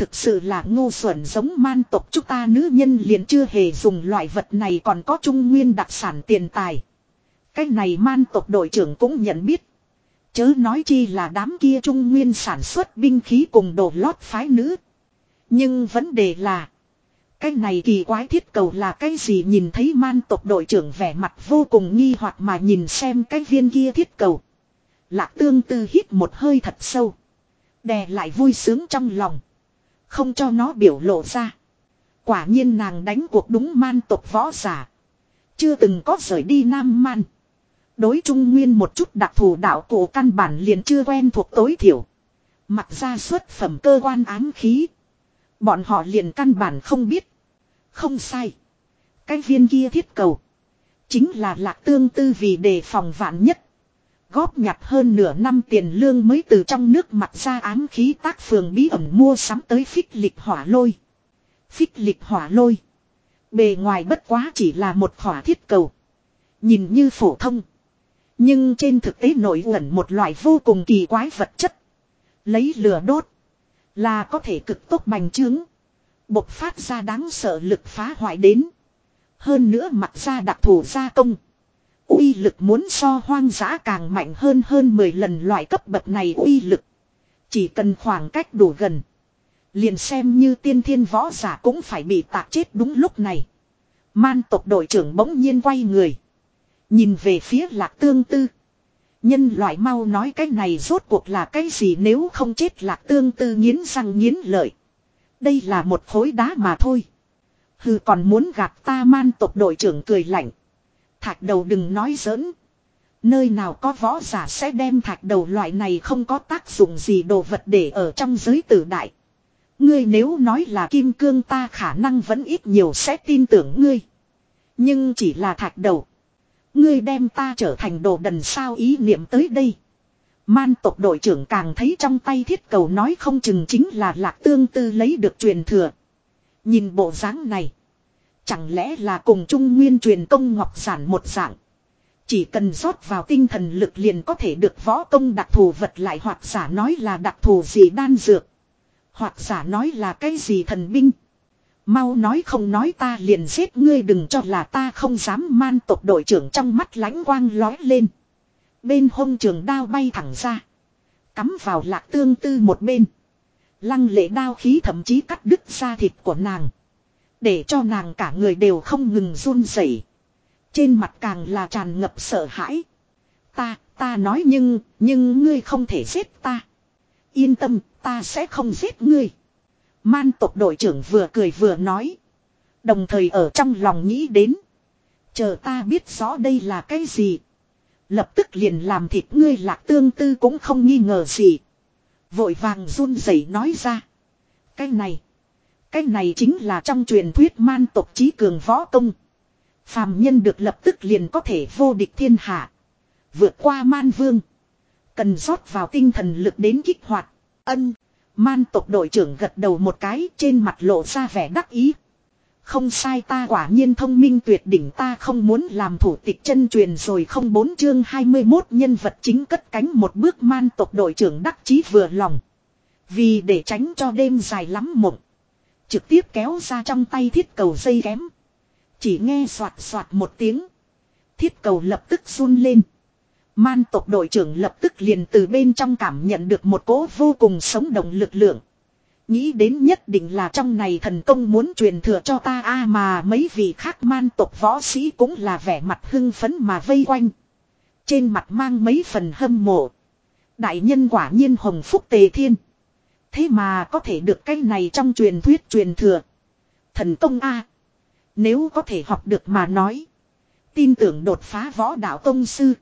Thực sự là ngu xuẩn giống man tộc chúng ta nữ nhân liền chưa hề dùng loại vật này còn có trung nguyên đặc sản tiền tài. Cái này man tộc đội trưởng cũng nhận biết. Chớ nói chi là đám kia trung nguyên sản xuất binh khí cùng đồ lót phái nữ. Nhưng vấn đề là. Cái này kỳ quái thiết cầu là cái gì nhìn thấy man tộc đội trưởng vẻ mặt vô cùng nghi hoặc mà nhìn xem cái viên kia thiết cầu. Lạc tương tư hít một hơi thật sâu. Đè lại vui sướng trong lòng. Không cho nó biểu lộ ra. Quả nhiên nàng đánh cuộc đúng man tộc võ giả. Chưa từng có rời đi nam man. Đối trung nguyên một chút đặc thù đạo cổ căn bản liền chưa quen thuộc tối thiểu. Mặc ra xuất phẩm cơ quan ám khí. Bọn họ liền căn bản không biết. Không sai. Cái viên kia thiết cầu. Chính là lạc tương tư vì đề phòng vạn nhất. Góp nhặt hơn nửa năm tiền lương mới từ trong nước mặt ra ám khí tác phường bí ẩn mua sắm tới phích lịch hỏa lôi. Phích lịch hỏa lôi. Bề ngoài bất quá chỉ là một hỏa thiết cầu. Nhìn như phổ thông. Nhưng trên thực tế nổi ẩn một loại vô cùng kỳ quái vật chất. Lấy lửa đốt. Là có thể cực tốt bành trướng. Bộc phát ra đáng sợ lực phá hoại đến. Hơn nữa mặt ra đặc thù gia công uy lực muốn so hoang dã càng mạnh hơn hơn 10 lần loại cấp bậc này uy lực. Chỉ cần khoảng cách đủ gần. Liền xem như tiên thiên võ giả cũng phải bị tạc chết đúng lúc này. Man tộc đội trưởng bỗng nhiên quay người. Nhìn về phía lạc tương tư. Nhân loại mau nói cái này rốt cuộc là cái gì nếu không chết lạc tương tư nghiến răng nghiến lợi. Đây là một khối đá mà thôi. Hừ còn muốn gạt ta man tộc đội trưởng cười lạnh. Thạch đầu đừng nói giỡn. Nơi nào có võ giả sẽ đem thạch đầu loại này không có tác dụng gì đồ vật để ở trong giới tử đại. Ngươi nếu nói là kim cương ta khả năng vẫn ít nhiều sẽ tin tưởng ngươi. Nhưng chỉ là thạch đầu. Ngươi đem ta trở thành đồ đần sao ý niệm tới đây. Man tộc đội trưởng càng thấy trong tay thiết cầu nói không chừng chính là lạc tương tư lấy được truyền thừa. Nhìn bộ dáng này. Chẳng lẽ là cùng trung nguyên truyền công ngọc giản một dạng. Chỉ cần rót vào tinh thần lực liền có thể được võ công đặc thù vật lại hoặc giả nói là đặc thù gì đan dược. Hoặc giả nói là cái gì thần binh. Mau nói không nói ta liền giết ngươi đừng cho là ta không dám man tộc đội trưởng trong mắt lánh quang lói lên. Bên hông trường đao bay thẳng ra. Cắm vào lạc tương tư một bên. Lăng lệ đao khí thậm chí cắt đứt da thịt của nàng. Để cho nàng cả người đều không ngừng run rẩy. Trên mặt càng là tràn ngập sợ hãi. Ta, ta nói nhưng, nhưng ngươi không thể giết ta. Yên tâm, ta sẽ không giết ngươi. Man tộc đội trưởng vừa cười vừa nói. Đồng thời ở trong lòng nghĩ đến. Chờ ta biết rõ đây là cái gì. Lập tức liền làm thịt ngươi lạc tương tư cũng không nghi ngờ gì. Vội vàng run rẩy nói ra. Cái này. Cái này chính là trong truyền thuyết man tộc trí cường võ công. Phàm nhân được lập tức liền có thể vô địch thiên hạ. Vượt qua man vương. Cần rót vào tinh thần lực đến kích hoạt. Ân. Man tộc đội trưởng gật đầu một cái, trên mặt lộ ra vẻ đắc ý. Không sai ta quả nhiên thông minh tuyệt đỉnh, ta không muốn làm thủ tịch chân truyền rồi không bốn chương 21 nhân vật chính cất cánh một bước man tộc đội trưởng đắc chí vừa lòng. Vì để tránh cho đêm dài lắm mộng. Trực tiếp kéo ra trong tay thiết cầu dây kém. Chỉ nghe soạt soạt một tiếng. Thiết cầu lập tức run lên. Man tộc đội trưởng lập tức liền từ bên trong cảm nhận được một cỗ vô cùng sống động lực lượng. Nghĩ đến nhất định là trong này thần công muốn truyền thừa cho ta a mà mấy vị khác man tộc võ sĩ cũng là vẻ mặt hưng phấn mà vây quanh. Trên mặt mang mấy phần hâm mộ. Đại nhân quả nhiên hồng phúc tề thiên. Thế mà có thể được cái này trong truyền thuyết truyền thừa. Thần công A. Nếu có thể học được mà nói. Tin tưởng đột phá võ đạo công sư.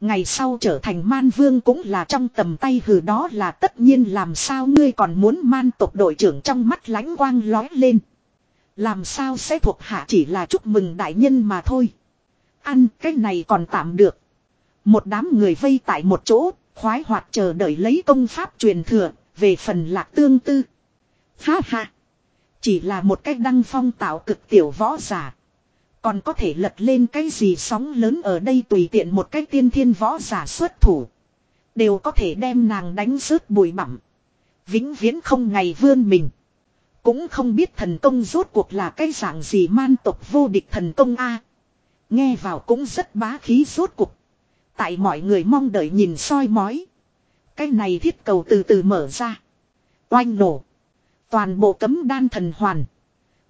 Ngày sau trở thành man vương cũng là trong tầm tay hừ đó là tất nhiên làm sao ngươi còn muốn man tộc đội trưởng trong mắt lánh quang lói lên. Làm sao sẽ thuộc hạ chỉ là chúc mừng đại nhân mà thôi. Ăn cái này còn tạm được. Một đám người vây tại một chỗ, khoái hoạt chờ đợi lấy công pháp truyền thừa, về phần lạc tương tư. Ha ha. Chỉ là một cách đăng phong tạo cực tiểu võ giả. Còn có thể lật lên cái gì sóng lớn ở đây tùy tiện một cách tiên thiên võ giả xuất thủ. Đều có thể đem nàng đánh rớt bụi bặm. Vĩnh viễn không ngày vươn mình. Cũng không biết thần công rốt cuộc là cái dạng gì man tộc vô địch thần công A. Nghe vào cũng rất bá khí rốt cuộc. Tại mọi người mong đợi nhìn soi mói. Cái này thiết cầu từ từ mở ra. Oanh nổ. Toàn bộ cấm đan thần hoàn.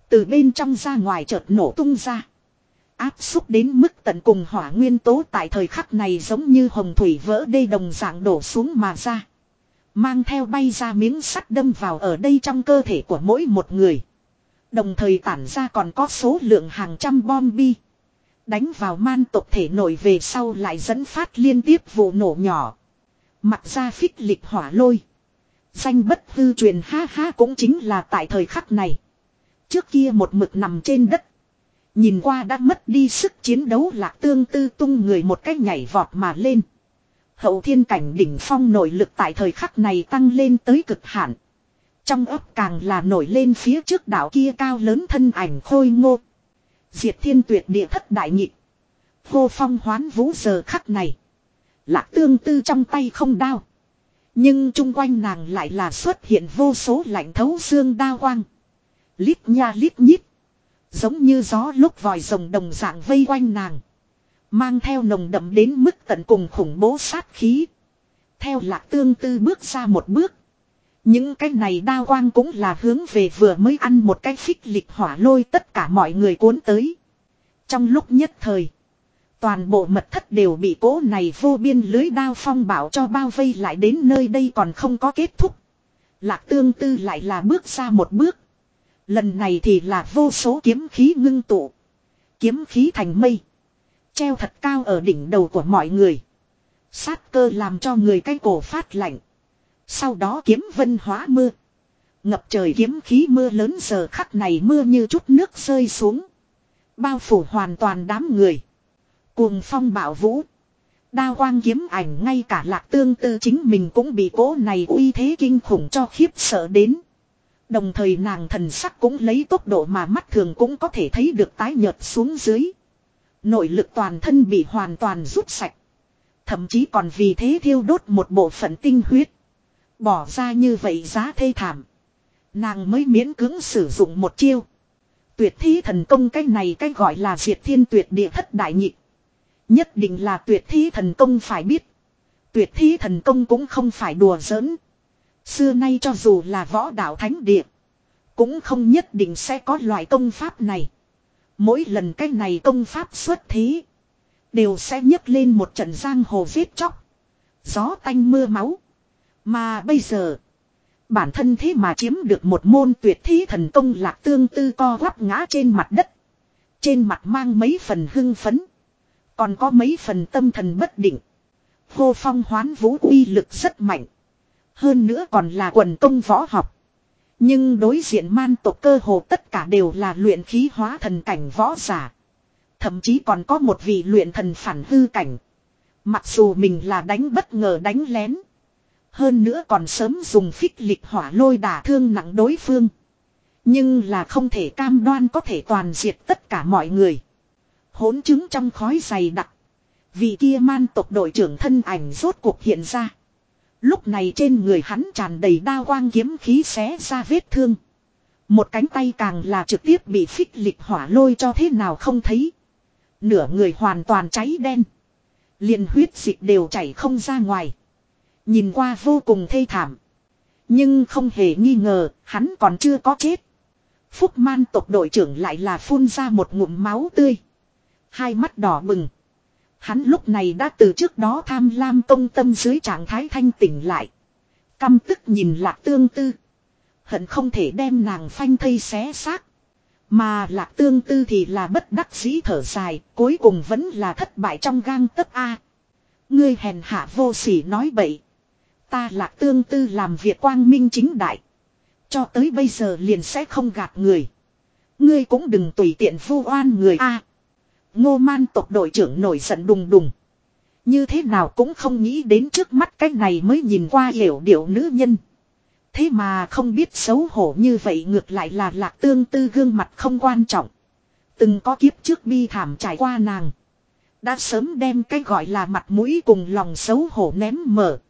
Từ bên trong ra ngoài chợt nổ tung ra. Áp xúc đến mức tận cùng hỏa nguyên tố tại thời khắc này giống như hồng thủy vỡ đê đồng dạng đổ xuống mà ra. Mang theo bay ra miếng sắt đâm vào ở đây trong cơ thể của mỗi một người. Đồng thời tản ra còn có số lượng hàng trăm bom bi. Đánh vào man tộc thể nổi về sau lại dẫn phát liên tiếp vụ nổ nhỏ. Mặt ra phích lịch hỏa lôi. Danh bất hư truyền ha ha cũng chính là tại thời khắc này. Trước kia một mực nằm trên đất. Nhìn qua đã mất đi sức chiến đấu lạc tương tư tung người một cách nhảy vọt mà lên. Hậu thiên cảnh đỉnh phong nội lực tại thời khắc này tăng lên tới cực hạn. Trong ấp càng là nổi lên phía trước đảo kia cao lớn thân ảnh khôi ngô. Diệt thiên tuyệt địa thất đại nhị. Hô phong hoán vũ giờ khắc này. Lạc tương tư trong tay không đao. Nhưng chung quanh nàng lại là xuất hiện vô số lạnh thấu xương đao quang. Lít nha lít nhít. Giống như gió lúc vòi rồng đồng dạng vây quanh nàng. Mang theo nồng đậm đến mức tận cùng khủng bố sát khí. Theo lạc tương tư bước ra một bước. Những cái này đao quang cũng là hướng về vừa mới ăn một cái phích lịch hỏa lôi tất cả mọi người cuốn tới. Trong lúc nhất thời. Toàn bộ mật thất đều bị cố này vô biên lưới đao phong bảo cho bao vây lại đến nơi đây còn không có kết thúc. Lạc tương tư lại là bước ra một bước. Lần này thì là vô số kiếm khí ngưng tụ. Kiếm khí thành mây. Treo thật cao ở đỉnh đầu của mọi người. Sát cơ làm cho người cái cổ phát lạnh. Sau đó kiếm vân hóa mưa. Ngập trời kiếm khí mưa lớn giờ khắc này mưa như chút nước rơi xuống. Bao phủ hoàn toàn đám người. Cuồng phong bạo vũ. Đao quang kiếm ảnh ngay cả lạc tương tư chính mình cũng bị cố này uy thế kinh khủng cho khiếp sợ đến. Đồng thời nàng thần sắc cũng lấy tốc độ mà mắt thường cũng có thể thấy được tái nhợt xuống dưới. Nội lực toàn thân bị hoàn toàn rút sạch. Thậm chí còn vì thế thiêu đốt một bộ phận tinh huyết. Bỏ ra như vậy giá thê thảm. Nàng mới miễn cưỡng sử dụng một chiêu. Tuyệt thi thần công cái này cái gọi là diệt thiên tuyệt địa thất đại nhị. Nhất định là tuyệt thi thần công phải biết. Tuyệt thi thần công cũng không phải đùa giỡn. Xưa nay cho dù là võ đạo thánh địa. Cũng không nhất định sẽ có loại công pháp này. Mỗi lần cái này công pháp xuất thí. Đều sẽ nhấc lên một trận giang hồ giết chóc. Gió tanh mưa máu. Mà bây giờ. Bản thân thế mà chiếm được một môn tuyệt thí thần công lạc tương tư co quắp ngã trên mặt đất. Trên mặt mang mấy phần hưng phấn. Còn có mấy phần tâm thần bất định. Hô phong hoán vũ uy lực rất mạnh. Hơn nữa còn là quần công võ học. Nhưng đối diện man tộc cơ hồ tất cả đều là luyện khí hóa thần cảnh võ giả. Thậm chí còn có một vị luyện thần phản hư cảnh. Mặc dù mình là đánh bất ngờ đánh lén. Hơn nữa còn sớm dùng phích lịch hỏa lôi đả thương nặng đối phương. Nhưng là không thể cam đoan có thể toàn diệt tất cả mọi người. Hỗn chứng trong khói dày đặc. Vị kia man tộc đội trưởng thân ảnh rốt cuộc hiện ra. Lúc này trên người hắn tràn đầy đao quang kiếm khí xé ra vết thương. Một cánh tay càng là trực tiếp bị phích lịch hỏa lôi cho thế nào không thấy. Nửa người hoàn toàn cháy đen. liền huyết dịch đều chảy không ra ngoài. Nhìn qua vô cùng thê thảm. Nhưng không hề nghi ngờ, hắn còn chưa có chết. Phúc man tộc đội trưởng lại là phun ra một ngụm máu tươi. Hai mắt đỏ bừng. Hắn lúc này đã từ trước đó tham lam công tâm dưới trạng thái thanh tỉnh lại. Căm tức nhìn lạc tương tư. Hận không thể đem nàng phanh thây xé xác. Mà lạc tương tư thì là bất đắc dĩ thở dài, cuối cùng vẫn là thất bại trong gang tấc A. Ngươi hèn hạ vô sỉ nói bậy. Ta lạc tương tư làm việc quang minh chính đại. Cho tới bây giờ liền sẽ không gạt người. Ngươi cũng đừng tùy tiện vu oan người A. Ngô man tộc đội trưởng nổi giận đùng đùng. Như thế nào cũng không nghĩ đến trước mắt cái này mới nhìn qua hiểu điệu nữ nhân. Thế mà không biết xấu hổ như vậy ngược lại là lạc tương tư gương mặt không quan trọng. Từng có kiếp trước bi thảm trải qua nàng. Đã sớm đem cái gọi là mặt mũi cùng lòng xấu hổ ném mở.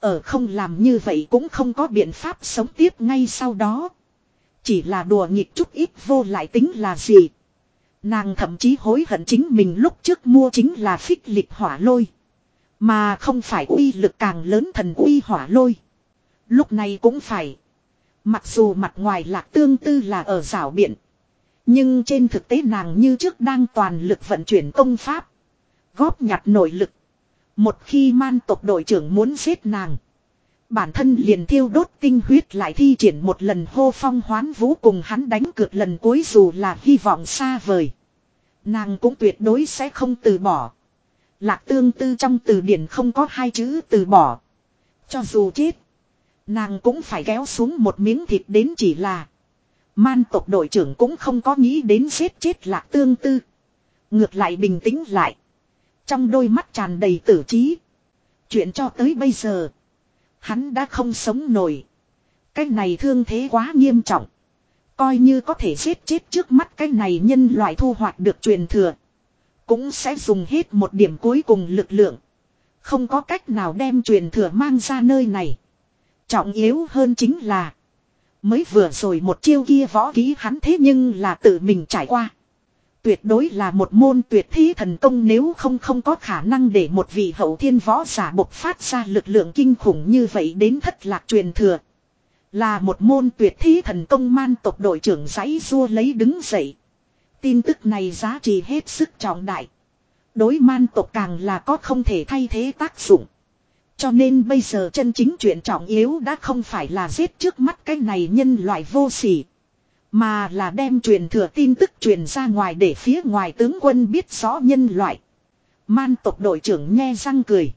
Ở không làm như vậy cũng không có biện pháp sống tiếp ngay sau đó. Chỉ là đùa nghịch chút ít vô lại tính là gì. Nàng thậm chí hối hận chính mình lúc trước mua chính là phích lịch hỏa lôi. Mà không phải uy lực càng lớn thần uy hỏa lôi. Lúc này cũng phải. Mặc dù mặt ngoài lạc tương tư là ở rảo biện. Nhưng trên thực tế nàng như trước đang toàn lực vận chuyển công pháp. Góp nhặt nội lực. Một khi man tộc đội trưởng muốn giết nàng. Bản thân liền thiêu đốt tinh huyết lại thi triển một lần hô phong hoán vũ cùng hắn đánh cược lần cuối dù là hy vọng xa vời. Nàng cũng tuyệt đối sẽ không từ bỏ. Lạc tương tư trong từ điển không có hai chữ từ bỏ. Cho dù chết. Nàng cũng phải kéo xuống một miếng thịt đến chỉ là. Man tộc đội trưởng cũng không có nghĩ đến giết chết lạc tương tư. Ngược lại bình tĩnh lại. Trong đôi mắt tràn đầy tử trí. Chuyện cho tới bây giờ. Hắn đã không sống nổi. Cái này thương thế quá nghiêm trọng. Coi như có thể giết chết trước mắt cái này nhân loại thu hoạch được truyền thừa. Cũng sẽ dùng hết một điểm cuối cùng lực lượng. Không có cách nào đem truyền thừa mang ra nơi này. Trọng yếu hơn chính là. Mới vừa rồi một chiêu kia võ ký hắn thế nhưng là tự mình trải qua. Tuyệt đối là một môn tuyệt thi thần công nếu không không có khả năng để một vị hậu thiên võ giả bộc phát ra lực lượng kinh khủng như vậy đến thất lạc truyền thừa. Là một môn tuyệt thi thần công man tộc đội trưởng giấy rua lấy đứng dậy. Tin tức này giá trị hết sức trọng đại. Đối man tộc càng là có không thể thay thế tác dụng. Cho nên bây giờ chân chính chuyện trọng yếu đã không phải là giết trước mắt cái này nhân loại vô sỉ. Mà là đem truyền thừa tin tức truyền ra ngoài để phía ngoài tướng quân biết rõ nhân loại. Man tộc đội trưởng nghe răng cười.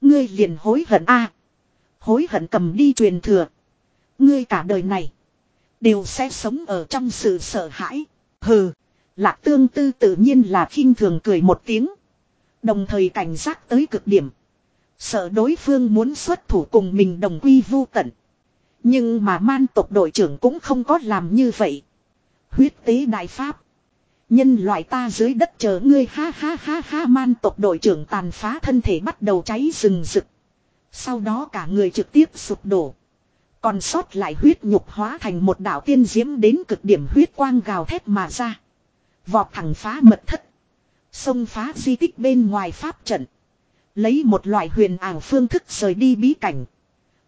Ngươi liền hối hận a Hối hận cầm đi truyền thừa. Ngươi cả đời này. Đều sẽ sống ở trong sự sợ hãi. Hừ. Lạc tương tư tự nhiên là khinh thường cười một tiếng. Đồng thời cảnh giác tới cực điểm. Sợ đối phương muốn xuất thủ cùng mình đồng quy vu tận. Nhưng mà man tộc đội trưởng cũng không có làm như vậy. Huyết tế đại pháp. Nhân loại ta dưới đất chờ ngươi, ha ha ha ha, man tộc đội trưởng tàn phá thân thể bắt đầu cháy rừng rực. Sau đó cả người trực tiếp sụp đổ. Còn sót lại huyết nhục hóa thành một đạo tiên diễm đến cực điểm huyết quang gào thét mà ra. Vọt thẳng phá mật thất. Xông phá di tích bên ngoài pháp trận. Lấy một loại huyền ảo phương thức rời đi bí cảnh.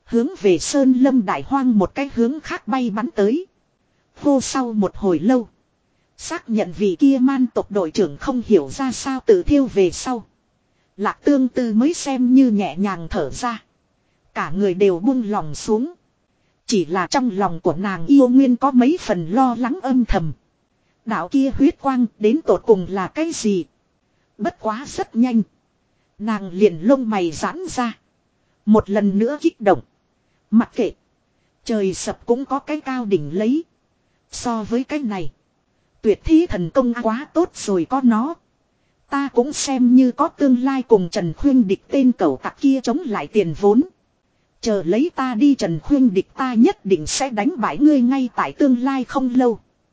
Hướng về sơn lâm đại hoang một cái hướng khác bay bắn tới. Hô sau một hồi lâu. Xác nhận vị kia man tộc đội trưởng không hiểu ra sao tự thiêu về sau. Lạc tương tư mới xem như nhẹ nhàng thở ra. Cả người đều buông lòng xuống. Chỉ là trong lòng của nàng yêu nguyên có mấy phần lo lắng âm thầm. Đạo kia huyết quang đến tột cùng là cái gì? Bất quá rất nhanh. Nàng liền lông mày giãn ra. Một lần nữa kích động. Mặc kệ. Trời sập cũng có cái cao đỉnh lấy. So với cái này. Tuyệt thi thần công quá tốt rồi có nó. Ta cũng xem như có tương lai cùng Trần Khuyên địch tên cẩu tặc kia chống lại tiền vốn. Chờ lấy ta đi Trần Khuyên địch ta nhất định sẽ đánh bại ngươi ngay tại tương lai không lâu.